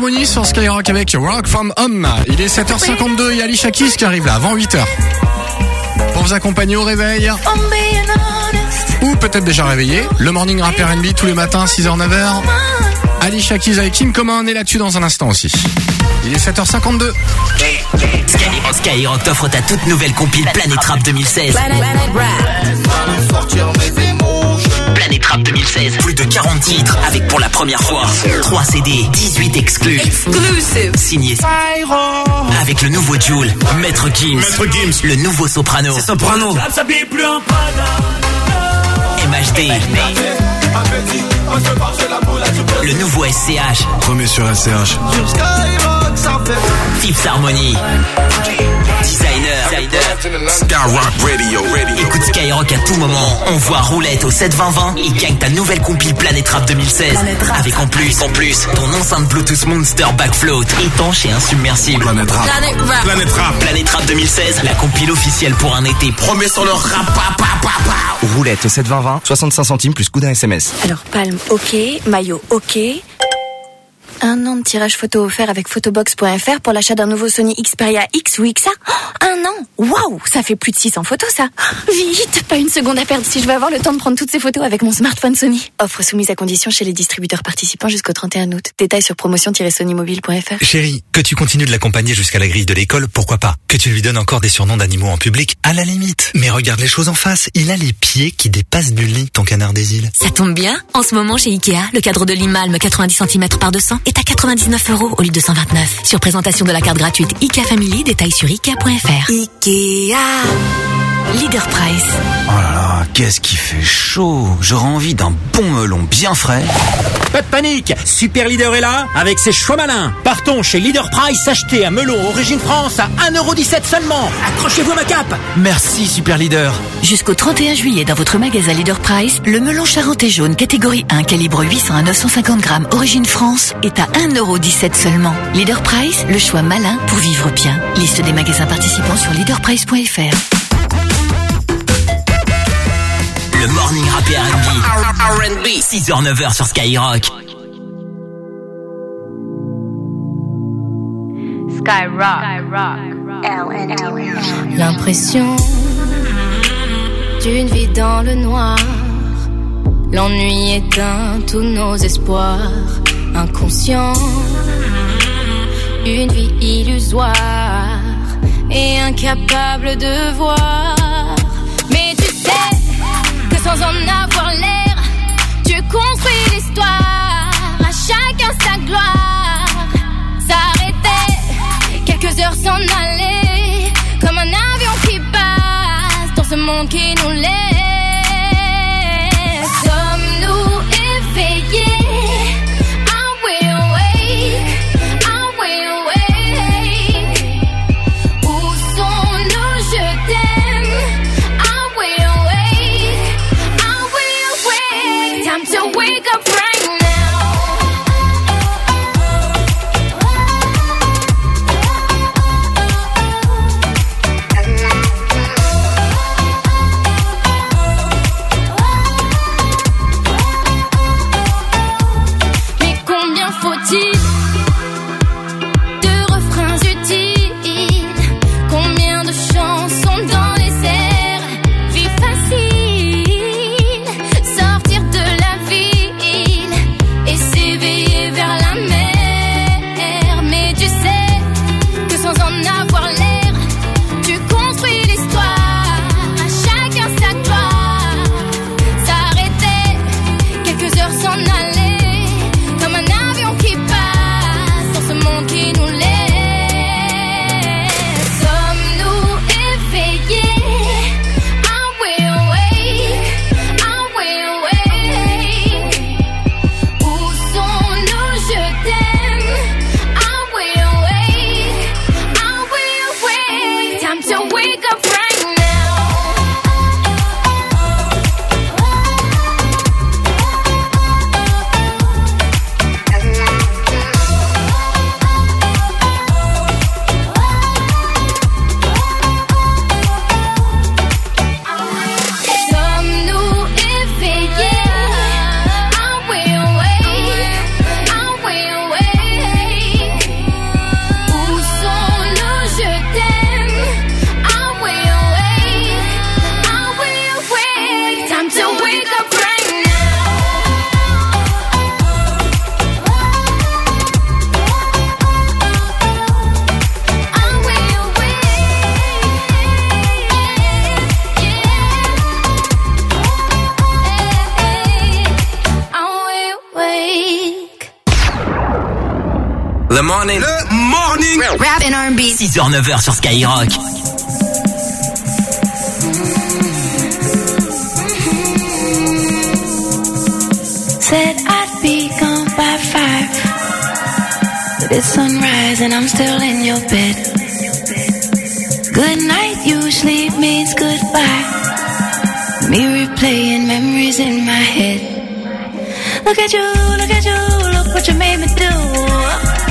Harmony sur Skyrock avec Rock from Home. Il est 7h52 et Alicia Keys qui arrive là avant 8h. Pour vous accompagner au réveil. Ou peut-être déjà réveillé. Le morning rap R&B tous les matins 6h 9h. Alicia Keys avec Kim Common est là-dessus dans un instant aussi. Il est 7h52. Skyrock, Skyrock t'offre ta toute nouvelle compile Planète Rap 2016. Planète Rap 2016. Plus de 40 titres avec pour la première fois 3 CD, 18 exclus. Exclusive. Signé avec le nouveau Joule, Maître Gims. Le nouveau Soprano. C'est Soprano. MHD. Le nouveau SCH. Premier sur SCH. Fifth Harmony. Designer. Skyrock Radio. Écoute Skyrock à tout moment. On voit roulette au 72020 et gagne ta nouvelle compile Planète Rap 2016. Avec en plus, en plus, ton enceinte Bluetooth Monster Backfloat étanche et insubmersible. Planète Rap. Planet Rap. Planète Rap. Planète Rap 2016, la compile officielle pour un été. Premier sur le rap. pa, pa, pa, pa. Roulette 72020, 65 centimes plus coup d'un SMS. Alors, palme, ok. Maillot, ok. Un an de tirage photo offert avec photobox.fr pour l'achat d'un nouveau Sony Xperia X ou XA. Oh, un an? Waouh Ça fait plus de 600 photos, ça Vite Pas une seconde à perdre si je veux avoir le temps de prendre toutes ces photos avec mon smartphone Sony. Offre soumise à condition chez les distributeurs participants jusqu'au 31 août. Détails sur promotion-sonymobile.fr. Chérie, que tu continues de l'accompagner jusqu'à la grille de l'école, pourquoi pas? Que tu lui donnes encore des surnoms d'animaux en public, à la limite. Mais regarde les choses en face, il a les pieds qui dépassent du lit, ton canard des îles. Ça tombe bien? En ce moment, chez Ikea, le cadre de Limalme 90 cm par 200 est à 99 euros au lieu de 129. Sur présentation de la carte gratuite Ikea Family, détails sur Ikea.fr. Ikea Leader Price. Oh là là, qu'est-ce qui fait chaud J'aurais envie d'un bon melon bien frais. Pas de panique, Super Leader est là avec ses choix malins. Partons chez Leader Price acheter un melon origine France à 1,17€ seulement. Accrochez-vous à ma cape. Merci Super Leader. Jusqu'au 31 juillet dans votre magasin Leader Price, le melon charentais jaune catégorie 1 calibre 800 à 950 grammes origine France est à 1,17€ seulement. Leader Price, le choix malin pour vivre bien. Liste des magasins participants sur leaderprice.fr. Le morning rap et R&B. 6h, 9h sur Skyrock. L'impression d'une vie dans le noir. L'ennui éteint tous nos espoirs. Inconscient, une vie illusoire et incapable de voir sans en avoir l'air. Tu construis l'histoire, à chacun sa gloire. S'arrêter, quelques heures s'en aller, comme un avion qui passe dans ce monde qui nous lève. The morning. Le morning. Rap and R&B. 6h, 9h sur Skyrock. Said I'd be gone by five. But it's sunrise and I'm still in your bed. Good night usually means goodbye. Me replaying memories in my head. Look at you, look at you, look what you made me do.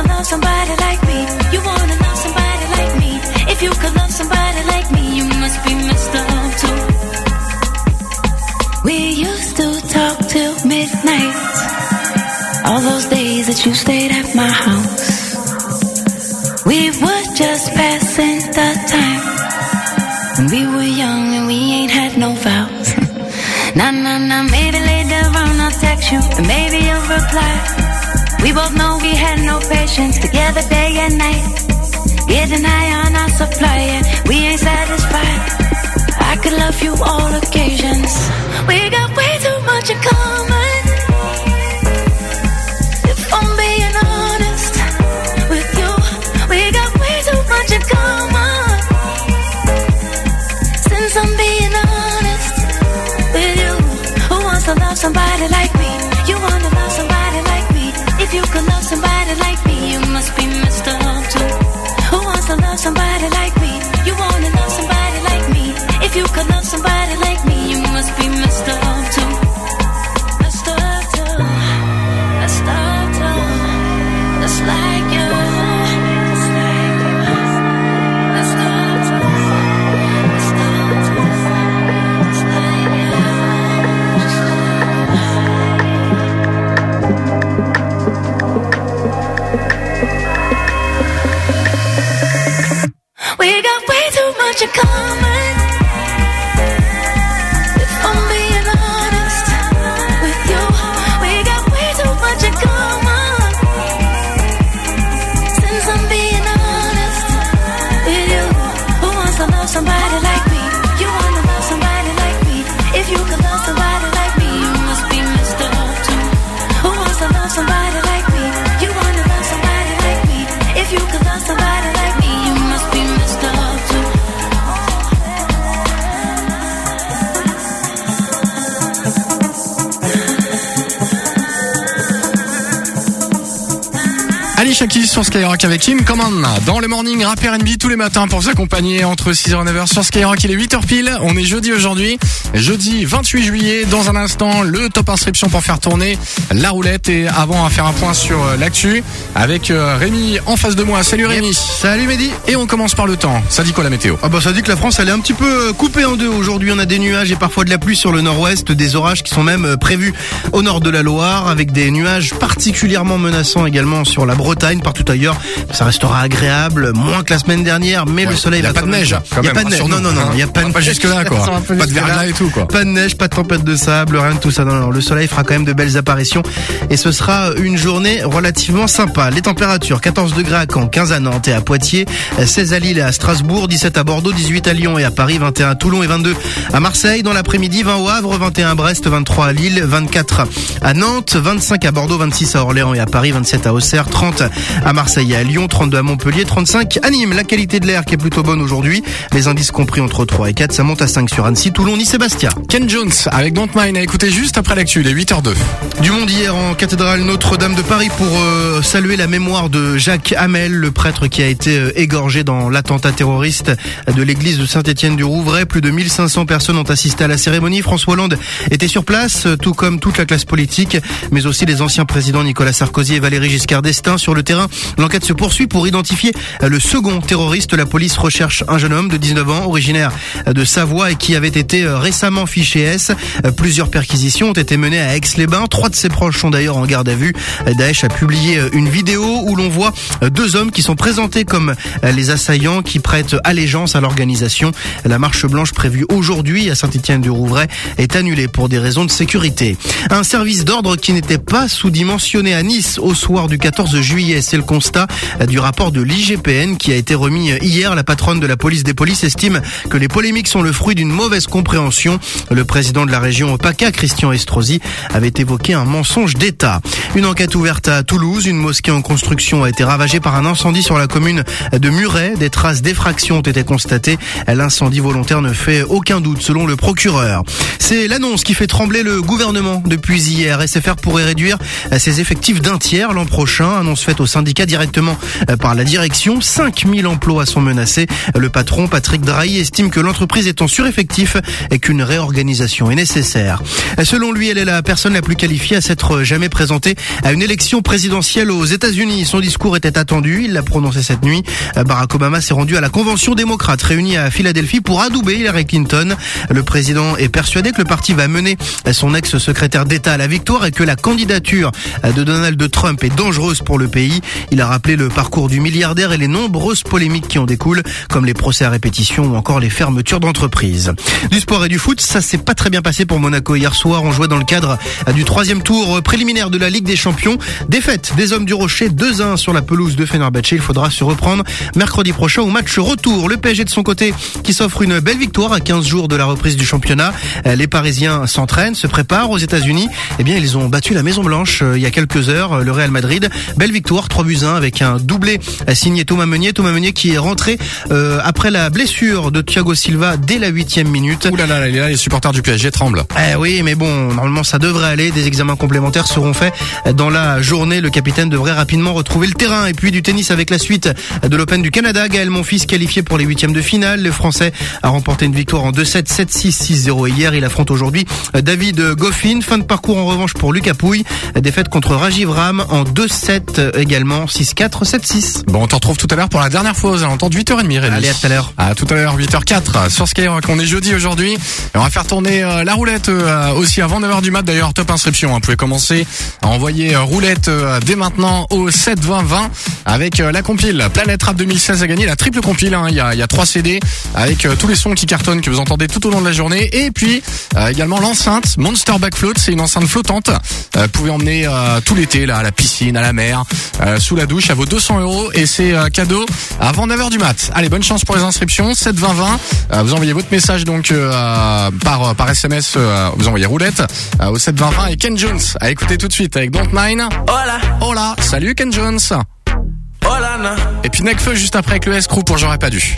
To love somebody like me? You wanna love somebody like me? If you could love somebody like me, you must be messed up too. We used to talk till midnight. All those days that you stayed at my house. We were just passing the time. When we were young and we ain't had no vows. nah, nah, nah, maybe later on I'll text you and maybe you'll reply. We both know we had no patience together day and night. Getting high on our supply and we ain't satisfied. I could love you all occasions. We got way too much in common. Much in sur Skyrock avec Kim Command dans le morning rap R&B tous les matins pour vous accompagner entre 6h et 9h sur Skyrock. Il est 8h pile. On est jeudi aujourd'hui. Jeudi 28 juillet. Dans un instant, le top inscription pour faire tourner la roulette. Et avant, à faire un point sur euh, l'actu avec euh, Rémi en face de moi. Salut Rémi. Salut Mehdi. Et on commence par le temps. Ça dit quoi la météo? Ah bah ça dit que la France elle est un petit peu euh, coupée en deux aujourd'hui. On a des nuages et parfois de la pluie sur le nord-ouest, des orages qui sont même prévus au nord de la Loire, avec des nuages particulièrement menaçants également sur la Bretagne, partout ailleurs. Ça restera agréable, moins que la semaine dernière, mais le soleil y a va pas de neige, Il y a pas de neige. rassure-nous, Non non non, hein. il y a pas de va pas jusque-là, quoi. Ça va Pas de verglas et tout, Pas de neige, pas de tempête de sable, rien de tout ça. Non, non, le soleil fera quand même de belles apparitions et ce sera une journée relativement sympa. Les températures 14 degrés à Caen, 15 à Nantes et à Poitiers, 16 à Lille et à Strasbourg, 17 à Bordeaux, 18 à Lyon et à Paris, 21 à Toulon et 22 à Marseille. Dans l'après-midi, 20 au Havre, 21 à Brest, 23 à Lille, 24 à Nantes, 25 à Bordeaux, 26 à Orléans et à Paris, 27 à Auxerre, 30 à Marseille et à Lyon, 32 à Montpellier, 35 à Nîmes. La qualité de l'air qui est plutôt bonne aujourd'hui. Les indices compris entre 3 et 4, ça monte à 5 sur Annecy, Toulon, Nice et Ken Jones avec Don't Mind à écouter juste après l'actu. Il est 8h02. Du monde hier en cathédrale Notre-Dame de Paris pour euh, saluer la mémoire de Jacques Hamel, le prêtre qui a été euh, égorgé dans l'attentat terroriste de l'église de Saint-Étienne du Rouvray. Plus de 1500 personnes ont assisté à la cérémonie. François Hollande était sur place, euh, tout comme toute la classe politique, mais aussi les anciens présidents Nicolas Sarkozy et Valéry Giscard d'Estaing. Sur le terrain, l'enquête se poursuit pour identifier euh, le second terroriste. La police recherche un jeune homme de 19 ans, originaire euh, de Savoie et qui avait été euh, récemment fiché S. Euh, Plusieurs perquisitions ont été menées à Aix-les-Bains. Trois de ses proches sont d'ailleurs en garde à vue. Euh, Daesh a publié euh, une vidéo où l'on voit deux hommes qui sont présentés comme les assaillants qui prêtent allégeance à l'organisation. La marche blanche prévue aujourd'hui à Saint-Étienne-du-Rouvray est annulée pour des raisons de sécurité. Un service d'ordre qui n'était pas sous-dimensionné à Nice au soir du 14 juillet. C'est le constat du rapport de l'IGPN qui a été remis hier. La patronne de la police des polices estime que les polémiques sont le fruit d'une mauvaise compréhension. Le président de la région PACA, Christian Estrosi, avait évoqué un mensonge d'État. Une enquête ouverte à Toulouse. Une mosquée en construction a été ravagée par un incendie sur la commune de Muret. Des traces d'effraction ont été constatées. L'incendie volontaire ne fait aucun doute selon le procureur. C'est l'annonce qui fait trembler le gouvernement depuis hier. SFR pourrait réduire ses effectifs d'un tiers l'an prochain. Annonce faite au syndicat directement par la direction. 5000 emplois sont menacés. Le patron Patrick Drahi estime que l'entreprise est en sureffectif et qu'une réorganisation est nécessaire. Selon lui, elle est la personne la plus qualifiée à s'être jamais présentée à une élection présidentielle aux États-Unis. Son discours était attendu. Il l'a prononcé cette nuit. Barack Obama s'est rendu à la convention démocrate réunie à Philadelphie pour adouber Hillary Clinton. Le président est persuadé que le parti va mener son ex-secrétaire d'État à la victoire et que la candidature de Donald Trump est dangereuse pour le pays. Il a rappelé le parcours du milliardaire et les nombreuses polémiques qui en découlent, comme les procès à répétition ou encore les fermetures d'entreprises. Du sport et du foot, ça s'est pas très bien passé pour Monaco hier soir. On jouait dans le cadre du troisième tour préliminaire de la Ligue des Champions. Défaite des hommes du Rocher 2-1 sur la pelouse de Fenerbahçe. Il faudra se reprendre mercredi prochain au match retour. Le PSG de son côté qui s'offre une belle victoire à 15 jours de la reprise du championnat. Les Parisiens s'entraînent, se préparent aux États-Unis. Eh bien, ils ont battu la Maison Blanche euh, il y a quelques heures, euh, le Real Madrid. Belle victoire, 3 buts 1 avec un doublé euh, signé Thomas Meunier. Thomas Meunier qui est rentré euh, après la blessure de Thiago Silva dès la huitième minute. Là, les supporters du PSG tremblent. Eh oui, mais bon, normalement ça devrait aller. Des examens complémentaires seront faits dans la journée. Le capitaine devrait rapidement retrouver le terrain. Et puis du tennis avec la suite de l'Open du Canada. Gaël Monfils qualifié pour les huitièmes de finale. Le Français a remporté une victoire en 2-7, 7-6, 6-0 hier. Il affronte aujourd'hui David Goffin. Fin de parcours en revanche pour Lucas Pouille. Défaite contre Rajiv Ram en 2-7 également 6476. Bon, on te retrouve tout à l'heure pour la dernière fois aux alentours de 8h30, Rémi. Allez, à tout à l'heure. À tout à l'heure, 8h04 sur Skyrock. On est jeudi aujourd'hui. Et on va faire tourner euh, la roulette euh, aussi avant 9h du mat. D'ailleurs, top inscription. hein. Vous pouvez commencer à envoyer euh, roulette euh, dès maintenant au 7 20 20 avec euh, la compile Planète Rap 2016 à gagner. La triple compile. hein. Il y a, il y a trois CD avec euh, tous les sons qui cartonnent que vous entendez tout au long de la journée. Et puis également l'enceinte Monster Backfloat. C'est une enceinte flottante. Vous pouvez emmener tout l'été là à la piscine, à la mer, sous la douche. À vos 200 euros et c'est cadeau avant 9h du mat. Allez, bonne chance pour les inscriptions. 7 20 20. Euh, vous envoyez votre message donc euh, par par SMS. euh, vous envoyez roulette euh, au 7 20 20 et Ken Jones à écouter tout de suite avec Don't Nine. Hola, Hola, salut Ken Jones. hola, na. Et puis Necfeu juste après avec le S-Crew pour J'aurais pas dû.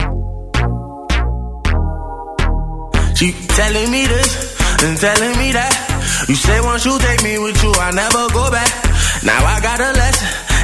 She telling me this and telling me that. You say once you take me with you, I never go back. Now I got a lesson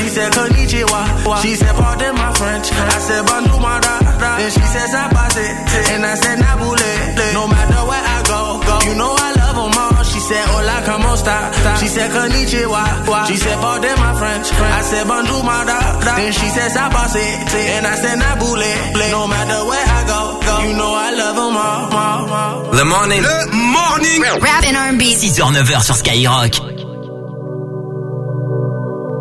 She said, Konnichiwa. She said, pardon my French. I said, Bonjour, my da. Then she said, Sabase. And I said, Nabule. No matter where I go, go. You know I love them all. She said, Hola, como esta? She said, Konnichiwa. She said, pardon my French. I said, Bonjour, my da. Then she said, Sabase. And I said, Nabule. No matter where I go, go. You know I love them all. all, all. The morning. Le morning. Rap and R&B. 6h, 9h sur Skyrock.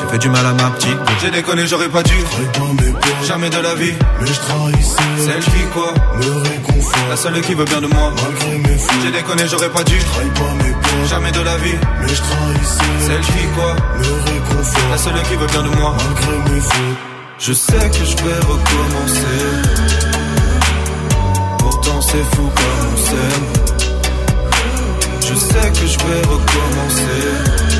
J'ai fait du mal à ma petite. J'ai déconné, j'aurais pas dû. Jamais de la vie. Mais je trahissais. Celle qui quoi? Me réconfort. La seule qui veut bien de moi. Malgré mes fautes. J'ai déconné, j'aurais pas dû. Jamais de la vie. Mais je trahissais. Celle qui quoi? Me réconfort. La seule qui veut bien de moi. Malgré mes fautes. Je sais que je vais recommencer. Pourtant c'est fou comme on s'aime. Je sais que je vais recommencer.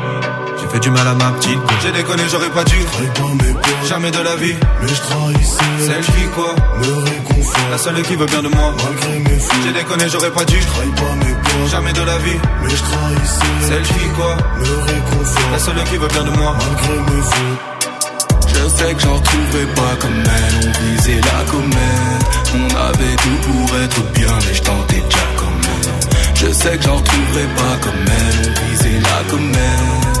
J'ai fait du mal à ma petite. J'ai déconné, j'aurais pas dû. Pas mes peurs. Jamais de la vie. Mais je trahissais. Celle qui quoi Me réconfort. La seule qui veut bien de moi. Malgré mes fautes. J'ai déconné, j'aurais pas dû. Pas mes peurs. Jamais de la vie. Mais je trahissais. Celle qui quoi Me réconfort. La seule qui veut bien de moi. Malgré mes fautes. Je sais que j'en retrouverai pas comme elle, on visait la comète. On avait tout pour être bien, mais je tentais déjà comme elle. Je sais que j'en retrouverai pas comme elle, on visait la comète.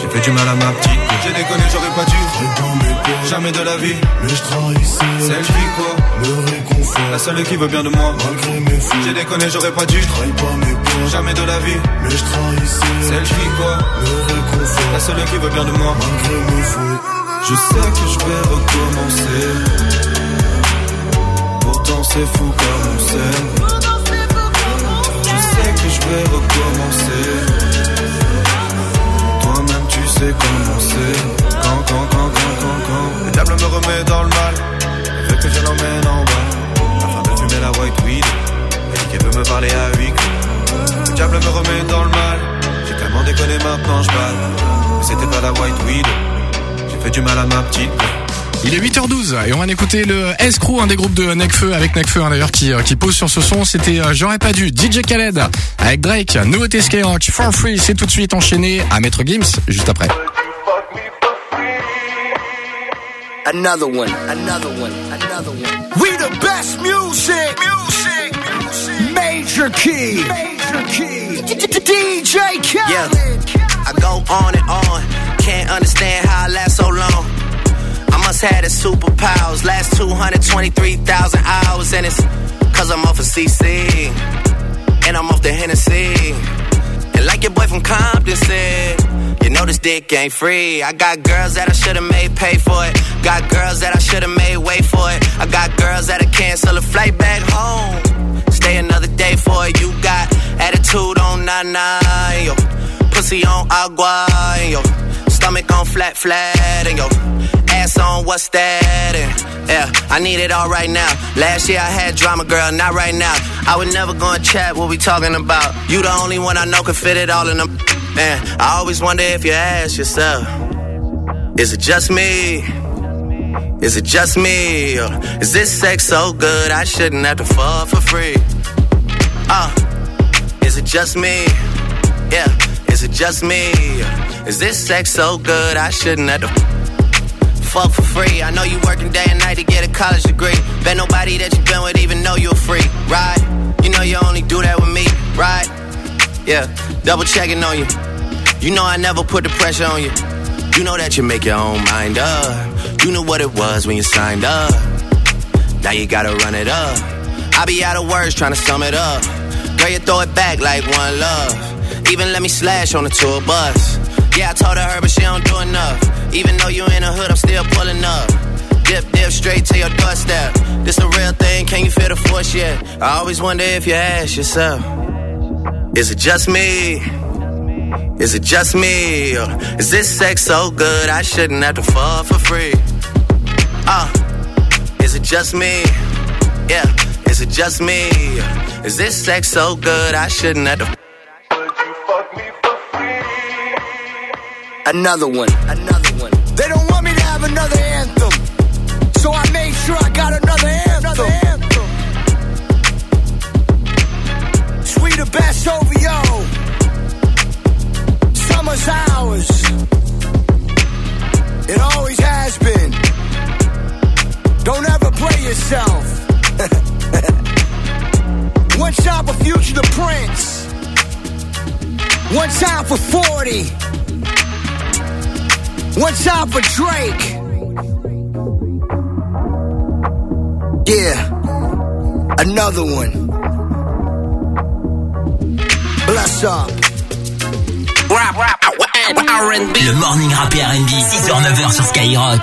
J'ai fait du mal à ma petite. J'ai déconné, j'aurais pas dû. Trahis pas mes peurs. Jamais de la vie. Mais je trahissais. Celle qui quoi Me réconfort. La seule qui veut bien de moi. Malgré mes fautes. J'ai déconné, j'aurais pas dû. Trahis pas mes peurs. Jamais de la vie. Mais je trahissais. Celle qui quoi Me réconfort. La seule qui veut bien de moi. Malgré mes fautes. Je sais que je vais recommencer. Pourtant c'est fou comme on sait. Je sais que je vais recommencer. C'est. Quand, quand, quand, quand, quand, quand. Le diable me remet dans le mal. Veut que je l'emmène en bas. Afin de fumer la white weed. Dit qu'elle veut me parler à clos. Le diable me remet dans le mal. J'ai tellement déconné maintenant je bats. Mais c'était pas la white weed. J'ai fait du mal à ma petite. Il est 8h12 et on va écouter le S-Crew, un des groupes de Necfeu, avec Necfeu hein, d'ailleurs qui, euh, qui pose sur ce son. C'était euh, J'aurais pas dû, DJ Khaled avec Drake, nouveauté Skyrock, For Free, c'est tout de suite enchaîné à Maître Gims juste après. Another one, another one, another one. We the best music, music, music. Major key, major key. DJ Khaled. Yeah, I go on and on. Can't understand how I last so long. I must have the superpowers. Last 223,000 hours, and it's cause I'm off of CC. And I'm off the Hennessy. And like your boy from Compton said, you know this dick ain't free. I got girls that I should've made pay for it. Got girls that I should've made wait for it. I got girls that'll cancel a flight back home. Stay another day for it. You got attitude on nine yo. Pussy on agua, yo. Stomach on flat, flat, and yo. Ass on what's that? And yeah, I need it all right now. Last year I had drama, girl, not right now. I would never go and chat what we talking about. You the only one I know can fit it all in them. Man, I always wonder if you ask yourself, is it just me? Is it just me? Or is this sex so good I shouldn't have to fall for free? Uh, is it just me? Yeah, is it just me? Or Is this sex so good I shouldn't have to fuck for free? I know you working day and night to get a college degree. Bet nobody that you been with even know you a freak, right? You know you only do that with me, right? Yeah, double checking on you. You know I never put the pressure on you. You know that you make your own mind up. You knew what it was when you signed up. Now you gotta run it up. I be out of words trying to sum it up. Girl, you throw it back like one love. Even let me slash on the tour bus. Yeah, I told her, but she don't do enough. Even though you in the hood, I'm still pulling up. Dip, dip, straight to your doorstep. This a real thing, can you feel the force yet? I always wonder if you ask yourself, is it just me? Is it just me? Or is this sex so good I shouldn't have to fall for free? Uh, is it just me? Yeah, is it just me? Is this sex so good I shouldn't have to Another one, another one. They don't want me to have another anthem. So I make sure I got another anthem. Sweet the best over yo. Summer's ours. It always has been. Don't ever play yourself. One time for Future the Prince. One time for 40. One time for Drake. Yeah, another one. Bless up. Rap, rap, R&B. Le morning rap R&B, 6h, 9h sur Skyrock.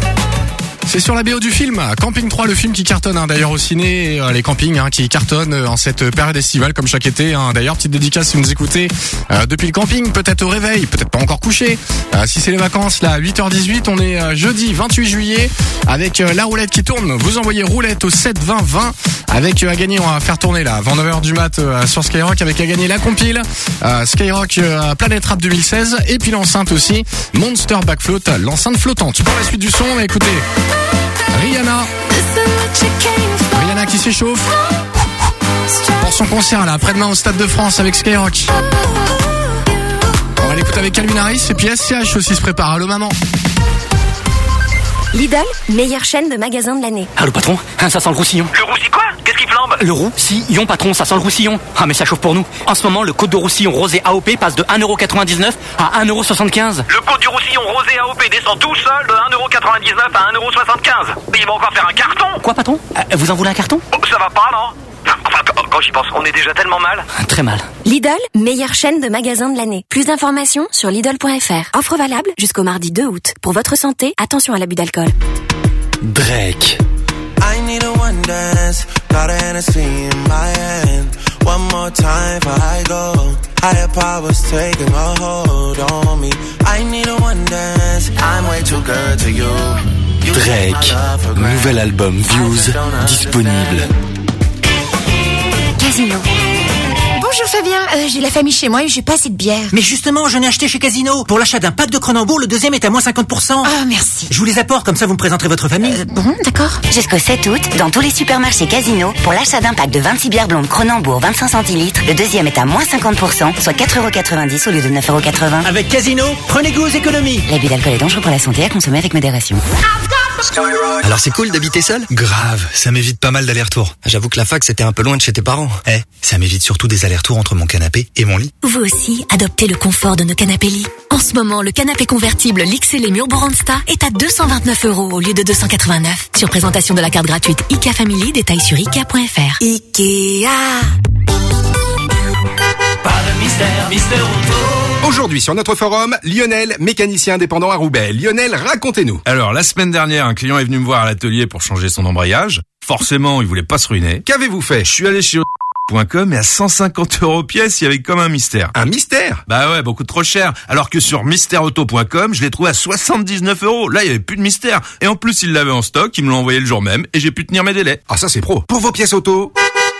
C'est sur la BO du film Camping 3, le film qui cartonne hein, d'ailleurs au ciné, euh, les campings hein, qui cartonnent euh, en cette période estivale comme chaque été. Hein. D'ailleurs, petite dédicace si vous nous écoutez euh, depuis le camping, peut-être au réveil, peut-être pas encore couché. Si c'est les vacances, là, 8h18, on est jeudi 28 juillet avec la roulette qui tourne. Vous envoyez roulette au 7 20 20 avec à gagner, on va faire tourner là avant 9h du mat sur Skyrock avec à gagner la compile Skyrock Planet Rap 2016 et puis l'enceinte aussi Monster Backfloat, l'enceinte flottante. Pour la suite du son, écoutez Rihanna. Rihanna qui s'échauffe pour son concert là après-demain au Stade de France avec Skyrock. On va l'écouter avec Calvin Harris et puis SCH aussi se prépare. Allô maman. Lidl, meilleure chaîne de magasins de l'année. Allô patron, hein, ça sent le roussillon. Le roussi quoi? Le roux Si, patron, ça sent le roussillon. Ah mais ça chauffe pour nous. En ce moment, le code de roussillon rosé AOP passe de 1,99€ à 1,75€. Le code du roussillon rosé AOP descend tout seul de 1,99€ à 1,75€. Mais il va encore faire un carton Quoi patron? Euh, Vous en voulez un carton? Oh, Ça va pas, non? Enfin, quand- quand j'y pense, on est déjà tellement mal. Très mal. Lidl, meilleure chaîne de magasins de l'année. Plus d'informations sur Lidl.fr. Offre valable jusqu'au mardi 2 août. Pour votre santé, attention à l'abus d'alcool. Drake. One dance, got a Hennessy in my hand. One more time before I go. Higher powers taking a hold on me. I need a one dance. I'm way too good to you. You take my Drake, nouvel album Views, disponible. Casino. Bonjour Fabien, euh, j'ai la famille chez moi et j'ai pas assez de bière. Mais justement, je n'ai acheté chez Casino. Pour l'achat d'un pack de Cronenbourg, le deuxième est à moins 50%. Ah, merci. Je vous les apporte, comme ça vous me présenterez votre famille. Euh, bon, d'accord. Jusqu'au 7 août, dans tous les supermarchés Casino, pour l'achat d'un pack de 26 bières blondes Cronenbourg 25 centilitres, le deuxième est à moins 50%, soit 4,90€ au lieu de 9,80€. Avec Casino, prenez goût aux économies. L'abus d'alcool est dangereux pour la santé à consommer avec modération. Alors c'est cool d'habiter seul? Grave, ça m'évite pas mal d'allers-retours. J'avoue que la fac c'était un peu loin de chez tes parents. Eh, ça m'évite surtout des allers-retours entre mon canapé et mon lit. Vous aussi, adoptez le confort de nos canapés lits. En ce moment, le canapé convertible l'XL Mur Boransta est à 229 euros au lieu de 289. Sur présentation de la carte gratuite IKEA Family, détail sur IKEA.fr. Ikea. Mystère, Mister Auto. Aujourd'hui sur notre forum, Lionel, mécanicien indépendant à Roubaix. Lionel, racontez-nous. Alors, la semaine dernière, un client est venu me voir à l'atelier pour changer son embrayage. Forcément, il voulait pas se ruiner. Qu'avez-vous fait? Je suis allé chez .com et à 150 euros pièce, il y avait comme un mystère. Un mystère? Bah ouais, beaucoup trop cher. Alors que sur mystèreauto.com, je l'ai trouvé à 79 euros. Là, il y avait plus de mystère. Et en plus, il l'avait en stock, il me l'a envoyé le jour même et j'ai pu tenir mes délais. Ah ça c'est pro. Pour vos pièces auto,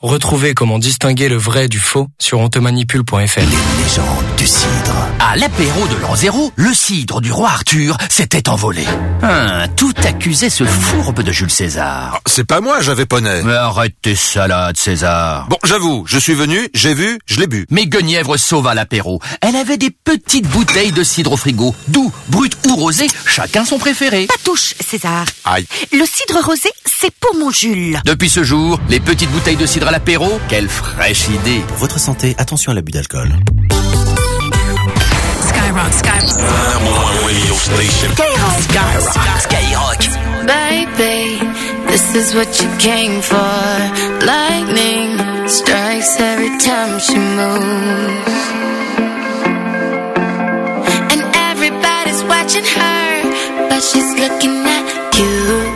Retrouvez comment distinguer le vrai du faux sur ontemanipule.fr. Légende du cidre. À l'apéro de l'an zéro, le cidre du roi Arthur s'était envolé. Hein, tout accusait ce fourbe de Jules César. C'est pas moi, j'avais poney. Mais arrête tes salades, César. Bon, j'avoue, je suis venu, j'ai vu, je l'ai bu. Mais Guenièvre sauva l'apéro. Elle avait des petites bouteilles de cidre au frigo. Doux, brut ou rosé, chacun son préféré. Pas touche, César. Aïe. Le cidre rosé, c'est pour mon Jules. Depuis ce jour, les petites bouteilles de cidre à l'apéro, quelle fraîche idée. Pour votre santé, attention à l'abus d'alcool. Skyrock, Skyrock. Skyrock, Skyrock. Baby, this is what you came for. Lightning strikes every time she moves. And everybody's watching her, but she's looking at you.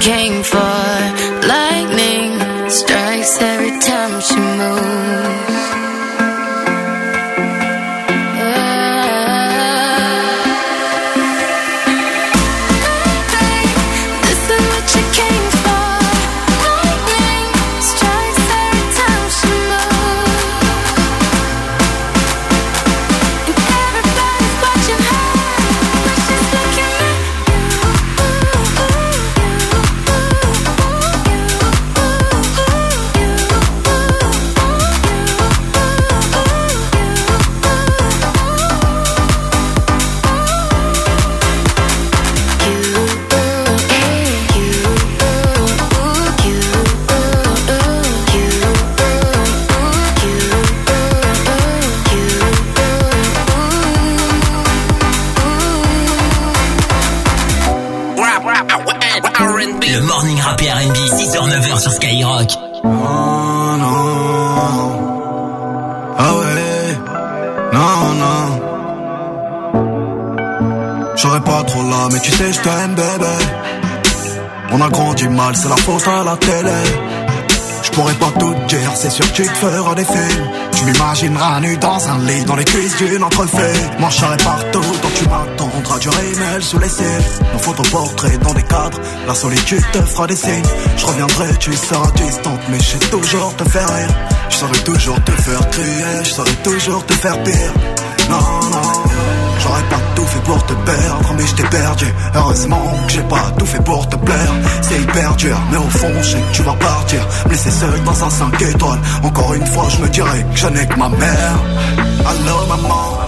Came for. Tu te feras des films. Tu m'imagineras nu dans un lit, dans les cuisses d'une entrefait. Moi partout, donc tu m'attendras du rimel sous les cils. Nos photoportraits dans des cadres, la solitude te fera des signes. Je reviendrai, tu seras distante, mais je sais toujours te faire rire. Je saurais toujours te faire crier, je saurais toujours te faire pire. Non, non, j'aurais pas tout fait pour te perdre, mais je t'ai perdu. Heureusement que j'ai pas tout fait pour te plaire. C'est hyper dur, mais au fond, je sais que tu vas partir. Me laisser seul dans un 5 étoiles. Encore une fois, je me dirais que je n'ai que ma mère. Allô, maman.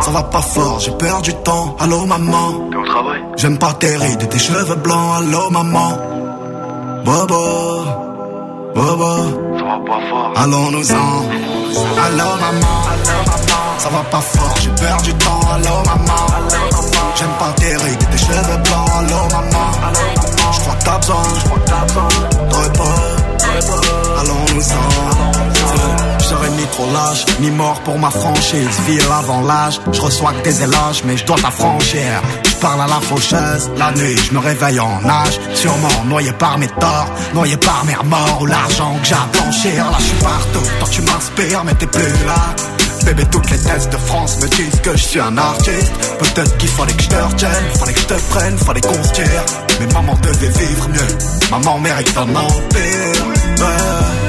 Ça va? Pas fort, j'ai perdu du temps. Allô, maman. T'es au travail? J'aime pas tes rides et tes cheveux blancs. Allô, maman. Bobo. Bobo. Ça va pas fort. Allons-nous-en. Allô, maman. Ça va pas fort, j'ai perdu du temps. Allô, maman. J'aime pas tes rides et tes cheveux blancs. Allô, maman. Je crois que t'as besoin. De repos. Allons-nous-en. Je serai ni trop lâche, ni mort pour ma franchise. Ville avant l'âge, je reçois que des éloges, mais je dois t'affranchir. Je parle à la faucheuse, la nuit, je me réveille en nage. Sûrement noyé par mes torts, noyé par mes remords ou l'argent que j'ai à blanchir. Là, je partout, toi tu m'inspires, mais t'es plus là. Bébé, toutes les thèses de France me disent que je suis un artiste. Peut-être qu'il fallait que je te retienne, fallait que je te prenne, fallait qu'on se. Mais maman devait vivre mieux, maman mérite un empire.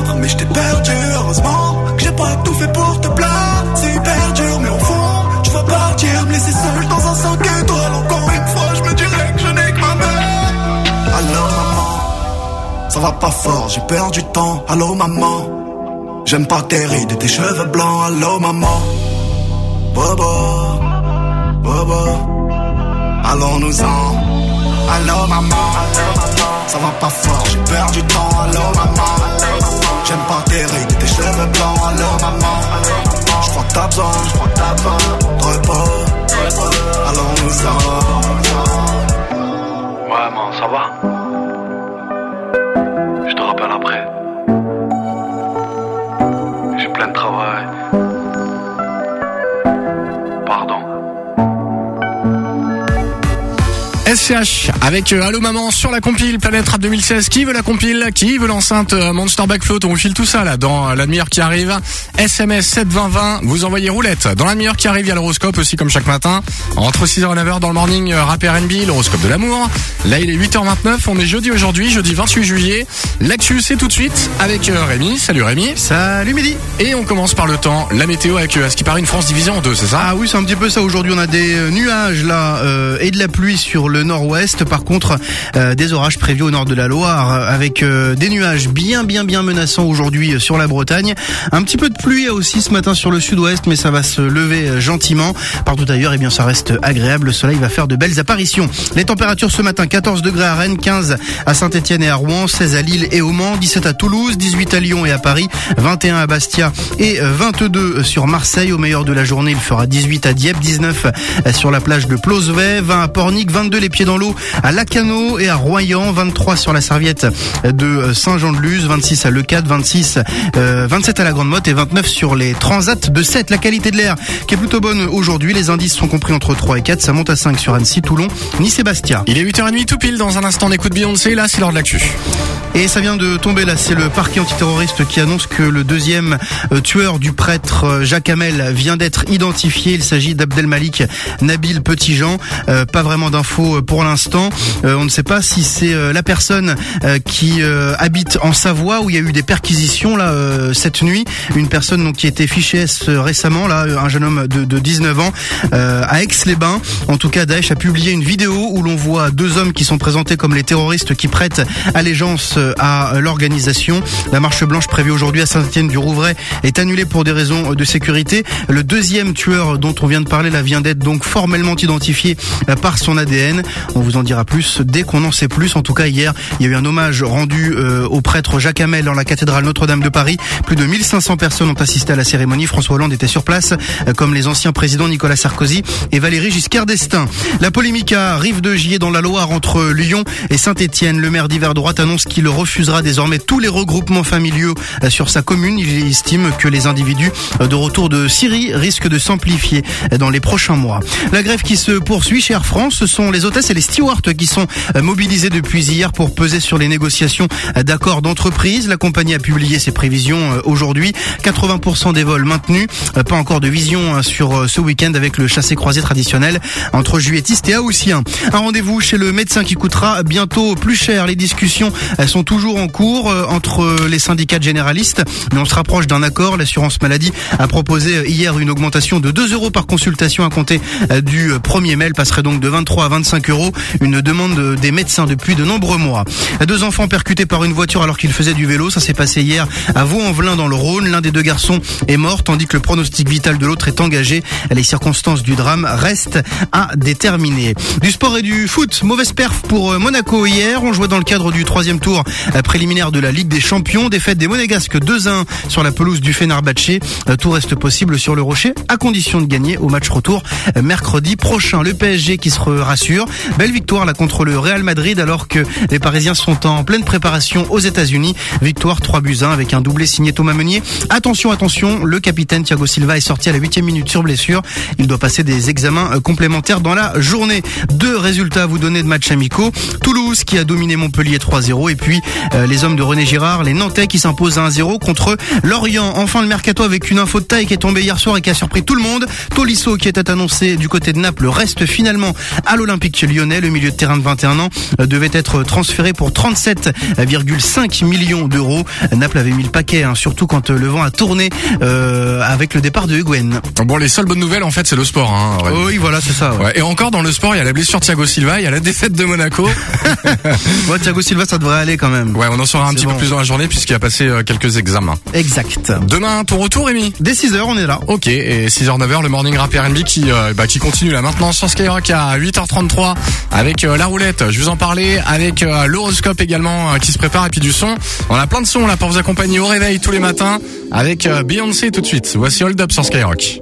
je perdu. Heureusement que j'ai pas tout fait pour te plaire. C'est hyper dur, mais au fond, tu vas partir, me laisser seul dans un 5 étoiles. Encore une fois, je me dirais que je n'ai que ma mère. Allô, maman, ça va pas fort, j'ai perdu du temps. Allô, maman, j'aime pas tes rides tes cheveux blancs. Allô, maman, Bobo, Bobo, allons-nous-en. Allô, maman, ça va pas fort, j'ai perdu du temps. Allô, maman, j'aime pas tes tes cheveux blancs. Allô, maman, je crois que t'as besoin, de repos. Allons-nous-en. Ouais, ça va? Je te rappelle après. J'ai plein de travail. SCH avec euh, Allo Maman sur la compile Planète Rap 2016. Qui veut la compile? Qui veut l'enceinte euh, Monster Backfloat? On vous file tout ça là dans euh, la demi-heure qui arrive. SMS 72020, vous envoyez roulette. Dans la demi-heure qui arrive, il y a l'horoscope aussi comme chaque matin. Entre 6h et 9h dans le morning rap R&B, l'horoscope de l'amour. Là, il est 8h29, on est jeudi aujourd'hui, jeudi 28 juillet. L'actu, c'est tout de suite avec Rémi. Salut Rémi. Salut Mehdi. Et on commence par le temps, la météo avec à ce qui paraît une France divisée en deux, c'est ça? Ah oui, c'est un petit peu ça. Aujourd'hui, on a des nuages là euh, et de la pluie sur le nord-ouest. Par contre, euh, des orages prévus au nord de la Loire euh, avec euh, des nuages bien bien bien menaçants aujourd'hui sur la Bretagne. Un petit peu de pluie aussi ce matin sur le sud-ouest, mais ça va se lever gentiment. Partout ailleurs, eh bien, ça reste agréable. Le soleil va faire de belles apparitions. Les températures ce matin 14 degrés à Rennes, 15 à Saint-Etienne et à Rouen, 16 à Lille et au Mans, 17 à Toulouse, 18 à Lyon et à Paris, 21 à Bastia et euh, 22 sur Marseille. Au meilleur de la journée, il fera 18 à Dieppe, 19 sur la plage de Plosvet, 20 à Pornic, 22 les pieds dans l'eau à Lacano et à Royan, 23 sur la serviette de Saint-Jean-de-Luz, 26 à Leucade, 26, euh, 27 à la Grande Motte et 29 sur les transats de 7. La qualité de l'air qui est plutôt bonne aujourd'hui. Les indices sont compris entre 3 et 4. Ça monte à 5 sur Annecy, Toulon, Nice et Bastia. Il est 8h30 tout pile dans un instant on écoute Beyoncé, là c'est l'heure de l'actu. Et ça vient de tomber là, c'est le parquet antiterroriste qui annonce que le deuxième euh, tueur du prêtre euh, Jacques Hamel vient d'être identifié. Il s'agit d'Abdelmalik Nabil Petitjean. Euh, pas vraiment d'infos euh, pour l'instant. Euh, on ne sait pas si c'est euh, la personne euh, qui habite en Savoie où il y a eu des perquisitions là cette nuit. Une personne donc qui était fichée récemment là, un jeune homme de, de 19 ans à Aix-les-Bains. En tout cas, Daesh a publié une vidéo où l'on voit deux hommes qui sont présentés comme les terroristes qui prêtent allégeance à l'organisation. La marche blanche prévue aujourd'hui à Saint-Étienne-du-Rouvray est annulée pour des raisons de sécurité. Le deuxième tueur dont on vient de parler là vient d'être donc formellement identifié par son ADN. On vous en dira plus dès qu'on en sait plus. En tout cas, hier, il y a eu un hommage rendu euh, au prêtre Jacques Hamel dans la cathédrale Notre-Dame de Paris. Plus de 1500 personnes ont assisté à la cérémonie. François Hollande était sur place, euh, comme les anciens présidents Nicolas Sarkozy et Valéry Giscard d'Estaing. La polémique à Rive de Gier dans la Loire entre Lyon et Saint-Étienne. Le maire d'hiver droite annonce qu'il refusera désormais tous les regroupements familiaux euh, sur sa commune. Il estime que les individus de retour de Syrie risquent de s'amplifier dans les prochains mois. La grève qui se poursuit chez Air ce sont les hôtesses et les stewards qui sont euh, mobilisés depuis hier pour peser sur les négociations euh, d'accords d'entreprise. La compagnie a publié ses prévisions euh, aujourd'hui. 80% des vols maintenus. Pas encore de vision euh, sur ce week-end avec le chassé-croisé traditionnel entre juilletistes et haussiens. Un rendez-vous chez le médecin qui coûtera bientôt plus cher. Les discussions sont toujours en cours entre les syndicats généralistes, mais on se rapproche d'un accord. L'assurance maladie a proposé hier une augmentation de 2 euros par consultation à compter du 1er mai. Elle passerait donc de 23 à 25 Une demande de- des médecins depuis de nombreux mois. Deux enfants percutés par une voiture alors qu'ils faisaient du vélo. Ça s'est passé hier à Vaux-en-Velin dans le Rhône. L'un des deux garçons est mort tandis que le pronostic vital de l'autre est engagé. Les circonstances du drame restent à déterminer. Du sport et du foot. Mauvaise perf pour euh, Monaco hier. On jouait dans le cadre du troisième tour préliminaire de la Ligue des Champions. Défaite des Monégasques 2-1 sur la pelouse du Fenerbahçe. Euh, Tout reste possible sur le Rocher à condition de gagner au match retour euh, mercredi prochain. Le PSG qui se rassure. Belle victoire là contre le Real Madrid alors que les Parisiens sont en pleine préparation aux États-Unis. Victoire 3 buts 1 avec un doublé signé Thomas Meunier. Attention, attention, le capitaine Thiago Silva est sorti à la huitième minute sur blessure. Il doit passer des examens euh, complémentaires dans la journée. Deux résultats à vous donner de matchs amicaux. Toulouse qui a dominé Montpellier 3-0 et puis euh, les hommes de René Girard, les Nantais qui s'imposent à 1-0 contre Lorient. Enfin le mercato avec une info de taille qui est tombée hier soir et qui a surpris tout le monde. Tolisso qui était annoncé du côté de Naples reste finalement à l'Olympique lyonnais. Le milieu de terrain de 21 ans euh, devait être transféré pour 37,5 millions d'euros. Naples avait mis le paquet, hein, surtout quand euh, le vent a tourné euh, avec le départ de Huguen. Bon, les seules bonnes nouvelles, en fait, c'est le sport. Hein, ouais. Oui, voilà, c'est ça. ouais. Ouais, Et encore dans le sport, il y a la blessure de Thiago Silva, il y a la défaite de Monaco. Ouais, Thiago Silva, ça devrait aller quand même. Ouais, on en saura un petit bon. peu plus dans la journée puisqu'il a passé euh, quelques examens. Exact. Demain, ton retour, Rémi? Dès 6h, on est là. Ok, et 6h, 9h, le morning rap R&B qui, euh, bah, qui continue là maintenant sur Skyrock à 8h33 avec euh, la roulette. Je vous en parlais avec euh, l'horoscope également euh, qui se prépare et puis du son. On a plein de sons là pour vous accompagner au réveil tous les matins avec Beyoncé tout de suite. Voici Hold Up sur Skyrock.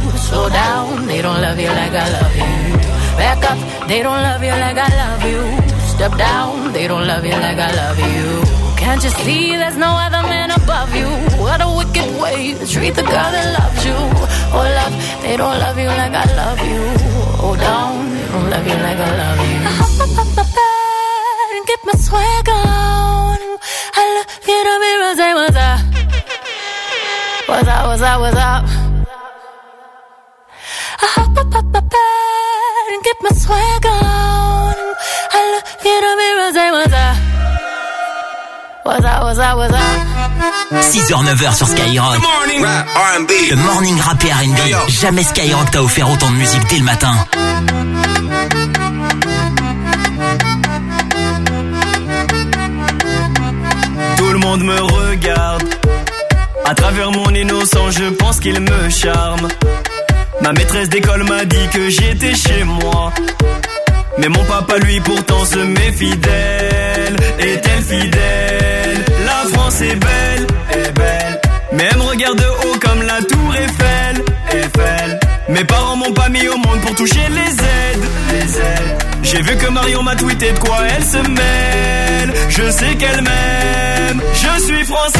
Slow down, they don't love you like I love you. Back up, they don't love you like I love you. Step down, they don't love you like I love you. Can't you see there's no other man above you? What a wicked way to treat the girl that loves you. Oh, love, they don't love you like I love you. Oh, down, they don't love you like I love you. I hop up, up, up, bed and get my swag on. I look in the mirror, and say, what's up? What's up, what's up, what's up? I hop up, up, up, bed and get my swag on. I look in the? 6h, 9h sur Skyrock. Le morning rap et R&B. Jamais Skyrock t'a offert autant de musique dès le matin. Tout le monde me regarde. À travers mon innocence, je pense qu'il me charme. Ma maîtresse d'école m'a dit que j'étais chez moi. Mais mon papa, lui, pourtant se met fidèle. Est-elle fidèle? La France est belle, est belle. Mais elle me regarde de haut comme la tour Eiffel, Eiffel. Mes parents m'ont pas mis au monde pour toucher les aides, les aides. J'ai vu que Marion m'a tweeté de quoi elle se mêle. Je sais qu'elle m'aime, je suis français.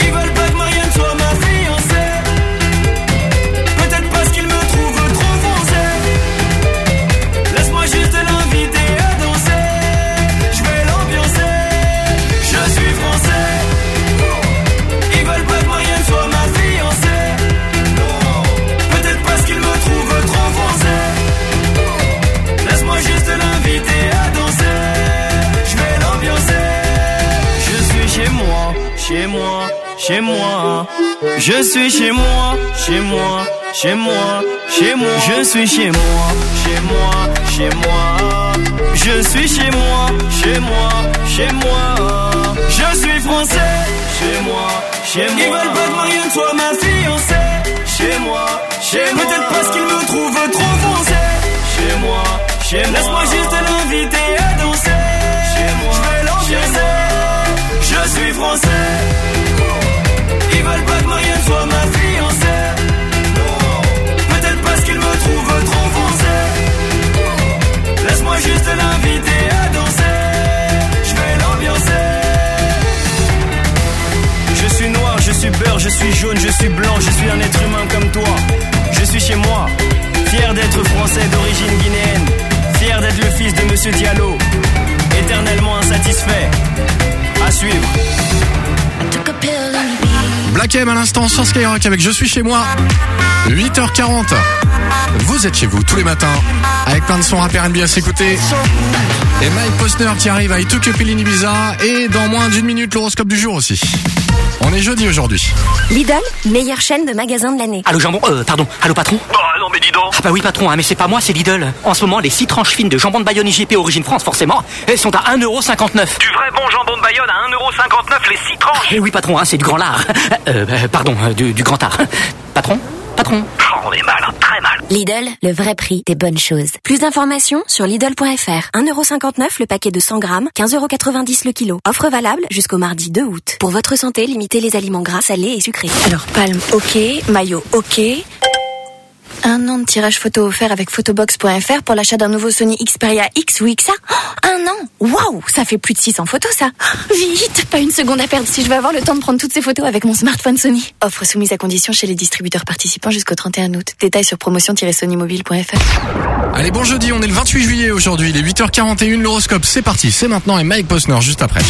Ils veulent Je suis chez moi, chez moi, chez moi, chez moi. Je suis chez moi, chez moi, chez moi. Je suis chez moi, chez moi, chez moi. Je suis français, chez moi, chez moi. Ils veulent pas que Marianne soit ma fiancée. Chez moi, chez moi. Peut-être parce qu'ils me trouvent trop foncé. Chez moi, chez moi. Laisse-moi juste l'inviter à danser. Chez moi, je vais l'ambiancer. Je suis français. Veulent pas que Marianne soit ma fiancée. Peut-être parce qu'ils me trouvent trop foncé. Laisse-moi juste l'inviter à danser. Je vais l'ambiancer. Je suis noir, je suis beurre, je suis jaune, je suis blanc, je suis un être humain comme toi. Je suis chez moi, fier d'être français d'origine guinéenne, fier d'être le fils de Monsieur Diallo, éternellement insatisfait. À suivre. Black M à l'instant sur Skyrock avec Je suis chez moi. 8h40. Vous êtes chez vous tous les matins avec plein de sons rap R&B à s'écouter. Et Mike Posner qui arrive Up in Ibiza et dans moins d'une minute l'horoscope du jour aussi. On est jeudi aujourd'hui. Lidl, meilleure chaîne de magasins de l'année. Allô jambon, euh, pardon, allô patron Bah non mais dis donc Ah bah oui patron, hein, mais c'est pas moi, c'est Lidl. En ce moment, les 6 tranches fines de jambon de Bayonne IGP Origine France, forcément, elles sont à 1,59€. Du vrai bon jambon de Bayonne à 1,59€ les 6 tranches Eh oui patron, hein, c'est du grand lard. Euh, euh, pardon, euh, du, du grand art. Patron Patron Oh, On est mal, hein, très mal Lidl, le vrai prix des bonnes choses. Plus d'informations sur Lidl.fr. 1,59€ le paquet de 100 grammes, 15,90€ le kilo. Offre valable jusqu'au mardi 2 août. Pour votre santé, limitez les aliments gras, salés et sucrés. Alors, palme, ok. Maillot, ok. Un an de tirage photo offert avec photobox.fr pour l'achat d'un nouveau Sony Xperia X ou XA. Oh, un an? Waouh Ça fait plus de 600 photos, ça Vite Pas une seconde à perdre si je veux avoir le temps de prendre toutes ces photos avec mon smartphone Sony. Offre soumise à condition chez les distributeurs participants jusqu'au 31 août. Détails sur promotion-sonymobile.fr. Allez, bon jeudi, on est le 28 juillet aujourd'hui, il est 8h41, l'horoscope, c'est parti, c'est maintenant et Mike Posner juste après.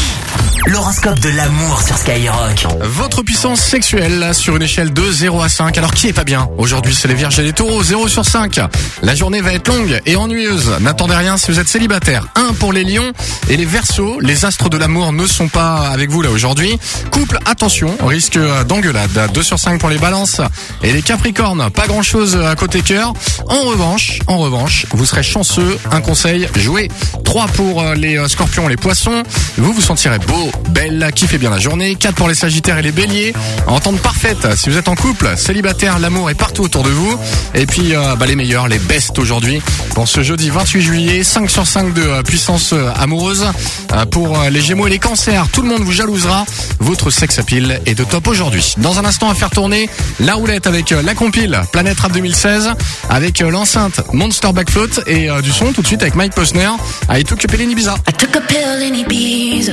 L'horoscope de l'amour sur Skyrock. Votre puissance sexuelle là, sur une échelle de 0 à 5. Alors qui est pas bien? Aujourd'hui c'est les vierges et les taureaux, 0 sur 5. La journée va être longue et ennuyeuse. N'attendez rien si vous êtes célibataire. 1 pour les lions et les versos. Les astres de l'amour ne sont pas avec vous là aujourd'hui. Couple, attention, risque d'engueulade. 2 sur 5 pour les balances et les capricornes. Pas grand chose à côté cœur. En revanche, en revanche, vous serez chanceux. Un conseil, jouez. 3 pour euh, les euh, scorpions, les poissons. Vous vous sentirez beau, belle, kiffez bien la journée. 4 pour les sagittaires et les béliers. Entente parfaite si vous êtes en couple, célibataire, l'amour est partout autour de vous. Et puis euh, bah, les meilleurs, les best aujourd'hui. Pour ce jeudi 28 juillet, 5 sur 5 de euh, puissance euh, amoureuse. Euh, pour les gémeaux et les cancers, tout le monde vous jalousera. Votre sex appeal est de top aujourd'hui. Dans un instant, à faire tourner la roulette avec la compile Planète Rap 2016, avec l'enceinte Monster Backfloat et du son tout de suite avec Mike Posner à Pelin Ibiza. I took a pill in Ibiza.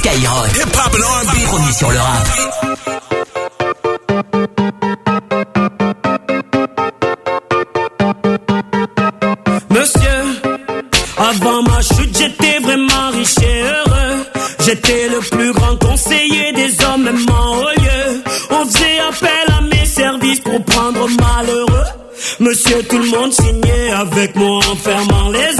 Skyrock. Hip-hop and R&B. Premier sur le rap. Monsieur, avant ma chute, j'étais vraiment riche et heureux. J'étais le plus grand conseiller des hommes, même en haut lieu. On faisait appel à mes services pour prendre malheureux. Monsieur, tout le monde signait avec moi en fermant les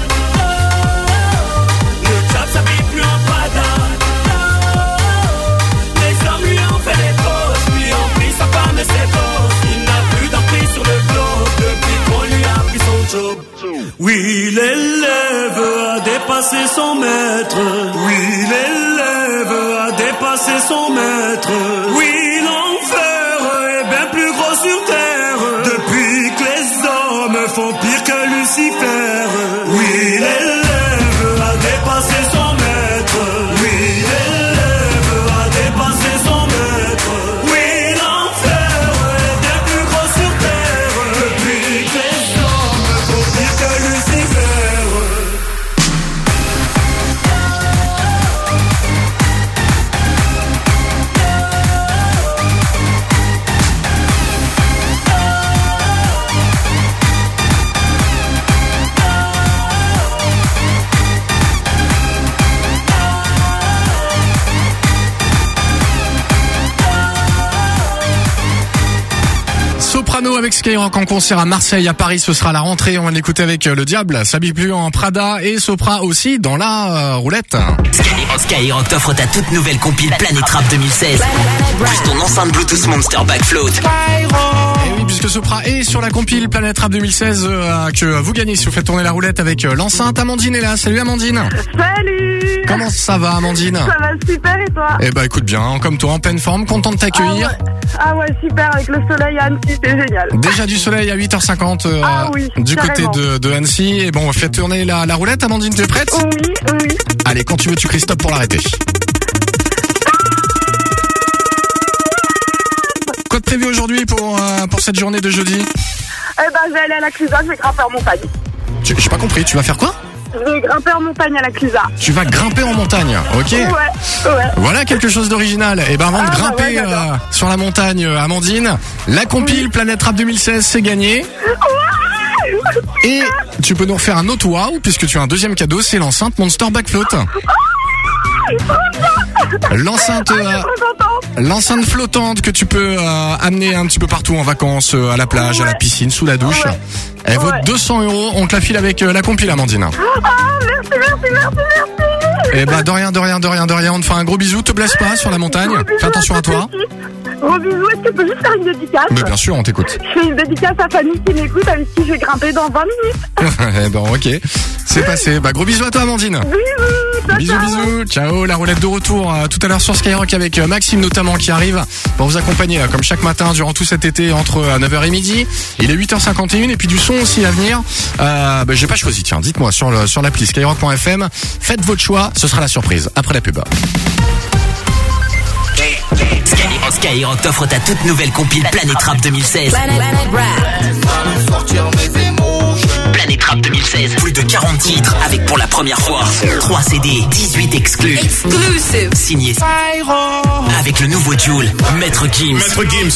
Il n'a plus d'emprise sur le globe depuis qu'on lui a pris son job. Oui, l'élève a dépassé son maître. Oui, l'élève a dépassé son maître. Oui, Skyrock en concert à Marseille, à Paris, ce sera la rentrée. On va l'écouter avec euh, le Diable, s'habille plus en Prada et Sopra aussi dans la euh, roulette. Skyrock, Skyrock t'offre ta toute nouvelle compile Planet Rap 2016. Plus ton enceinte Bluetooth Monster Backfloat. Et Sopra est sur la compile Planète Rap 2016 euh, que vous gagnez si vous faites tourner la roulette avec euh, l'enceinte. Amandine est là. Salut Amandine. Salut Comment ça va Amandine? Ça va super et toi? Eh bah écoute bien, comme toi en pleine forme, content de t'accueillir. Ah ouais, super, avec le soleil à Annecy, c'est génial. Déjà du soleil à 8h50 euh, Ah oui, du côté de, de Annecy. Et bon, on fait tourner la, la roulette. Amandine, t'es prête? Oui, oui. Allez, quand tu veux, tu cries stop pour l'arrêter. De prévu aujourd'hui pour, euh, pour cette journée de jeudi Eh ben, je vais aller à la Clusa, je vais grimper en montagne. Tu- J'ai pas compris, tu vas faire quoi? Je vais grimper en montagne à la Clusa. Tu vas grimper en montagne, ok Ouais, ouais. Voilà quelque chose d'original. Et ben avant de Ah, bah grimper ouais, j'adore. euh, sur la montagne, euh, Amandine, la compile Planète Rap 2016, c'est gagné. Et tu peux nous refaire un autre wow, puisque tu as un deuxième cadeau, c'est l'enceinte Monster Backfloat. L'enceinte euh, l'enceinte flottante que tu peux euh, amener un petit peu partout en vacances, euh, à la plage, à la piscine, sous la douche. Elle vaut 200 euros. On te la file avec euh, la compile, Amandine. Ah, merci, merci, merci, merci. Eh ben de rien, de rien, de rien, de rien. On te fait un gros bisou. Te blesse pas sur la montagne. Fais attention à toi. Gros bisous, est-ce que tu peux juste faire une dédicace Mais bien sûr, on t'écoute. Je fais une dédicace à Fanny qui m'écoute, avec qui je vais grimper dans 20 minutes. eh ben ok, c'est passé. Bah gros bisous à toi Amandine. Bisous bisous, ciao. La roulette de retour euh, tout à l'heure sur Skyrock avec euh, Maxime notamment qui arrive pour vous accompagner euh, comme chaque matin durant tout cet été entre euh, 9h et midi. Il est 8h51 et puis du son aussi à venir. Bah, j'ai pas choisi. Tiens, dites-moi sur le sur l'appli skyrock.fm. Faites votre choix, ce sera la surprise après la pub. Skyrock, Skyrock t'offre ta toute nouvelle compile Planet Rap 2016. Planet Rap 2016. Plus de 40 titres avec pour la première fois 3 CD, 18 exclus. Exclusive. Signé avec le nouveau Joule, Maître Gims.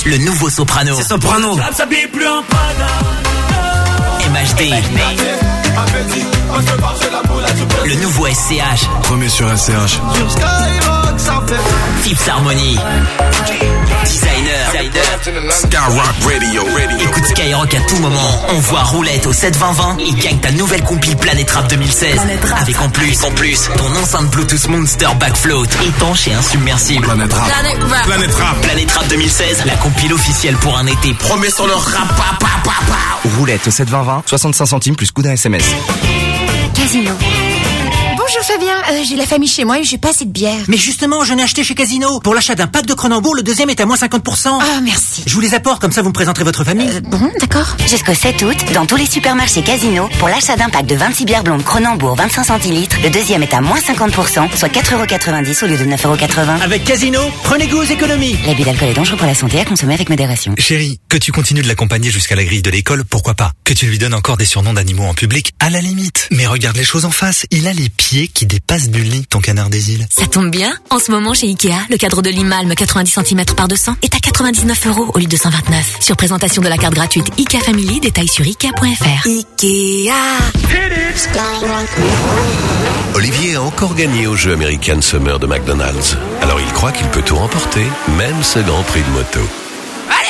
Le nouveau Soprano. Soprano. MHD. Le nouveau SCH. Premier sur SCH. Tips Harmony. Designer. Skyrock Radio. Écoute Skyrock à tout moment. On voit Roulette au 72020 et gagne ta nouvelle compile Planet Rap 2016. Avec en plus, en plus, ton enceinte Bluetooth Monster Backfloat, étanche et insubmersible. Planet Rap. Planet Rap. Planet Rap. Planet Rap 2016, la compile officielle pour un été. Promet sur le rap. pa, pa, pa, pa. Roulette au 72020, 65 centimes plus coup d'un SMS. Casino. Bonjour Fabien, euh, j'ai la famille chez moi et j'ai pas assez de bière. Mais justement, je n'ai acheté chez Casino. Pour l'achat d'un pack de Cronenbourg, le deuxième est à moins 50%. Ah, merci. Je vous les apporte, comme ça vous me présenterez votre famille. bon, d'accord. Jusqu'au 7 août, dans tous les supermarchés Casino, pour l'achat d'un pack de 26 bières blondes Cronenbourg 25 centilitres, le deuxième est à moins 50%, soit 4,90€ au lieu de 9,80€. Avec Casino, prenez goût aux économies. L'abus d'alcool est dangereux pour la santé à consommer avec modération. Chérie, que tu continues de l'accompagner jusqu'à la grille de l'école, pourquoi pas? Que tu lui donnes encore des surnoms d'animaux en public, à la limite. Mais regarde les choses en face, il a les pieds qui dépassent du lit, ton canard des îles. Ça tombe bien. En ce moment, chez Ikea, le cadre de Limalme 90 cm par 200 est à 99 euros au lieu de 129. Sur présentation de la carte gratuite Ikea Family, détails sur Ikea.fr. Ikea. Olivier a encore gagné au jeu American Summer de McDonald's. Alors il croit qu'il peut tout remporter, même ce grand prix de moto.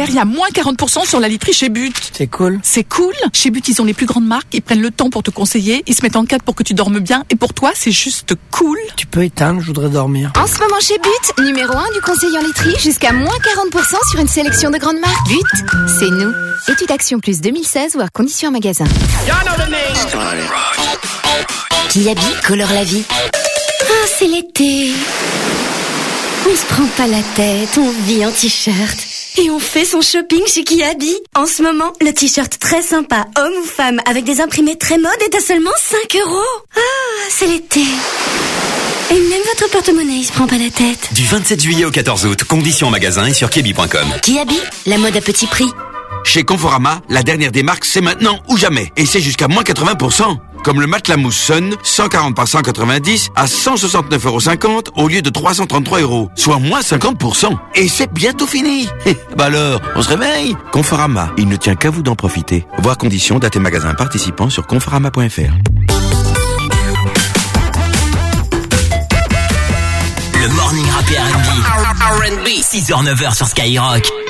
Pierre, il y a moins 40% sur la literie chez But. C'est cool. C'est cool. Chez But, ils ont les plus grandes marques, ils prennent le temps pour te conseiller, ils se mettent en cadre pour que tu dormes bien, et pour toi, c'est juste cool. Tu peux éteindre, je voudrais dormir. En ce moment chez But, numéro 1 du conseiller en laiterie, jusqu'à moins 40% sur une sélection de grandes marques. But, c'est nous. Étude Action Plus 2016 ou à condition en magasin. Qui habille colore la vie. Ah, c'est l'été. On se prend pas la tête, on vit en t-shirt. Et on fait son shopping chez Kiabi. En ce moment, le t-shirt très sympa, homme ou femme, avec des imprimés très mode est à seulement 5 euros. Ah, c'est l'été. Et même votre porte-monnaie, il se prend pas la tête. Du 27 juillet au 14 août, conditions en magasin et sur kebi.com. Qui habille La mode à petit prix. Chez Conforama, la dernière des marques, c'est maintenant ou jamais. Et c'est jusqu'à moins 80%. Comme le matelas mousse Sun, 140 par 190 à 169,50 euros au lieu de 333 euros, soit moins 50%. Et c'est bientôt fini. bah alors, on se réveille Conforama, il ne tient qu'à vous d'en profiter. Voir conditions, date et magasins participants sur conforama.fr. Le morning R&B. 6h, 9h sur Skyrock.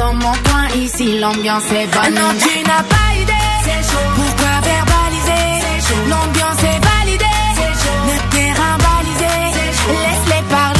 Dans mon coin, ici l'ambiance est bonne. Non, tu n'as pas idée. Pourquoi verbaliser? L'ambiance est validée. Le terrain balisé. Laisse-les parler.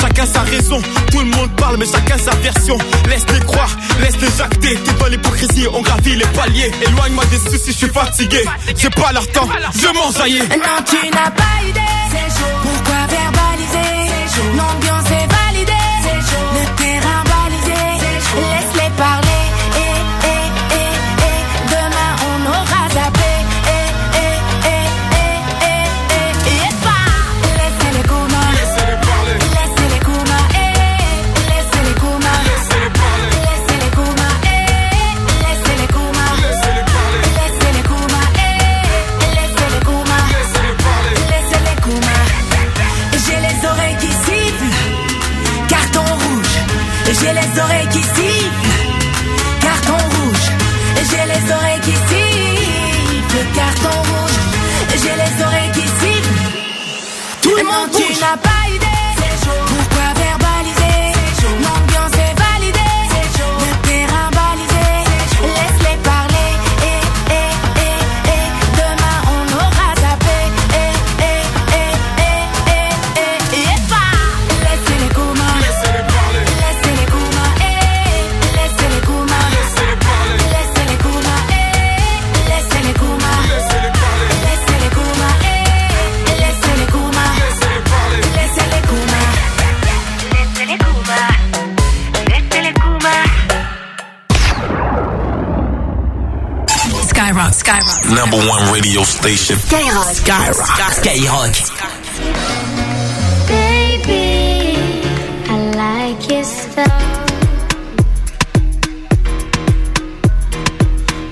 Chacun sa raison, tout le monde parle mais chacun sa version. Laisse-les croire, laisse-les jacter T'es dans l'hypocrisie, on gravit les paliers. Éloigne-moi des soucis, je suis fatigué. J'ai pas leur temps, je m'en saillais. Non, tu n'as pas idée. Pourquoi verbaliser? L'ambiance est validée. Le terrain Skyrock, Skyrock. Number one radio station. Skyrock. Skyrock. Skyrock. Baby, I like your style.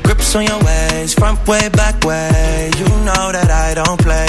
Grips on your ways, front way, back way. You know that I don't play.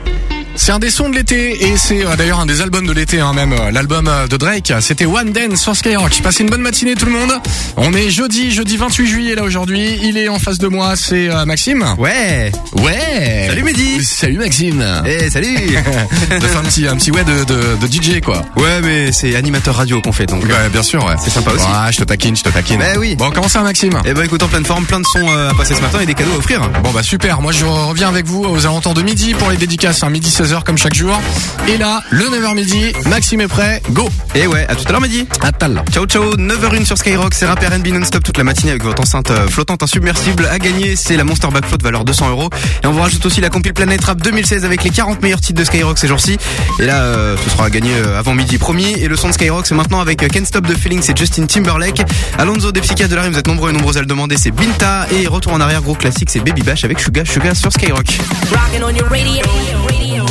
C'est un des sons de l'été et c'est euh, d'ailleurs un des albums de l'été, hein, même euh, l'album euh, de Drake. C'était One Dance sur Skyrock. Passez une bonne matinée tout le monde. On est jeudi, jeudi 28 juillet là aujourd'hui. Il est en face de moi, c'est Maxime. Ouais. Ouais. Salut Mehdi. Salut Maxime. Eh, salut. Ça fait un petit, un petit ouais de, de, de DJ quoi. Ouais, mais c'est animateur radio qu'on fait, donc. Ouais, bien sûr. Ouais. C'est sympa aussi. Ouais, je te taquine, je te taquine. Bah oui. Bon, comment ça Maxime? Eh ben écoute, en pleine forme, plein de sons à passer ce matin et des cadeaux à offrir. Bon bah super, moi je reviens avec vous aux alentours de midi pour les dédicaces, hein, midi 16h comme chaque jour. Et là, le 9h midi, Maxime est prêt, go Et ouais, à tout à l'heure midi. À tout à l'heure. Ciao ciao, 9h01 sur Skyrock, c'est rap R&B non-stop toute la matinée avec votre enceinte euh, flottante insubmersible à gagner, c'est la Monster Back Float valeur 200 euros. Et on vous rajoute aussi la compil Planète Rap 2016 avec les 40 meilleurs titres de Skyrock ces jours-ci. Et là, euh, ce sera à gagner euh, avant midi promis. Et le son de Skyrock, c'est maintenant avec Can't Stop the Feeling, c'est Justin Timberlake. Alonso des psychiatres de la rime, vous êtes nombreux et nombreuses à le demander, c'est Binta. Et retour en arrière, gros classique, c'est Baby Bash avec Suga Suga sur Skyrock. Rocking on your radio. radio.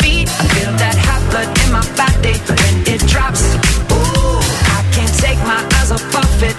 my body when it drops. Ooh, I can't take my eyes off of it,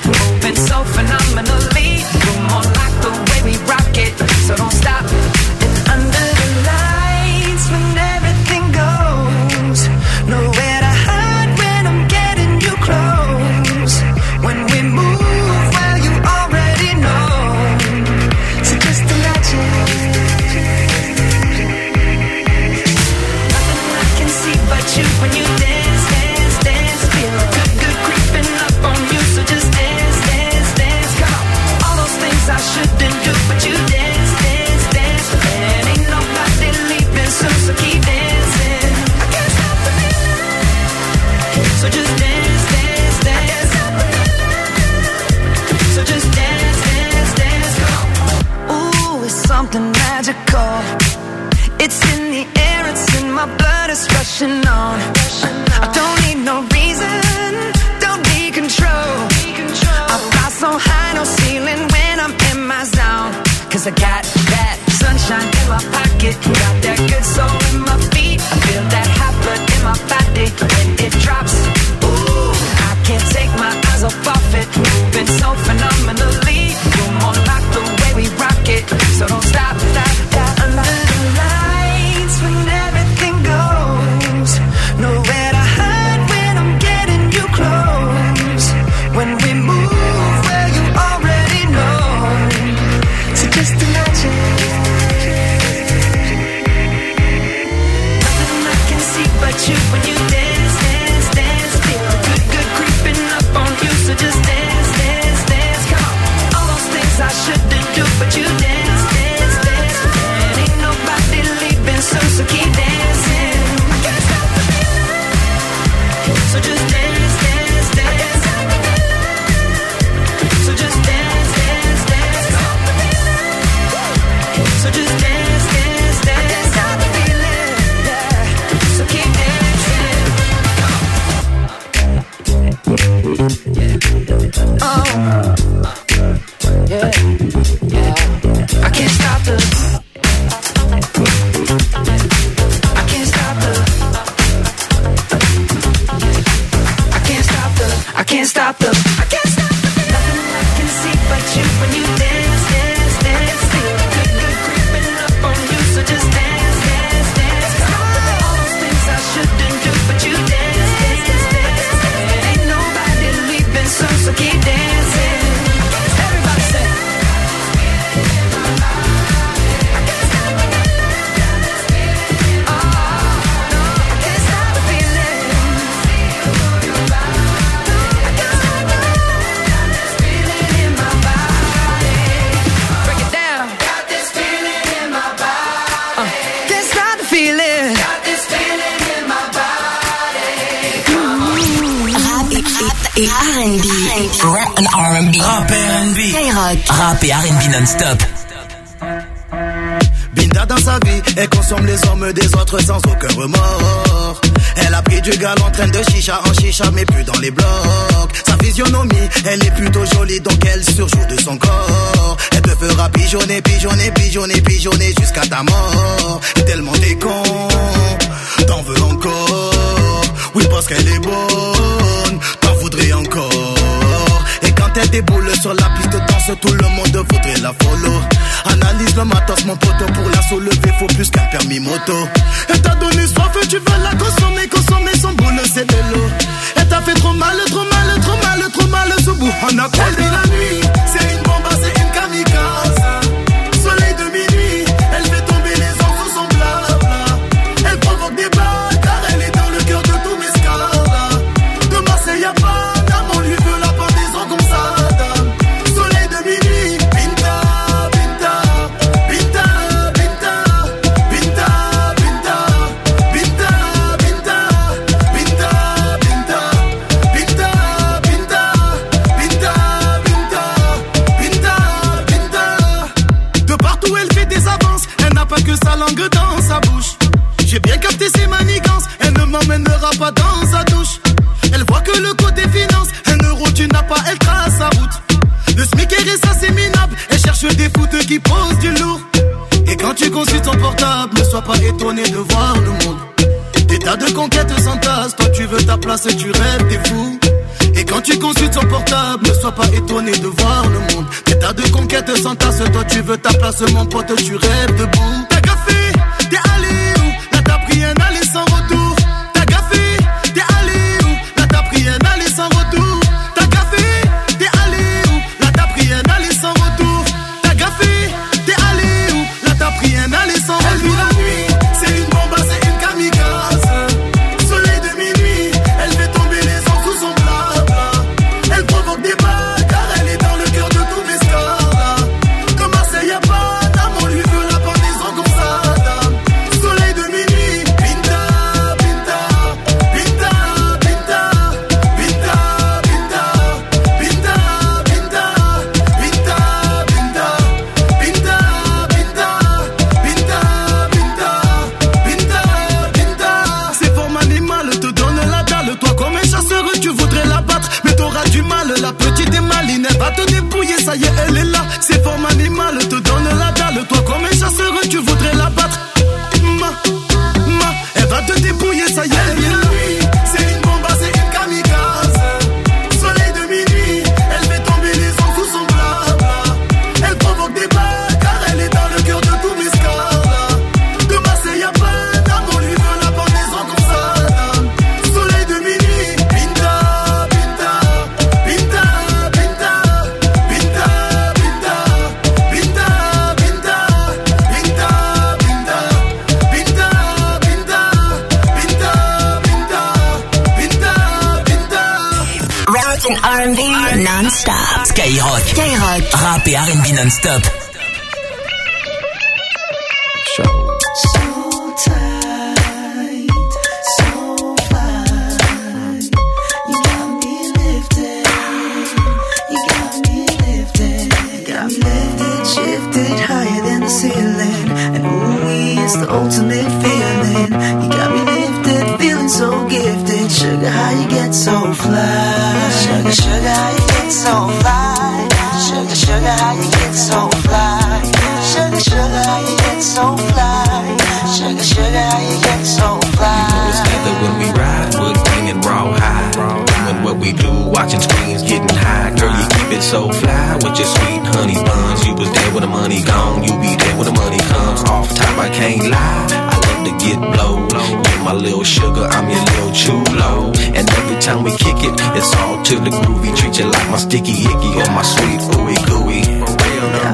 It's the ultimate feeling. You got me lifted, feeling so gifted. Sugar, how you get so fly? Sugar, sugar, how you get so fly? Sugar, sugar, how you get so fly? Sugar, sugar, how you get so fly? Sugar, sugar, how you get so fly? You know it's when we ride, we're hanging raw high. Doing what we do, watching screens, getting it so fly with your sweet honey buns. You was there when the money gone, you be there when the money comes. Off top, I can't lie. I love to get blow. You're my little sugar, I'm your little chulo. And every time we kick it, it's all to the groovy. Treat you like my sticky icky or my sweet ooey gooey.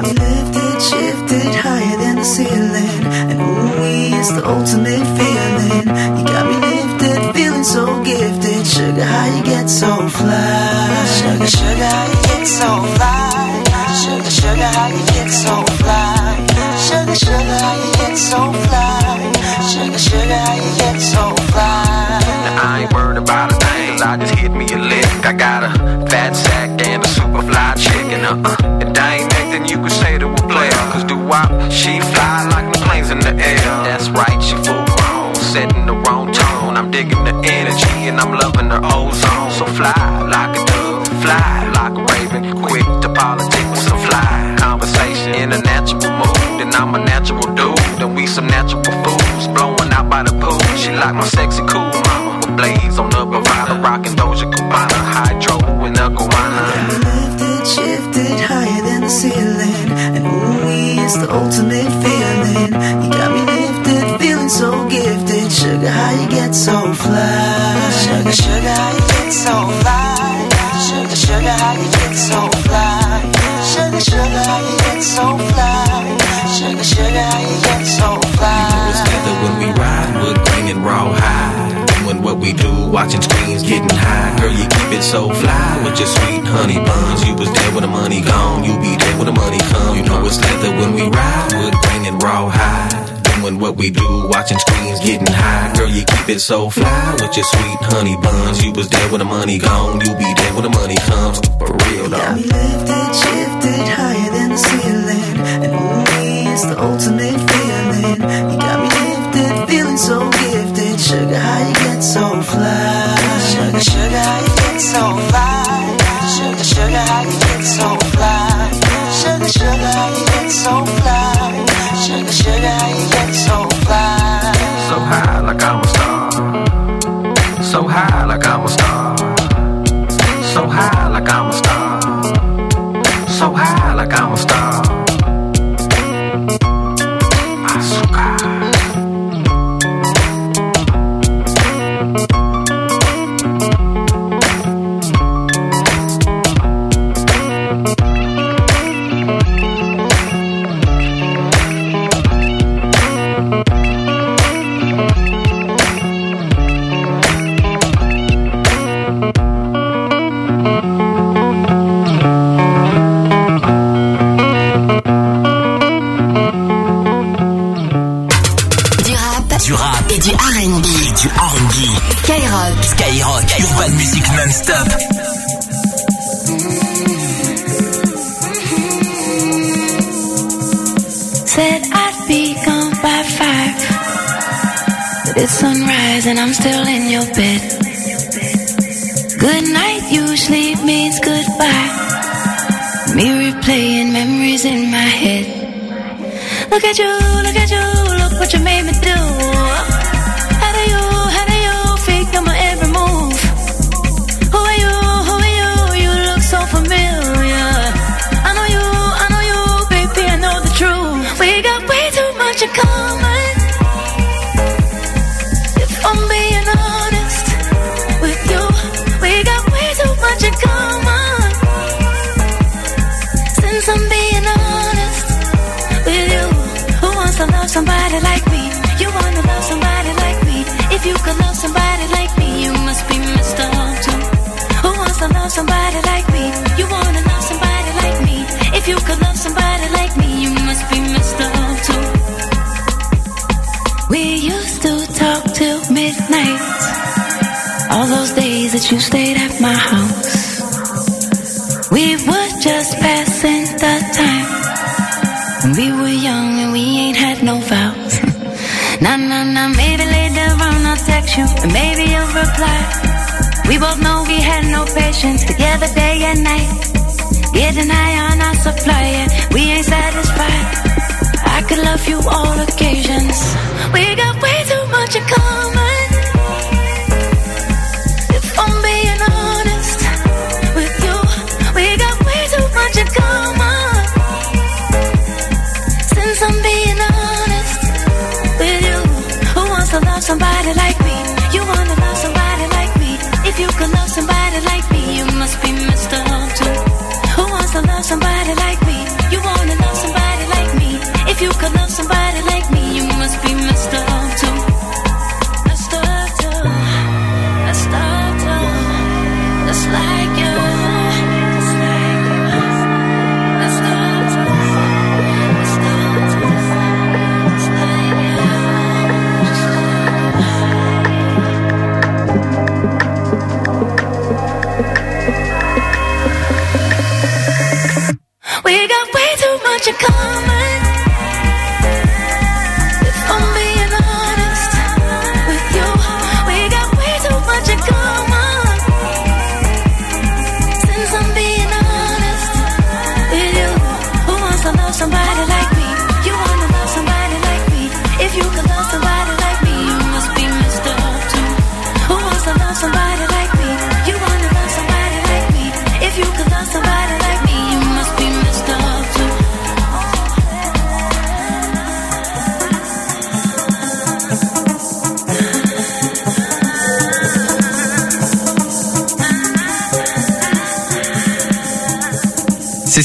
Me lifted, shifted higher than the ceiling. And ooh, is the ultimate feeling. You got me lifted, feeling so gifted. Sugar, how you get so fly? Sugar, sugar, get so fly? Sugar, sugar, how you get so fly? Sugar, sugar, how you get so fly? Sugar, sugar, how you get so fly? Now I ain't worried about a thing, cause I just hit me a lick. I got a fat sack and a super fly chick, and uh-uh. And I ain't nothing you could say to a player, cause do wop, she fly like the planes in the air. That's right, she full grown, setting the wrong tone. I'm digging the energy and I'm loving her ozone. So fly like a some natural fools blowing out by the pool. She like my sexy cool mama with blades on the bravado, rocking Doja Cubana, hydro in the guana. Lifted, shifted higher than the ceiling. And ooh, it's the ultimate feeling. You got me lifted, feeling so gifted. Sugar, how you get so fly? Sugar, sugar, how you get so fly? Sugar, sugar, how you get so fly? Sugar, sugar, how you get so fly? Raw high. Doing what we do, watching screens, getting high. Girl, you keep it so fly with your sweet honey buns. You was there when the money gone, you be there when the money come. You know it's leather when we ride, wood grain and raw high. Doing what we do, watching screens, getting high. Girl, you keep it so fly with your sweet honey buns. You was there when the money gone, you be there when the money comes. For real though. Got me lifted, shifted higher than the ceiling. And ooh, it's the ultimate feeling. You got me lifted, feeling so gifted. Sugar, how you get so fly? Sugar, sugar, how you get so fly? Sugar, sugar, how you get so fly? Sugar, sugar, how you get so fly? Sugar, sugar, how you get so fly? So high like I'm a star. So high like I'm a star. So high like I'm a star. So high like I'm a star. I'm still in your bed. Good night usually means goodbye. Me replaying memories in my head. Look at you, look at you, you stayed at my house. We were just passing the time. When we were young and we ain't had no vows. nah, nah, nah, maybe later on I'll text you and maybe you'll reply. We both know we had no patience together day and night. Getting high on our supply and we ain't satisfied. I could love you all occasions.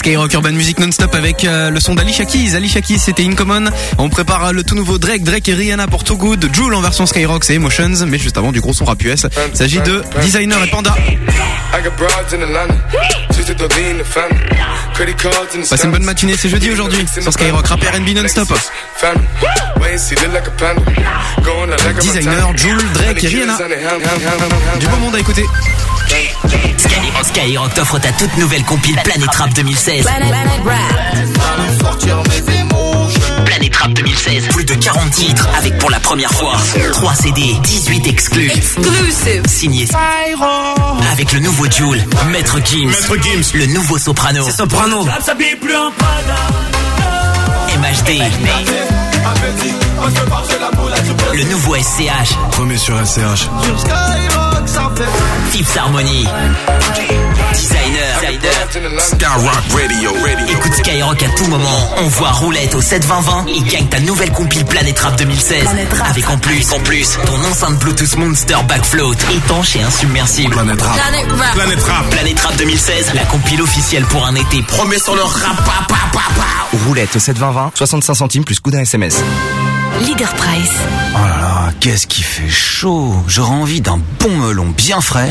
Skyrock Urban Music non-stop avec euh, le son d'Alicia Keys. Alicia Keys, c'était Incommon. On prépare le tout nouveau Drake, Drake et Rihanna pour Too Good. Joule en version Skyrock, c'est Emotions. Mais juste avant, du gros son rap US. Il s'agit de Designer et Panda. Passez une bonne matinée, c'est jeudi aujourd'hui. Sur Skyrock, rap R&B non-stop. Designer, Joule, Drake et Rihanna. Du bon monde à écouter. Skyrock, Skyrock t'offre ta toute nouvelle compile Planet Rap 2016. Planet Rap 2016. Plus de 40 titres avec pour la première fois 3 CD, 18 exclus. Signé avec le nouveau Joule, Maître Gims, le nouveau Soprano. Soprano. MHD. Le nouveau SCH. Premier sur SCH. Tips Harmony. Designer. Skyrock Radio. Écoute Skyrock à tout moment. On voit roulette au 72020 et gagne ta nouvelle compile Planet Rap 2016. Avec en plus, en plus, ton enceinte Bluetooth Monster Backfloat étanche et insubmersible. Planet Rap. Planet Rap. Planet Rap 2016, la compile officielle pour un été. Promet sur le rap. pa, pa, pa, pa. Roulette au 72020, 65 centimes plus coup d'un SMS. Leader Price. Oh là là, qu'est-ce qui fait chaud J'aurais envie d'un bon melon bien frais.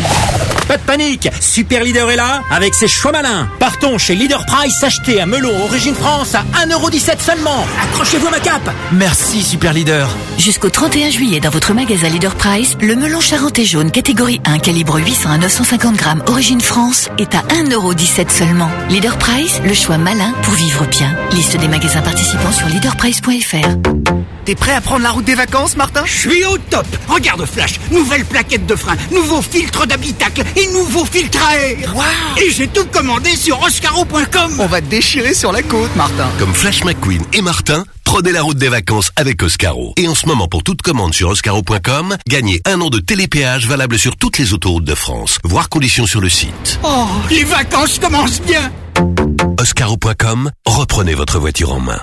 Pas de panique, Super Leader est là avec ses choix malins. Partons chez Leader Price acheter un melon Origine France à 1,17€ seulement. Accrochez-vous à ma cape. Merci Super Leader. Jusqu'au 31 juillet dans votre magasin Leader Price, le melon charentais jaune catégorie 1 calibre 800 à 950 grammes origine France est à 1,17€ seulement. Leader Price, le choix malin pour vivre bien. Liste des magasins participants sur leaderprice.fr. T'es prêt à prendre la route des vacances, Martin? Je suis au top Regarde Flash, nouvelle plaquette de frein, nouveau filtre d'habitacle et nouveau filtre à air Et j'ai tout commandé sur oscaro.com On va te déchirer sur la côte, Martin. Comme Flash McQueen et Martin, prenez la route des vacances avec Oscaro. Et en ce moment, pour toute commande sur oscaro.com, gagnez un an de télépéage valable sur toutes les autoroutes de France. Voir conditions sur le site. Oh, les vacances commencent bien Oscaro.com, reprenez votre voiture en main.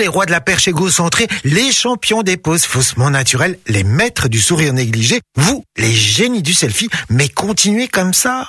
Les rois de la perche égocentrée, les champions des poses faussement naturelles, les maîtres du sourire négligé, vous, les génies du selfie, mais continuez comme ça.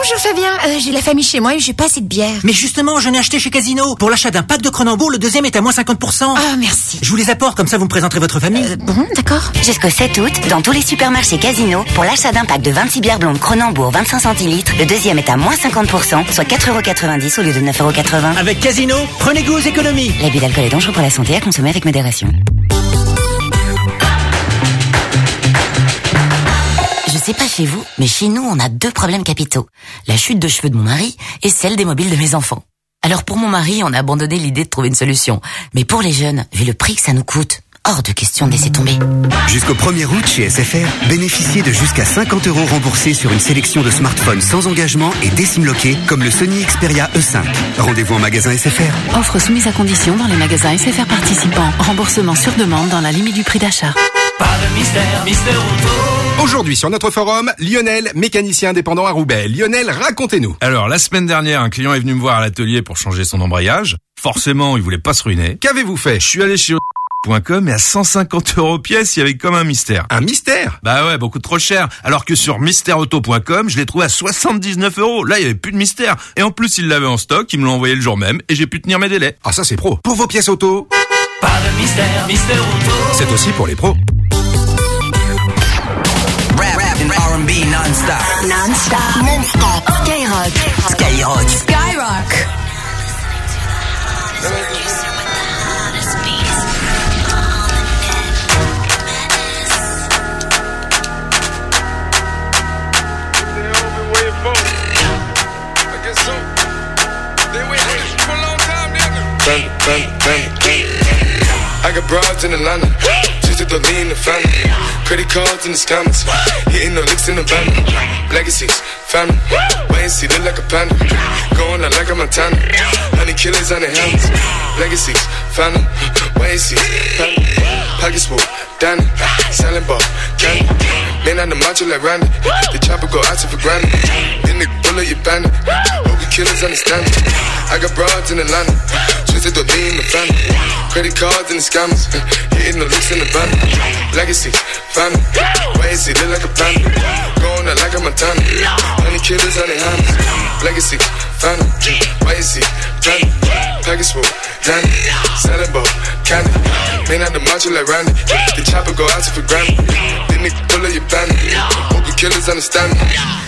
Bonjour Fabien, euh, j'ai la famille chez moi et j'ai pas assez de bière. Mais justement, je n'ai acheté chez Casino. Pour l'achat d'un pack de Cronenbourg, le deuxième est à moins 50%. Ah, merci. Je vous les apporte, comme ça vous me présenterez votre famille. Euh, bon, d'accord. Jusqu'au 7 août, dans tous les supermarchés Casino, pour l'achat d'un pack de 26 bières blondes Cronenbourg 25 centilitres, le deuxième est à moins 50%, soit 4,90€ au lieu de 9,80€. Avec Casino, prenez goût aux économies. L'abus d'alcool est dangereux pour la santé à consommer avec modération. Sais pas chez vous, mais chez nous, on a deux problèmes capitaux. La chute de cheveux de mon mari et celle des mobiles de mes enfants. Alors pour mon mari, on a abandonné l'idée de trouver une solution. Mais pour les jeunes, vu le prix que ça nous coûte, hors de question de laisser tomber. Jusqu'au 1er août chez SFR, bénéficiez de jusqu'à 50 euros remboursés sur une sélection de smartphones sans engagement et décimloqués comme le Sony Xperia E5. Rendez-vous en magasin SFR. Offre soumise à condition dans les magasins SFR participants. Remboursement sur demande dans la limite du prix d'achat. Mystère, Mister Auto. Aujourd'hui sur notre forum, Lionel, mécanicien indépendant à Roubaix. Lionel, racontez-nous. Alors, la semaine dernière, un client est venu me voir à l'atelier pour changer son embrayage. Forcément, il voulait pas se ruiner. Qu'avez-vous fait? Je suis allé chez .com et à 150 euros pièce, il y avait comme un mystère. Un mystère? Bah ouais, beaucoup trop cher. Alors que sur mystèreauto.com, je l'ai trouvé à 79 euros. Là, il y avait plus de mystère. Et en plus, il l'avait en stock, il me l'a envoyé le jour même et j'ai pu tenir mes délais. Ah ça c'est pro. Pour vos pièces auto Pas de mystère, Mister Auto. C'est aussi pour les pros. R&B non-stop. Non-stop. Non-stop. Skyrock. Skyrock. Skyrock. I got broads in Atlanta, just to lean the family. Credit cards in the scammers, hitting the licks in the van. Legacies, family, wait and see, look like a panda. Going out like a Montana, honey killers on the hands. Legacies, family, wait and see, family. Pockets full, Danny, selling ball, candy. Man on the macho like Randy, the chopper go out to for granted. Then they pull up your bandit, you killers understand it. I got broads in Atlanta, twisted the lean in the family. Credit cards and the scammers, hitting the licks in the van. Legacy, family, why is he look like a panda? Going out like a Montana, honey killers on their hands. Legacy, family, why is he panda? Package full, Danny, selling ball, candy. Man out the macho like Randy, the chopper go out to for granted. Then they pull up your bandit, hope you killers understand me.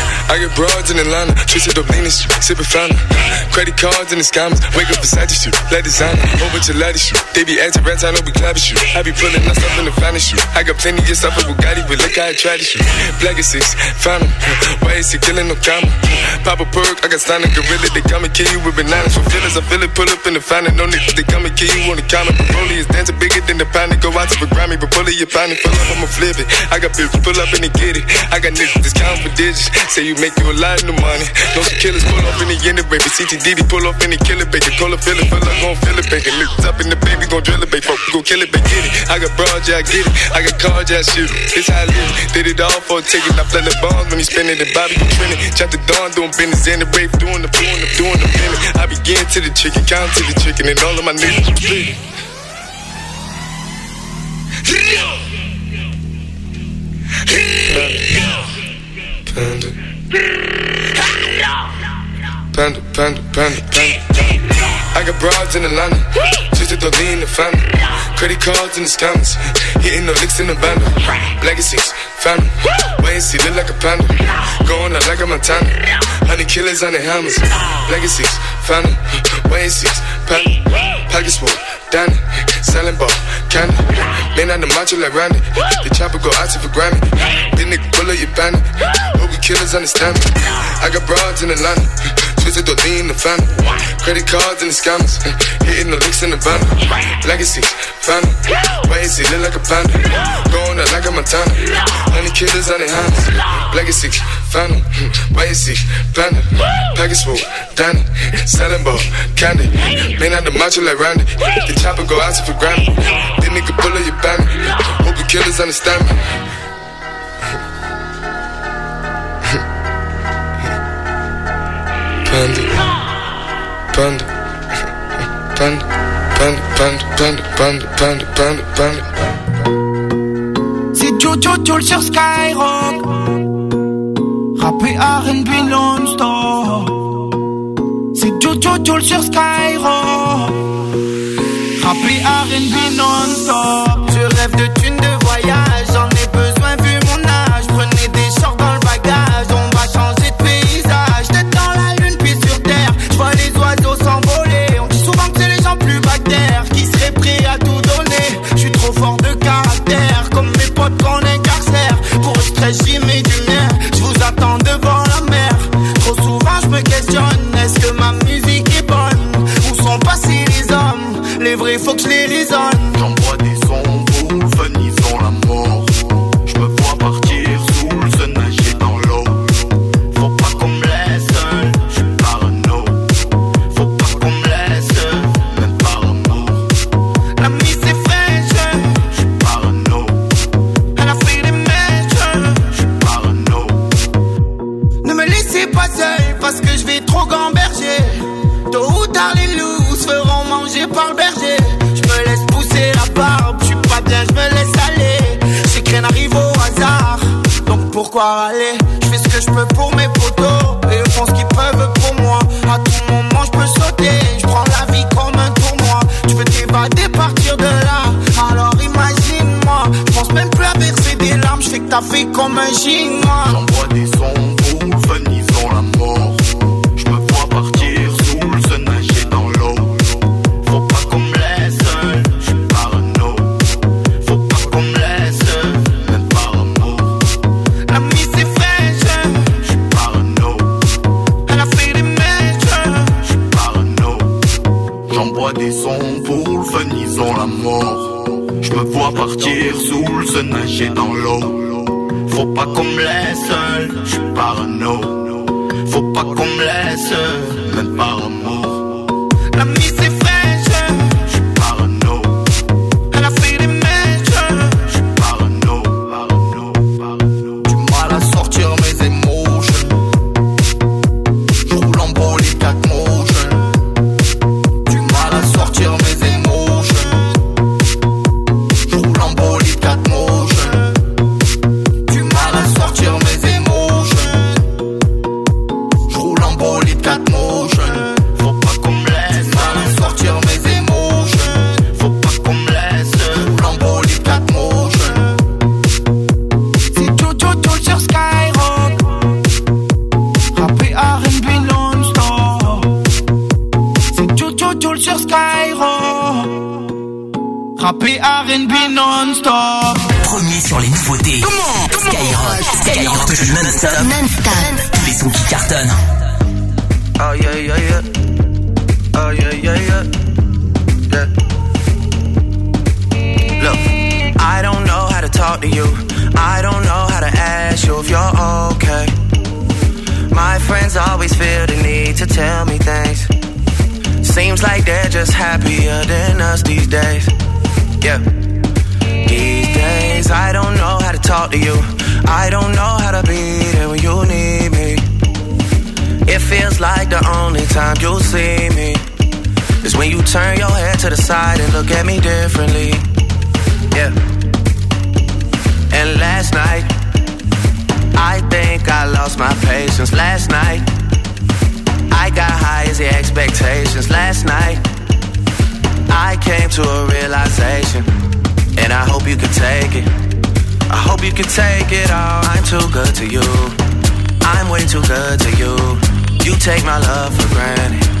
I get broads in Atlanta, twisted up lean street, sipping fountain. Credit cards and the scammers, wake up beside the shoot, let designer, over to ladder shoot. They be acting rats, I know we clapping shoot. I be pulling my stuff in the finest shoot. I got plenty of stuff with Bugatti, but look how I try to shoot. Black is six, fountain. Why is he killing no comma? Pop a perk, I got standing gorilla, they come and kill you with bananas for feelings. I feel it, pull up in the fountain, no niggas, they come and kill you on the counter. Broly is dancing bigger than the pound, go out to the Grammy, but pull it, your pound, pull up, I'ma flip it. I got bitches, pull up and they get it. I got niggas, discount for digits, say you make you a lot of money. Some killers pull off in the end, baby. CTDD pull off in the killer, baby. Call a feel it, feel like gon' feel it, baby. Lift up in the baby, gon' drill it, baby. Fuck, gon' kill it, baby. Get it. I got broad, yeah, I get it. I got cards, yeah, I shoot it. This how I live. Did it all for a ticket. I play the bombs when he spinning the Bobby, you trending. Chop the dawn, doing business, and the brave, doing the doing the doing the feeling. I begin to the chicken, count to the chicken, and all of my niggas split. Panda. Panda, panda, panda, panda. I got broads in Atlanta, twisted the lean the family. Credit cards in the scammers, hitting the licks in the band. Legacies, family, wait and see, look like a panda. Going out like a Montana, honey killers on the hammers. Legacies, family, wait and see, panda. Pockets full, Danny, selling ball, candy. Man on the macho like Randy, the chopper go out to for Grammy. Then nigga pull up your bandit, killers understand me. I got broads in Atlanta, twisted the lean the family. Credit cards and the scammers, hitting the licks in the van. Legacy, family, why is he look like a panda? Going out like a Montana, honey killers on their hands. Legacy, family, why is he panda? Package full, Danny, selling ball, candy. Man out the macho like Randy, the chopper go out for Grammy. Then nigga pull up your bandit, hope the killers understand me. Panda, panda, panda, panda, panda. C'est Jojo sur Skyrock. Rappé R&B non-stop. C'est Jojo Joel sur Skyrock. Rappé R&B non-stop. Je rêve de thunes de voyage. Potes qu'on incarcère. Pour j'y mets du mien. Je vous attends devant la mer. Trop souvent je me questionne. Est-ce que ma musique est bonne? Où sont passés les hommes? Les vrais faut que je les raisonne. Aller. Je fais ce que je peux pour mes potos. Et eux font ce qu'ils peuvent pour moi. À tout moment, je peux sauter. Je prends la vie comme un tournoi. Tu veux t'évader, partir de là. Alors imagine-moi. Je pense même plus à verser des larmes. Je fais que t'as fait comme un chinois. Nager dans l'eau. Faut pas qu'on me laisse seul, je suis parano. Faut pas qu'on me laisse même par look at me differently. Yeah. And last night, I think I lost my patience. Last night, I got high as the expectations. Last night, I came to a realization, and I hope you can take it. I hope you can take it all. I'm too good to you. I'm way too good to you. You take my love for granted.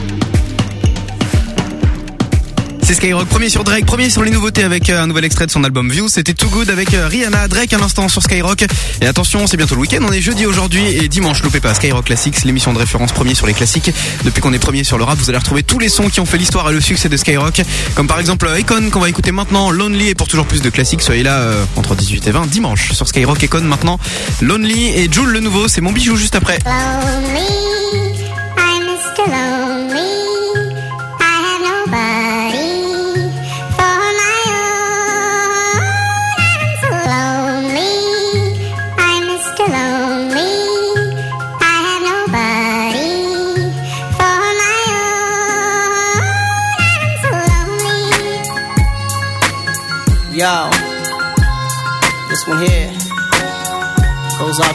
C'est Skyrock, premier sur Drake, premier sur les nouveautés avec euh, un nouvel extrait de son album View. C'était Too Good avec euh, Rihanna, Drake à l'instant sur Skyrock. Et attention, c'est bientôt le week-end, on est jeudi aujourd'hui et dimanche, loupez pas Skyrock Classics, l'émission de référence premier sur les classiques. Depuis qu'on est premier sur le rap, vous allez retrouver tous les sons qui ont fait l'histoire et le succès de Skyrock. Comme par exemple Icon qu'on va écouter maintenant, Lonely et pour toujours plus de classiques, soyez là euh, entre 18 et 20 dimanche sur Skyrock Icon maintenant. Lonely et Jules le nouveau, c'est mon bijou juste après. Lonely, I'm.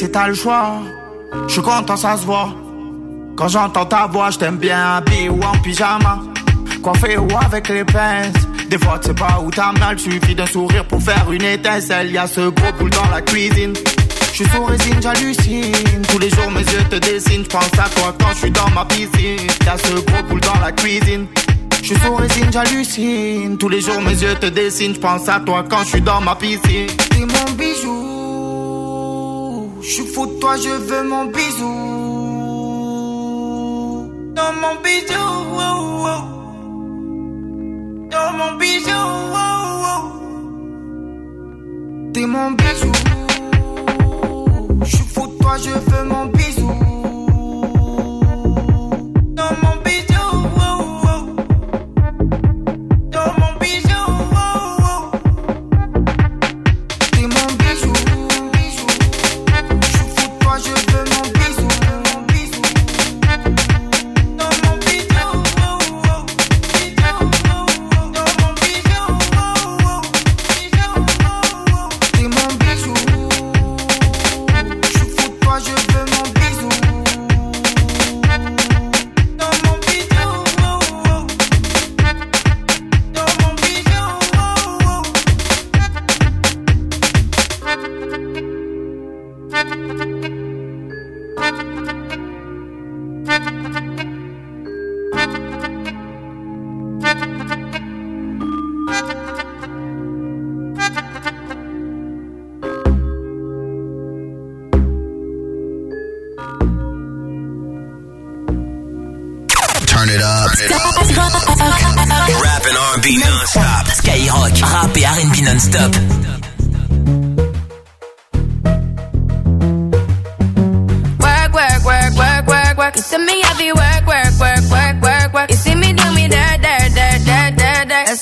laisser, t'as le choix. Je suis content, ça se voit. Quand j'entends ta voix, je t'aime bien habillé ou en pyjama. Coiffé ou avec les pinces. Des fois, tu sais pas où t'as mal, suffit d'un sourire pour faire une étincelle. Y a ce gros boule dans la cuisine. Je suis sous résine, j'hallucine. Tous les jours, mes yeux te dessinent. Je pense à toi quand je suis dans ma piscine. Y a ce gros boule dans la cuisine. Je suis sous résine, j'hallucine. Tous les jours, mes yeux te dessinent. Je pense à toi quand je suis dans ma piscine. Je suis fou de toi, je veux mon bisou. Dans mon bijou. oh, oh.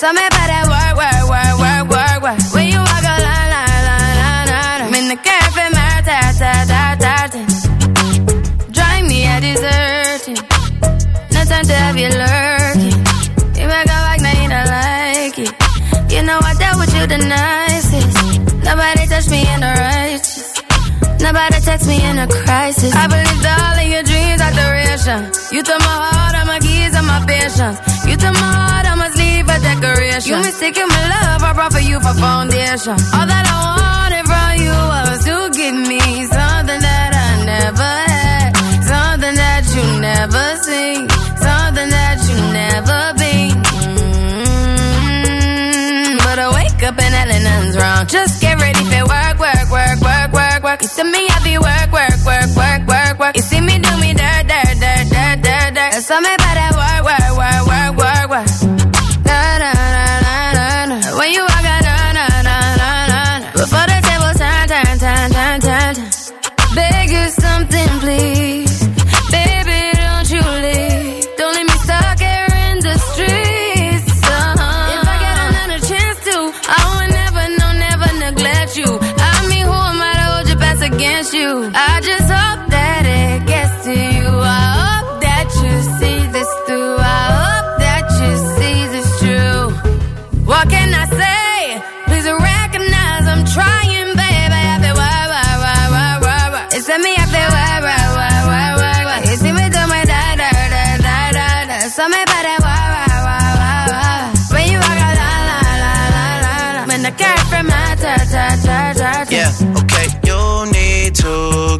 Dirt, dirt. That's all me about that work, work, work, work, work, work. When you walk a line, line, line, line, line. I'm in the cafe, my ta, ta, ta, ta. Drive me a deserting. No time to have you lurking. You make a like, now you don't like it. You know I dealt with you the nicest. Nobody touched me in the righteous. Nobody text me in a crisis. I believed all of your dreams are duration. You took my heart, all my keys, and my patience. You took my heart, I must leave a decoration. You mistaken my love, I brought for you for foundation. All that I wanted from you was to give me something that I never had, something that you never seen, something that you never been. Mm, But I wake up and nothing's wrong. Just get ready for work, work, work, work, work, work. You see me happy work, work, work, work, work, work. You see me do me dirt, dirt, dirt, dirt, dirt, dirt. That's all me about that work, work, work, work, work, something, please.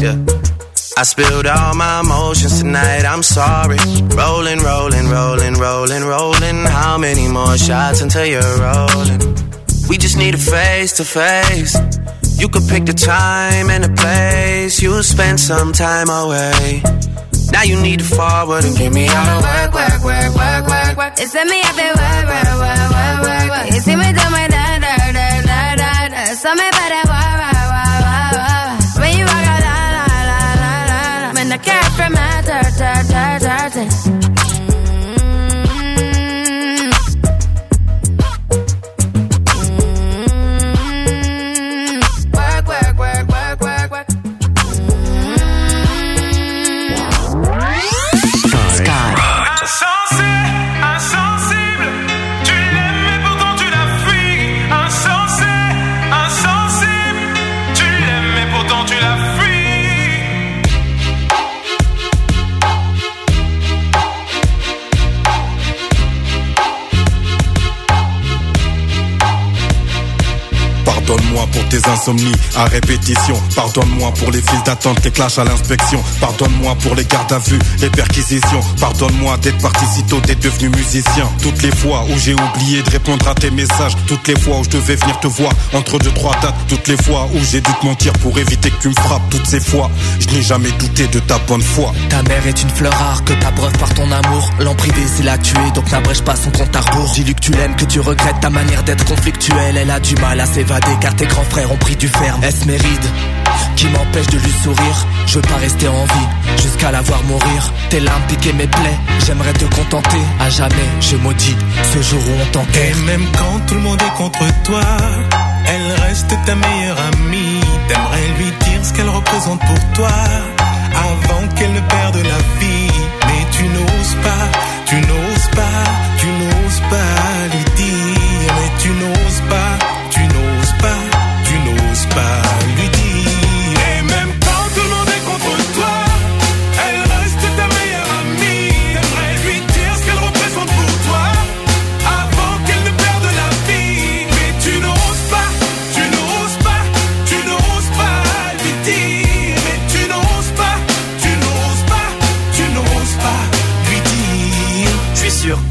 yeah. I spilled all my emotions tonight, I'm sorry. Rolling, rolling, rolling, rolling, rolling. How many more shots until you're rolling? We just need a face to face. You could pick the time and the place. You'll spend some time away. Now you need to forward and give me all the work, work, work, work, work, work. It's me, I feel why, why, why, why, why, why. You see me Tes insomnies à répétition. Pardonne-moi pour les files d'attente, les clashs à l'inspection. Pardonne-moi pour les gardes à vue, les perquisitions. Pardonne-moi d'être parti si tôt, d'être devenu musicien. Toutes les fois où j'ai oublié de répondre à tes messages. Toutes les fois où je devais venir te voir entre deux, trois dates. Toutes les fois où j'ai dû te mentir pour éviter que tu me frappes. Toutes ces fois, je n'ai jamais douté de ta bonne foi. Ta mère est une fleur rare que t'abreuves par ton amour. L'emprise c'est la tuer, donc n'abrège pas son compte à rebours. Dis-lui que tu l'aimes, que tu regrettes ta manière d'être conflictuelle. Elle a du mal à s'évader car tes grands frères ont pris du ferme. Est-ce mes rides qui m'empêche de lui sourire Je veux pas rester en vie jusqu'à la voir mourir. Tes larmes piquaient mes plaies, j'aimerais te contenter. À jamais, je maudis ce jour où on t'enterre. Et même quand tout le monde est contre toi, elle reste ta meilleure amie. T'aimerais lui dire ce qu'elle représente pour toi, avant qu'elle ne perde la vie. Mais tu n'oses pas, tu n'oses pas, tu n'oses pas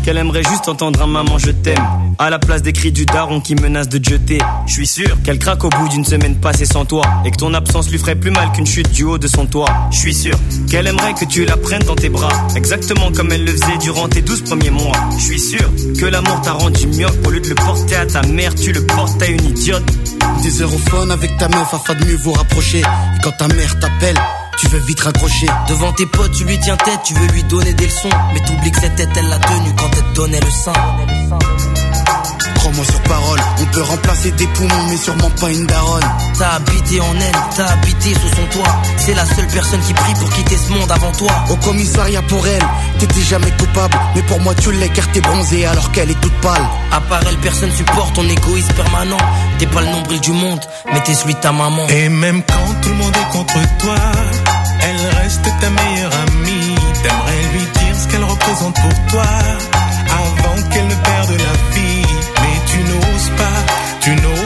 qu'elle aimerait juste entendre un maman je t'aime. À la place des cris du daron qui menace de te jeter. Je suis sûr qu'elle craque au bout d'une semaine passée sans toi. Et que ton absence lui ferait plus mal qu'une chute du haut de son toit. Je suis sûr qu'elle aimerait que tu la prennes dans tes bras. Exactement comme elle le faisait durant tes douze premiers mois. Je suis sûr que l'amour t'a rendu mieux. Au lieu de le porter à ta mère, tu le portes à une idiote. Des aérophones avec ta meuf afin de mieux vous rapprocher. Et quand ta mère t'appelle, tu veux vite raccrocher. Devant tes potes, tu lui tiens tête, tu veux lui donner des leçons. Mais t'oublies que cette tête, elle l'a tenue quand elle te donnait le sein. Crois-moi sur parole, on peut remplacer des poumons, mais sûrement pas une daronne. T'as habité en elle, t'as habité sous son toit. C'est la seule personne qui prie pour quitter ce monde avant toi. Au commissariat pour elle, t'étais jamais coupable. Mais pour moi, tu l'es car t'es bronzé alors qu'elle est toute pâle. À part elle, personne supporte ton égoïsme permanent. T'es pas le nombril du monde, mais t'es celui de ta maman. Et même quand tout le monde est contre toi, elle reste ta meilleure amie. T'aimerais lui dire ce qu'elle représente pour toi, avant qu'elle ne perde la pas, tu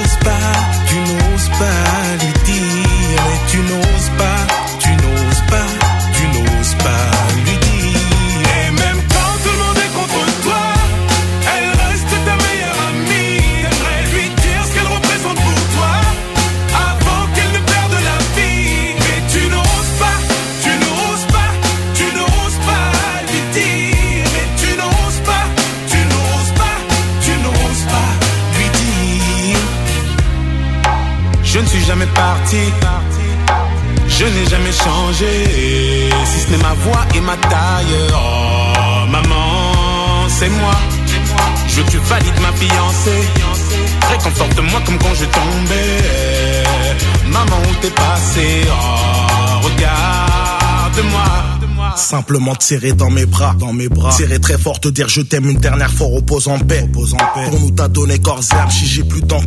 parti. Je n'ai jamais changé, si ce n'est ma voix et ma taille. Oh, maman, c'est moi. Je veux que tu valides ma fiancée. Réconforte-moi comme quand je tombais. Maman, où t'es passé? Oh, regarde-moi. Simplement te serrer dans mes bras, dans mes bras. Serrer très fort, te dire je t'aime une dernière fois, repose en paix. Repose en paix. Pour nous t'as donné corps et âme, si j'ai plus d'encre